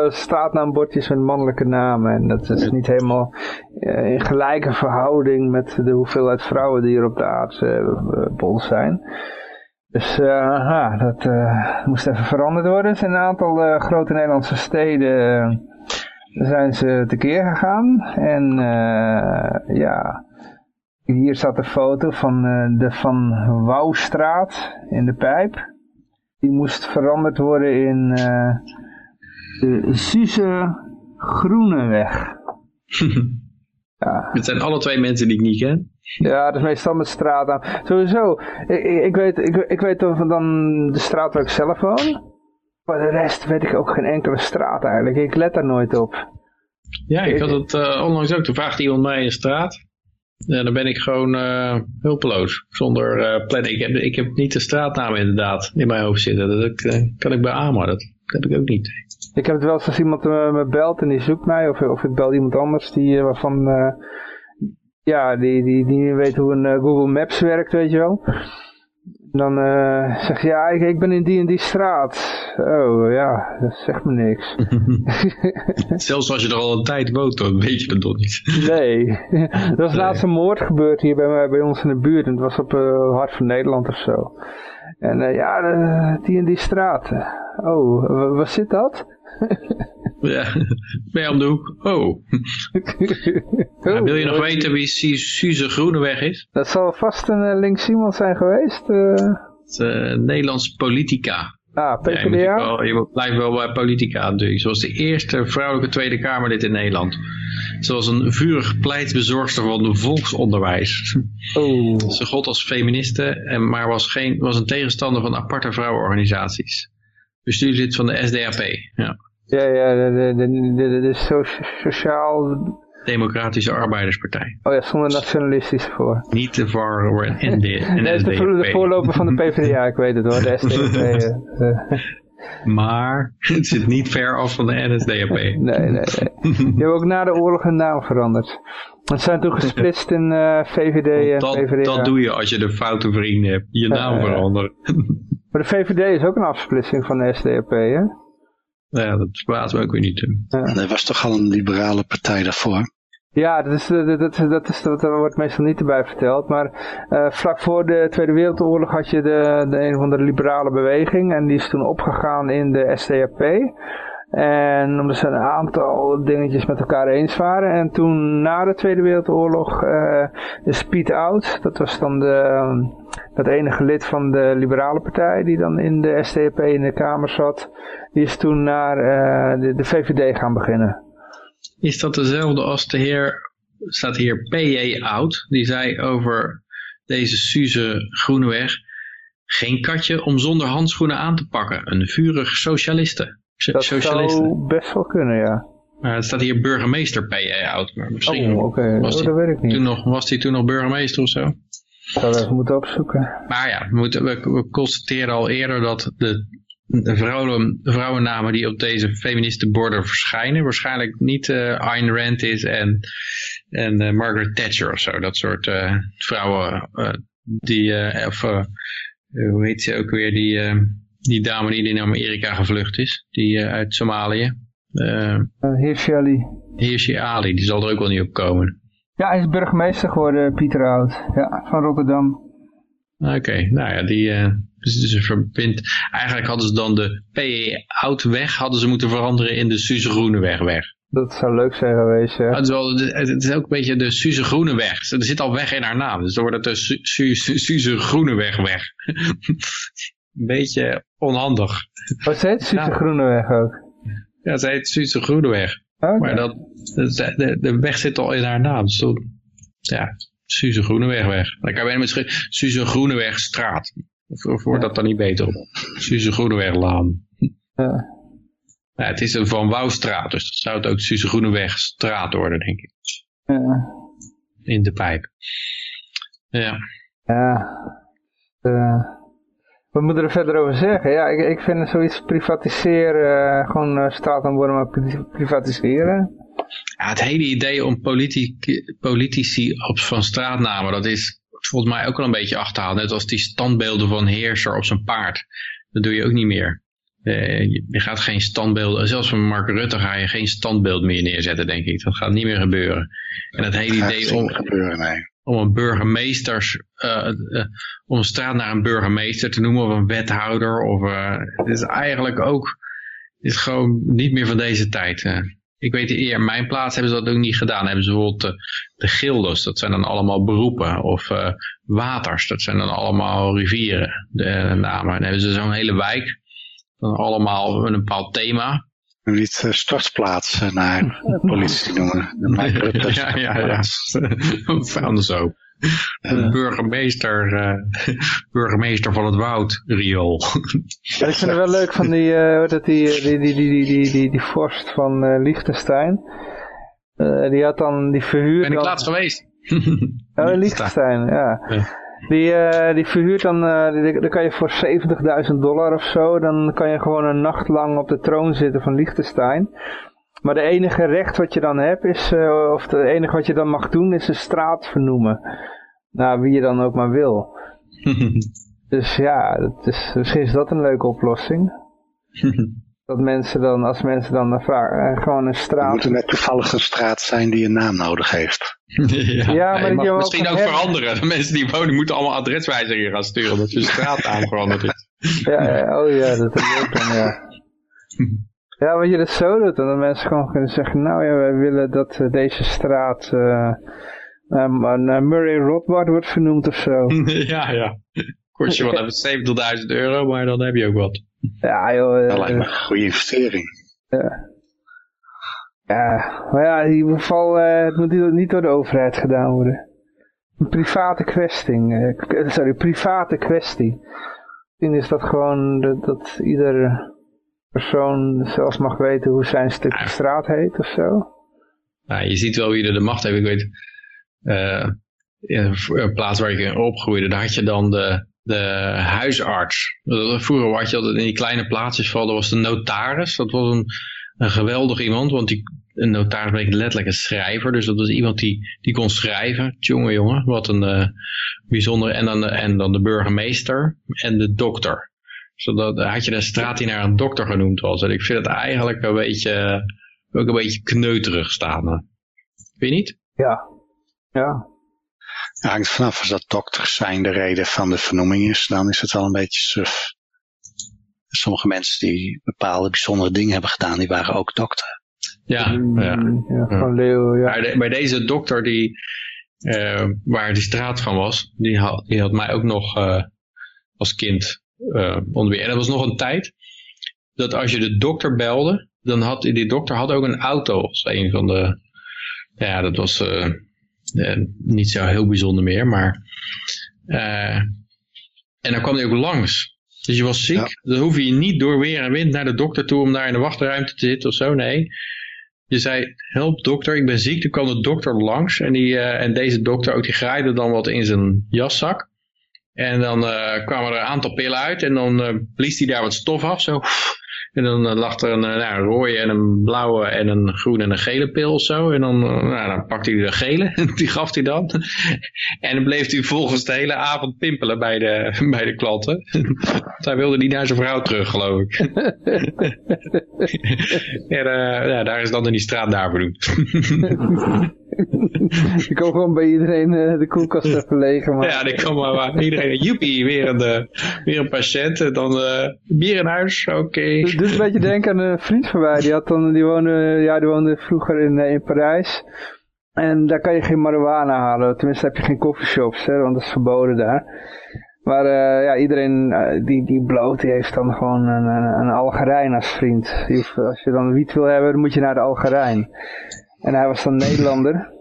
straatnaambordjes met mannelijke namen en dat is niet helemaal in gelijke verhouding met de hoeveelheid vrouwen die er op de aardbol zijn. Dus uh, dat moest even veranderd worden. Er zijn een aantal grote Nederlandse steden zijn ze tekeer gegaan. En uh, ja, hier staat een foto van uh, de Van Wouwstraat in de Pijp. Die moest veranderd worden in uh, de Suze Groeneweg. ja. Het zijn alle twee mensen die ik niet ken. Ja, dat is meestal met straat aan. Sowieso, ik, ik, weet, ik, ik weet dan de straat waar ik zelf woon. Maar de rest weet ik ook geen enkele straat eigenlijk. Ik let daar nooit op. Ja, ik had het uh, onlangs ook. Toen vraagt iemand mij een straat. En dan ben ik gewoon uh, hulpeloos. Zonder uh, planning. Ik heb, ik heb niet de straatnaam inderdaad in mijn hoofd zitten. Dat kan ik beamen. Dat heb ik ook niet. Ik heb het wel eens als iemand me belt en die zoekt mij. Of, of ik bel iemand anders die waarvan... ja, die, die, die weet hoe een Google Maps werkt, weet je wel Dan uh, zeg je, ja, ik, ik, ben in die en die straat. Oh, ja, dat zegt me niks. Zelfs als je er al een tijd woont, dan weet je het toch niet. nee, er was laatst een moord gebeurd hier bij, bij ons in de buurt. En het was op uh, Hart van Nederland of zo. En uh, ja, die en die straat. Oh, waar zit dat? Ja, bij om de hoek. Oh. ja, wil je nog weten wie Suze Groeneweg is? Dat zal vast een links iemand zijn geweest. Het uh, Nederlands politica. Ah, PvdA? Ja, je, wel, je, blijft wel bij politica natuurlijk. Zoals de eerste vrouwelijke Tweede Kamerlid in Nederland. Zoals een vurig pleitbezorgster van de volksonderwijs. Oh. Ze god als feministe, maar was, geen, was een tegenstander van aparte vrouwenorganisaties. Bestuurslid van de SDAP. Ja, ja, ja de, de, de, de, sociaal... Democratische Arbeiderspartij. Oh ja, zonder nationalistisch voor. Niet te var. En de, en SDAP. De, de voorloper van de PvdA, ik weet het hoor, de SDAP. maar het zit niet ver af van de NSDAP. Nee, nee, nee. Die hebben ook na de oorlog hun naam veranderd. Het zijn toen gesplitst in uh, VVD en dat, PvdA. Dat doe je als je de foute vrienden hebt. Je naam uh, veranderen. maar de VVD is ook een afsplitsing van de SDAP, hè? Ja, dat verbaast me ook weer niet. Ja. Er was toch al een liberale partij daarvoor? Ja, dat, is, dat, dat, dat, is, dat wordt meestal niet erbij verteld. Maar uh, vlak voor de Tweede Wereldoorlog had je de, de een van de liberale beweging. En die is toen opgegaan in de SDAP. En omdat ze een aantal dingetjes met elkaar eens waren. En toen na de Tweede Wereldoorlog uh, is Piet Oud, dat was dan de, dat enige lid van de Liberale Partij die dan in de SDAP in de Kamer zat. Die is toen naar de, de VVD gaan beginnen. Is dat dezelfde als de heer, staat hier P.J. Oud, die zei over deze Suze Groeneweg, geen katje om zonder handschoenen aan te pakken, een vurig socialiste. Dat zou best wel kunnen, ja. Maar het staat hier burgemeester P.J. Oud, maar misschien oh, okay. was, oh, dat weet ik niet. Toen nog, was hij toen nog burgemeester of zo. Zou we even moeten opzoeken. Maar ja, we, moeten, we, we constateren al eerder dat de de vrouwen, vrouwennamen die op deze feministenborden verschijnen. Waarschijnlijk niet uh, Ayn Rand is en, en uh, Margaret Thatcher of zo. Dat soort uh, vrouwen die, of hoe heet ze ook weer, die, die dame die in Amerika gevlucht is. Die uit Somalië. Uh, Hirsi Ali. Hirsi Ali, die zal er ook wel niet op komen. Ja, hij is burgemeester geworden, Pieter Oud. Ja, van Rotterdam. Oké, okay, nou ja, die, uh, dus, dus verbindt, eigenlijk hadden ze dan de PE Oudweg hadden ze moeten veranderen in de Suze Groeneweg weg. Dat zou leuk zijn geweest, ja. Het is, wel, het is ook een beetje de Suze Groeneweg. Er zit al weg in haar naam, dus dan wordt het de Su Su Su Suze Groeneweg weg. een beetje onhandig. Wat heet Suze Groeneweg ook? Ja, ze heet Suze Groeneweg. Okay. Maar dat, de, de, de weg zit al in haar naam, dus toen, ja, Suze Groeneweg weg. Dan kan je misschien Suze Groeneweg straat. Of, of wordt dat dan niet beter? Suze Groeneweg laan. Ja. ja. het is een Van Wouwstraat, dus dat zou het ook Suze Groeneweg straat worden, denk ik. Ja. In de pijp. Ja. Ja. Uh, wat moet er verder over zeggen? Ja, ik, ik vind zoiets privatiseren, uh, gewoon uh, straat aan worden maar privatiseren. Ja, het hele idee om politici op, van straatnamen, dat is volgens mij ook wel een beetje achterhaald. Net als die standbeelden van heerser op zijn paard. Dat doe je ook niet meer. Uh, je, gaat geen standbeelden, zelfs van Mark Rutte ga je geen standbeeld meer neerzetten, denk ik. Dat gaat niet meer gebeuren. En het hele idee om, gebeuren, nee. Om een burgemeester, uh, uh, om een straat naar een burgemeester te noemen, of een wethouder, of het is eigenlijk ook, is gewoon niet meer van deze tijd. Ik weet, in mijn plaats hebben ze dat ook niet gedaan. Hebben ze bijvoorbeeld de, de gildes, dat zijn dan allemaal beroepen. Of waters, dat zijn dan allemaal rivieren, de, namen. Dan hebben ze zo'n hele wijk, dan allemaal een bepaald thema. Niet uh, startplaats naar politie noemen. De ja, ja, ja. Van zo. De burgemeester, uh, burgemeester van het Woud, Riool. Ja, ik vind het wel leuk van die, uh, dat die, die, die, die, die, die, die vorst van uh, Liechtenstein. Uh, die had dan die verhuurd. Ben ik laatst geweest? oh, in Liechtenstein, ja. ja. Die, uh, die verhuurt dan, uh, dan kan je voor 70.000 dollar of zo, dan kan je gewoon een nacht lang op de troon zitten van Liechtenstein. Maar de enige recht wat je dan hebt is, uh, of het enige wat je dan mag doen is een straat vernoemen. Nou, wie je dan ook maar wil. Dus ja, dat is, misschien is dat een leuke oplossing. dat mensen dan, als mensen dan vragen, gewoon een straat... Het moet er net toevallig een straat zijn die een naam nodig heeft. ja, ja maar je misschien ook, veranderen. De mensen die wonen moeten allemaal adreswijzeringen gaan sturen, omdat hun straatnaam veranderd is. ja, oh ja, dat is ook dan, ja. Ja, wat je dat zo doet, dan dat mensen gewoon kunnen zeggen, nou ja, wij willen dat uh, deze straat uh, uh, Murray Rothbard wordt vernoemd of zo. ja, ja. Kost je wel even 70.000 euro, maar dan heb je ook wat. Ja, joh. dat lijkt me een goede investering. Ja. Ja, maar ja, in ieder geval, het moet niet door de overheid gedaan worden. Een private kwestie. sorry, private kwestie. Misschien is dat gewoon dat, dat ieder persoon zelfs mag weten hoe zijn stuk straat heet of zo. Nou, je ziet wel wie er de macht heeft. Ik weet, uh, in een plaats waar ik opgroeide, daar had je dan de, de huisarts. Vroeger had je altijd in die kleine plaatsjes dat was de notaris. Dat was een, een geweldig iemand, want die, een notaris betekent letterlijk een schrijver. Dus dat was iemand die, die kon schrijven. Tjonge jongen, wat een uh, bijzonder. En dan, en dan de burgemeester en de dokter zodat had je de straat die naar een dokter genoemd was. En ik vind het eigenlijk een beetje, ook een beetje kneuterig staan. Weet je niet? Ja. Ja. Het hangt vanaf als dat dokters zijn de reden van de vernoeming is, dan is het wel een beetje suf. Sommige mensen die bepaalde bijzondere dingen hebben gedaan, die waren ook dokter. Ja, ja. ja, van Leeuw, ja. Bij, deze dokter die, uh, waar die straat van was, die had, die had mij ook nog uh, als kind uh, onderweer. En dat was nog een tijd dat als je de dokter belde, dan had die dokter had ook een auto als een van de, ja dat was uh, niet zo heel bijzonder meer, maar uh, en dan kwam hij ook langs. Dus je was ziek, dan hoef je niet door weer en wind naar de dokter toe om daar in de wachtruimte te zitten of zo, nee. Je zei, help dokter, ik ben ziek. Toen kwam de dokter langs en, die, uh, en deze dokter ook, die graaide dan wat in zijn jaszak. En dan uh, kwamen er een aantal pillen uit en dan uh, blies hij daar wat stof af. Zo. En dan uh, lag er een, nou, een, rode en een blauwe en een groene en een gele pil of zo. En dan, nou, dan pakte hij de gele, die gaf hij dan. En dan bleef hij volgens de hele avond pimpelen bij de, bij de klanten. Hij wilde niet naar zijn vrouw terug, geloof ik. en ja, daar is dan in die straat daar vernoemd. Die komen gewoon bij iedereen uh, de koelkast even leeg maken. Ja, die komen maar iedereen, joepie, weer een, uh, weer een patiënt. Dan uh, bier in huis, oké. Okay. Dus, dus een beetje denken aan een vriend van mij. Die, had dan, die, woonde, ja, die woonde vroeger in, in Parijs. En daar kan je geen marijuana halen. Tenminste heb je geen coffeeshops, hè, want dat is verboden daar. Maar uh, ja, iedereen uh, die, die bloot, die heeft dan gewoon een, een, een Algerijn als vriend. Die, als je dan wiet wil hebben, dan moet je naar de Algerijn. En hij was dan Nederlander,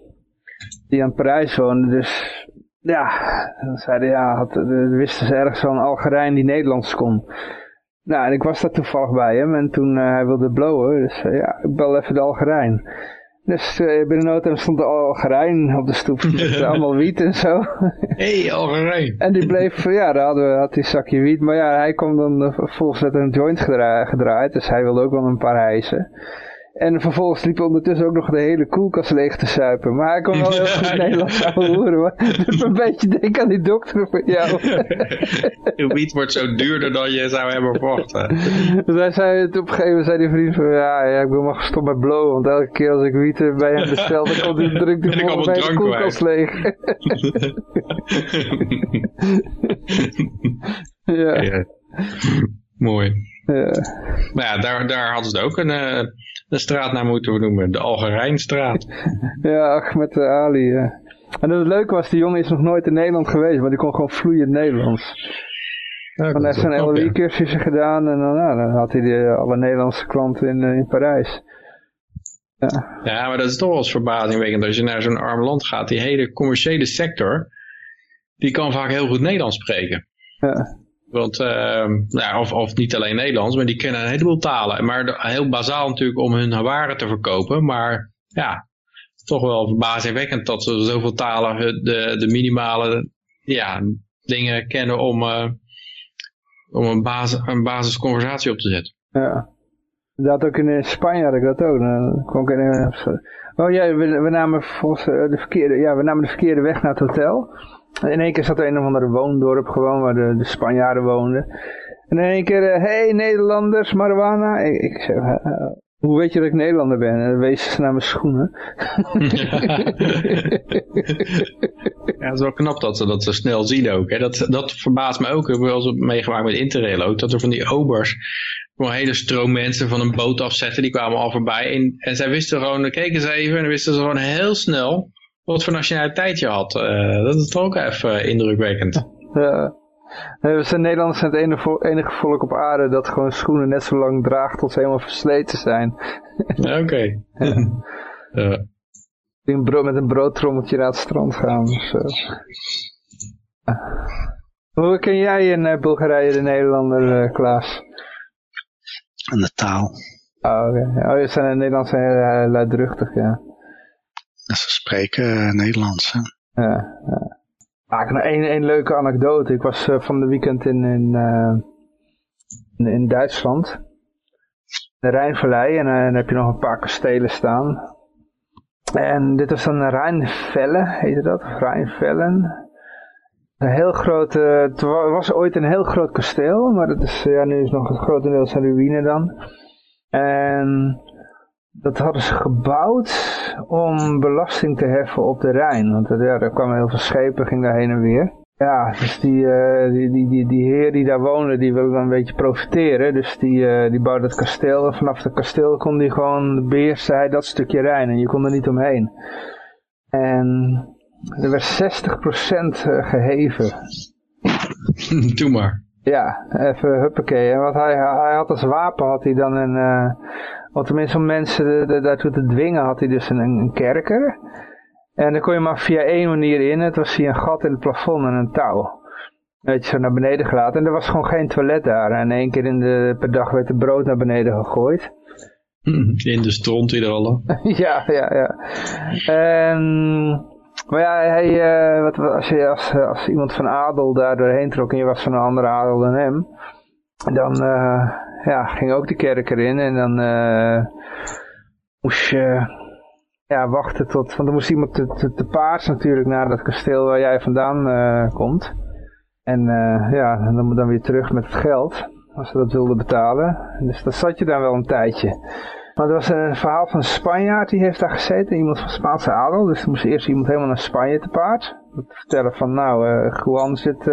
die aan Parijs woonde. Dus ja, dan zeiden ja, had, wisten ze ergens zo'n Algerijn die Nederlands kon. Nou, en ik was daar toevallig bij hem en toen uh, hij wilde blowen, dus uh, ja, ik bel even de Algerijn. Dus uh, binnen nood stond de Algerijn op de stoep met allemaal wiet en zo. hey, Algerijn. en die bleef, ja, daar hadden we, had hij zakje wiet, maar ja, hij kwam dan volgens met een joint gedraaid, dus hij wilde ook wel een paar hijsen. En vervolgens liep ondertussen ook nog de hele koelkast leeg te suipen. Maar hij kon wel heel goed Nederlands horen. Maar een beetje denk aan die dokter van jou. Je wiet wordt zo duurder dan je zou hebben verwacht. Dus hij zei het op een gegeven moment, zei die vriend van, ja, ja ik ben maar gestopt met blowen. Want elke keer als ik wiet bij hem bestel, dan komt hij druk de hele koelkast leeg. ja. ja. Mooi. Ja. Maar ja, daar, daar hadden ze ook een... Uh, de straat naar moeten noemen. De Algerijnstraat. ja, met Ali. Ja. En het leuke was, die jongen is nog nooit in Nederland geweest, maar die kon gewoon vloeiend Nederlands. Ja, hij heeft zijn LOE-cursussen gedaan en dan, nou, dan had hij die, alle Nederlandse klanten in, eh, in Parijs. Ja. ja, maar dat is toch wel eens verbazingwekkend als je naar zo'n arm land gaat. Die hele commerciële sector, die kan vaak heel goed Nederlands spreken. Ja. Want, uh, nou, of, of niet alleen Nederlands, maar die kennen een heleboel talen. Maar heel bazaal natuurlijk om hun waren te verkopen. Maar ja, toch wel verbazingwekkend dat ze zoveel talen de, de minimale ja, dingen kennen om, uh, om een, basis, een basisconversatie op te zetten. Ja, dat ook in Spanje had ik dat ook. Dan in, oh ja, we, namen de verkeerde, ja, we namen de verkeerde weg naar het hotel. In één keer zat er een of andere woondorp gewoon, waar de, de Spanjaarden woonden. En in één keer, hé hey, Nederlanders, marijuana. Ik, ik zeg, hoe weet je dat ik Nederlander ben? En wees ze naar mijn schoenen. ja, het is wel knap dat ze dat zo snel zien ook. Hè. Dat, dat verbaast me ook. Ik heb wel eens meegemaakt met Interrail ook. Dat er van die obers gewoon een hele stroom mensen van een boot afzetten. Die kwamen al voorbij. En, en zij wisten gewoon, keken ze even en dan wisten ze gewoon heel snel wat voor nationaliteit je had. Uh, dat is toch ook even indrukwekkend. Ja. We zijn Nederlanders zijn het enige, enige volk op aarde dat gewoon schoenen net zo lang draagt tot ze helemaal versleten zijn. Oké. Okay. ja. Met een broodtrommeltje naar het strand gaan. Dus, Hoe ken jij in uh, Bulgarije de Nederlander, uh, Klaas? En de taal. Oh, oké. Okay. Oh, zijn in Nederland zijn heel luidruchtig, ja. Ze spreken Nederlands, hè? Ja, ja. Één, leuke anekdote. Ik was uh, van de weekend in, in, uh, in, in, Duitsland. De Rijnvallei. En uh, dan heb je nog een paar kastelen staan. En dit was dan Rijnvelle, heette dat? Rijnvellen. Een heel groot, het was ooit een heel groot kasteel. Maar dat is, ja, nu is nog het grotendeels een ruïne dan. En dat hadden ze gebouwd om belasting te heffen op de Rijn. Want ja, er kwamen heel veel schepen, ging daar heen en weer. Ja, dus die, uh, die, die, die, die heer die daar woonde, die wilde dan een beetje profiteren. Dus die, uh, die bouwde het kasteel. En vanaf het kasteel kon die gewoon beheersen hij dat stukje Rijn. En je kon er niet omheen. En er werd 60% eh, geheven. Doe maar. Ja, even huppakee. En wat hij, hij had als wapen had hij dan een, uh, want tenminste om mensen daartoe te dwingen had hij dus een, een kerker. En dan kon je maar via één manier in. Het was via een gat in het plafond en een touw. Weet je, zo naar beneden gelaten. En er was gewoon geen toilet daar. En één keer in de, per dag werd er brood naar beneden gegooid. In de stront ieder alle. ja, ja, ja. En, maar ja, hij, uh, wat, als, je, als, als iemand van adel daar doorheen trok en je was van een andere adel dan hem, dan, uh, ja, ging ook de kerk erin en dan uh, moest je ja, wachten tot, want dan moest iemand te, te, te paard natuurlijk naar dat kasteel waar jij vandaan uh, komt. En uh, ja, dan moet dan weer terug met het geld, als ze dat wilden betalen. Dus dat zat je dan wel een tijdje. Maar er was een verhaal van een Spanjaard, die heeft daar gezeten, iemand van Spaanse adel. Dus er moest eerst iemand helemaal naar Spanje te paard. Vertellen van, nou, uh, Juan zit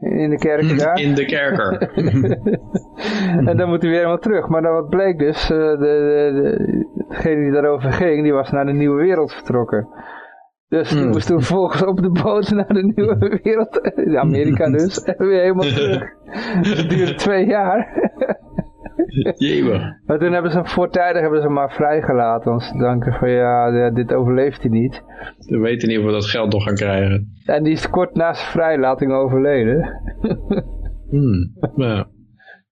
in de kerk daar. In de kerker. en dan moet hij weer helemaal terug. Maar dan wat bleek dus, uh, de, de, degene die daarover ging, die was naar de nieuwe wereld vertrokken. Dus die hmm. moest toen volgens op de boot naar de nieuwe wereld, Amerika dus, en weer helemaal terug. Dat duurde twee jaar. Maar toen hebben ze hem voortijdig hebben ze hem maar vrijgelaten. Want ze denken van ja, dit overleeft hij niet. We weten niet of we dat geld nog gaan krijgen. En die is kort na zijn vrijlating overleden. hmm, ja.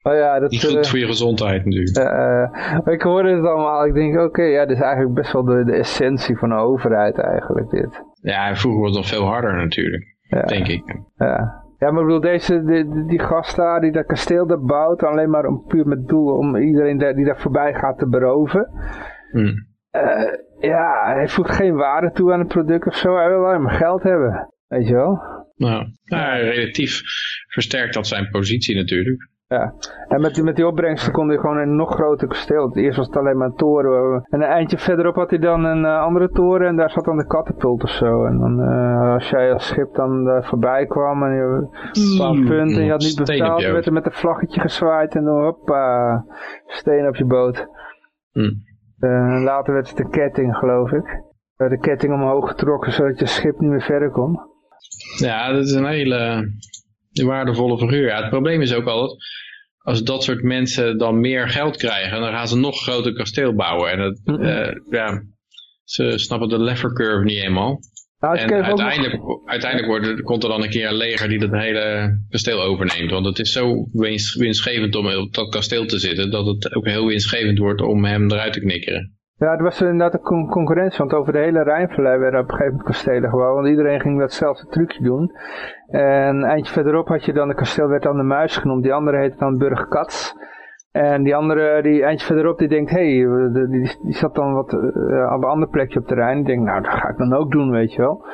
Oh ja, dat, is goed uh, voor je gezondheid natuurlijk. Uh, ik hoorde het allemaal, ik denk oké, ja, dit is eigenlijk best wel de, de essentie van de overheid eigenlijk dit. Ja, vroeger was het nog veel harder natuurlijk, denk ik. Ja. Ja, maar ik bedoel, deze, die, die gast daar, die dat kasteel daar bouwt, alleen maar om, puur met doel om iedereen daar, die daar voorbij gaat te beroven. Hmm. Uh, ja, hij voegt geen waarde toe aan het product of zo, hij wil alleen maar geld hebben, weet je wel. Nou, ja, relatief versterkt dat zijn positie natuurlijk. Ja, en met, met die opbrengsten kon hij gewoon een nog groter kasteel. Eerst was het alleen maar een toren. En een eindje verderop had hij dan een uh, andere toren en daar zat dan de katapult of zo. En dan, uh, als jij als schip dan uh, voorbij kwam en je mm, punten en je had niet betaald, werd er met een vlaggetje gezwaaid en dan hoppa, steen op je boot. Mm. later werd het de ketting, geloof ik. de ketting omhoog getrokken zodat je schip niet meer verder kon. Ja, dat is een hele waardevolle figuur. Ja, het probleem is ook altijd, als dat soort mensen dan meer geld krijgen, dan gaan ze nog groter kasteel bouwen. En dat, mm ja, ze snappen de lever curve niet eenmaal. Nou, en uiteindelijk, uiteindelijk wordt, komt er dan een keer een leger die dat hele kasteel overneemt. Want het is zo winstgevend om op dat kasteel te zitten, dat het ook heel winstgevend wordt om hem eruit te knikkeren. Ja, er was inderdaad een concurrentie, want over de hele Rijnvallei werden op een gegeven moment kastelen gebouwd. Want iedereen ging datzelfde trucje doen. En eindje verderop had je dan, de kasteel werd dan de Muis genoemd. Die andere heette dan Burg Katz. En die andere, die eindje verderop, die denkt, hé, hey, die, die, zat dan wat uh, op een ander plekje op het terrein. Die denkt, nou, dat ga ik dan ook doen, weet je wel.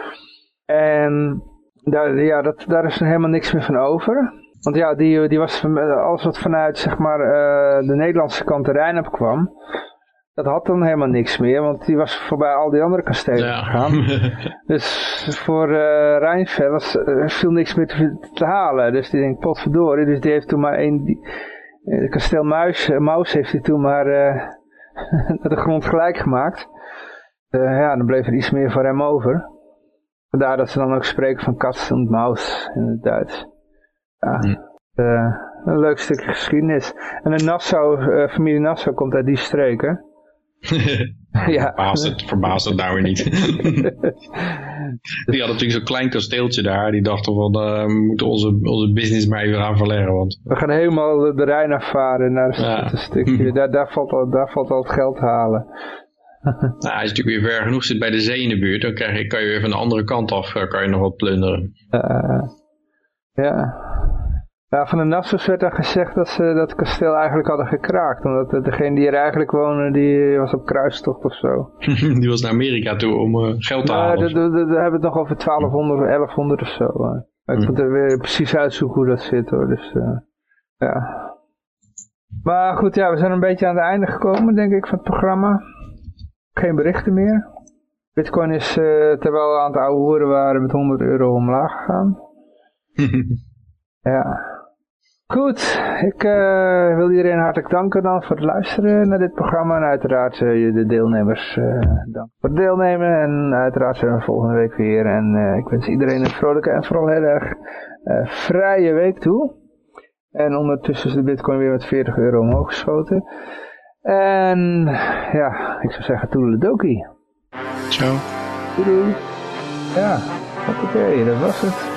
En Daar, ja, dat, daar is er helemaal niks meer van over. Want ja, die, die was alles wat vanuit zeg maar, uh, de Nederlandse kant de Rijn op kwam, dat had dan helemaal niks meer, want die was voorbij al die andere kastelen Ja. gegaan. Dus voor uh, Rijnveld uh, viel niks meer te, te, halen. Dus die denkt, potverdorie. Dus die heeft toen maar één... Die, uh, kasteel Muis, Maus heeft hij toen maar naar de grond gelijk gemaakt. ja, dan bleef er iets meer voor hem over. Vandaar dat ze dan ook spreken van kat en maus in het Duits. Ja, hm. een leuk stukje geschiedenis. En de Nassau, familie Nassau komt uit die streken. Ja. verbaast, het, verbaast het nou weer niet. die hadden natuurlijk zo'n klein kasteeltje daar. Die dachten van, uh, we moeten onze, onze business maar even gaan verleggen. Want... We gaan helemaal de Rijn afvaren naar ja. het stukje. daar, daar, valt al, daar valt al het geld halen. nou, als je natuurlijk weer ver genoeg zit bij de zee in de buurt, dan krijg je, kan je weer van de andere kant af kan je nog wat plunderen. Uh, ja. Ja, van de Nassaus werd er gezegd dat ze dat kasteel eigenlijk hadden gekraakt. Omdat degene die er eigenlijk woonde, die was op kruistocht of zo. die was naar Amerika toe om uh, geld te ja, halen. Daar hebben we het nog over 1200 of 1100 of zo. Ik moet er weer precies uitzoeken hoe dat zit hoor. Dus uh, ja. Maar goed, ja, we zijn een beetje aan het einde gekomen, denk ik, van het programma. Geen berichten meer. Bitcoin is, terwijl we aan het oude horen waren, met 100 euro omlaag gegaan. ja. Goed, ik uh, wil iedereen hartelijk danken dan voor het luisteren naar dit programma. En uiteraard uh, de deelnemers uh, dank voor het deelnemen. En uiteraard zijn we volgende week weer. En ik wens iedereen een vrolijke en vooral heel erg vrije week toe. En ondertussen is de bitcoin weer met 40 euro omhoog geschoten. En ja, ik zou zeggen toedeledokie. Ciao. Doei doei. Ja, oké, dat was het.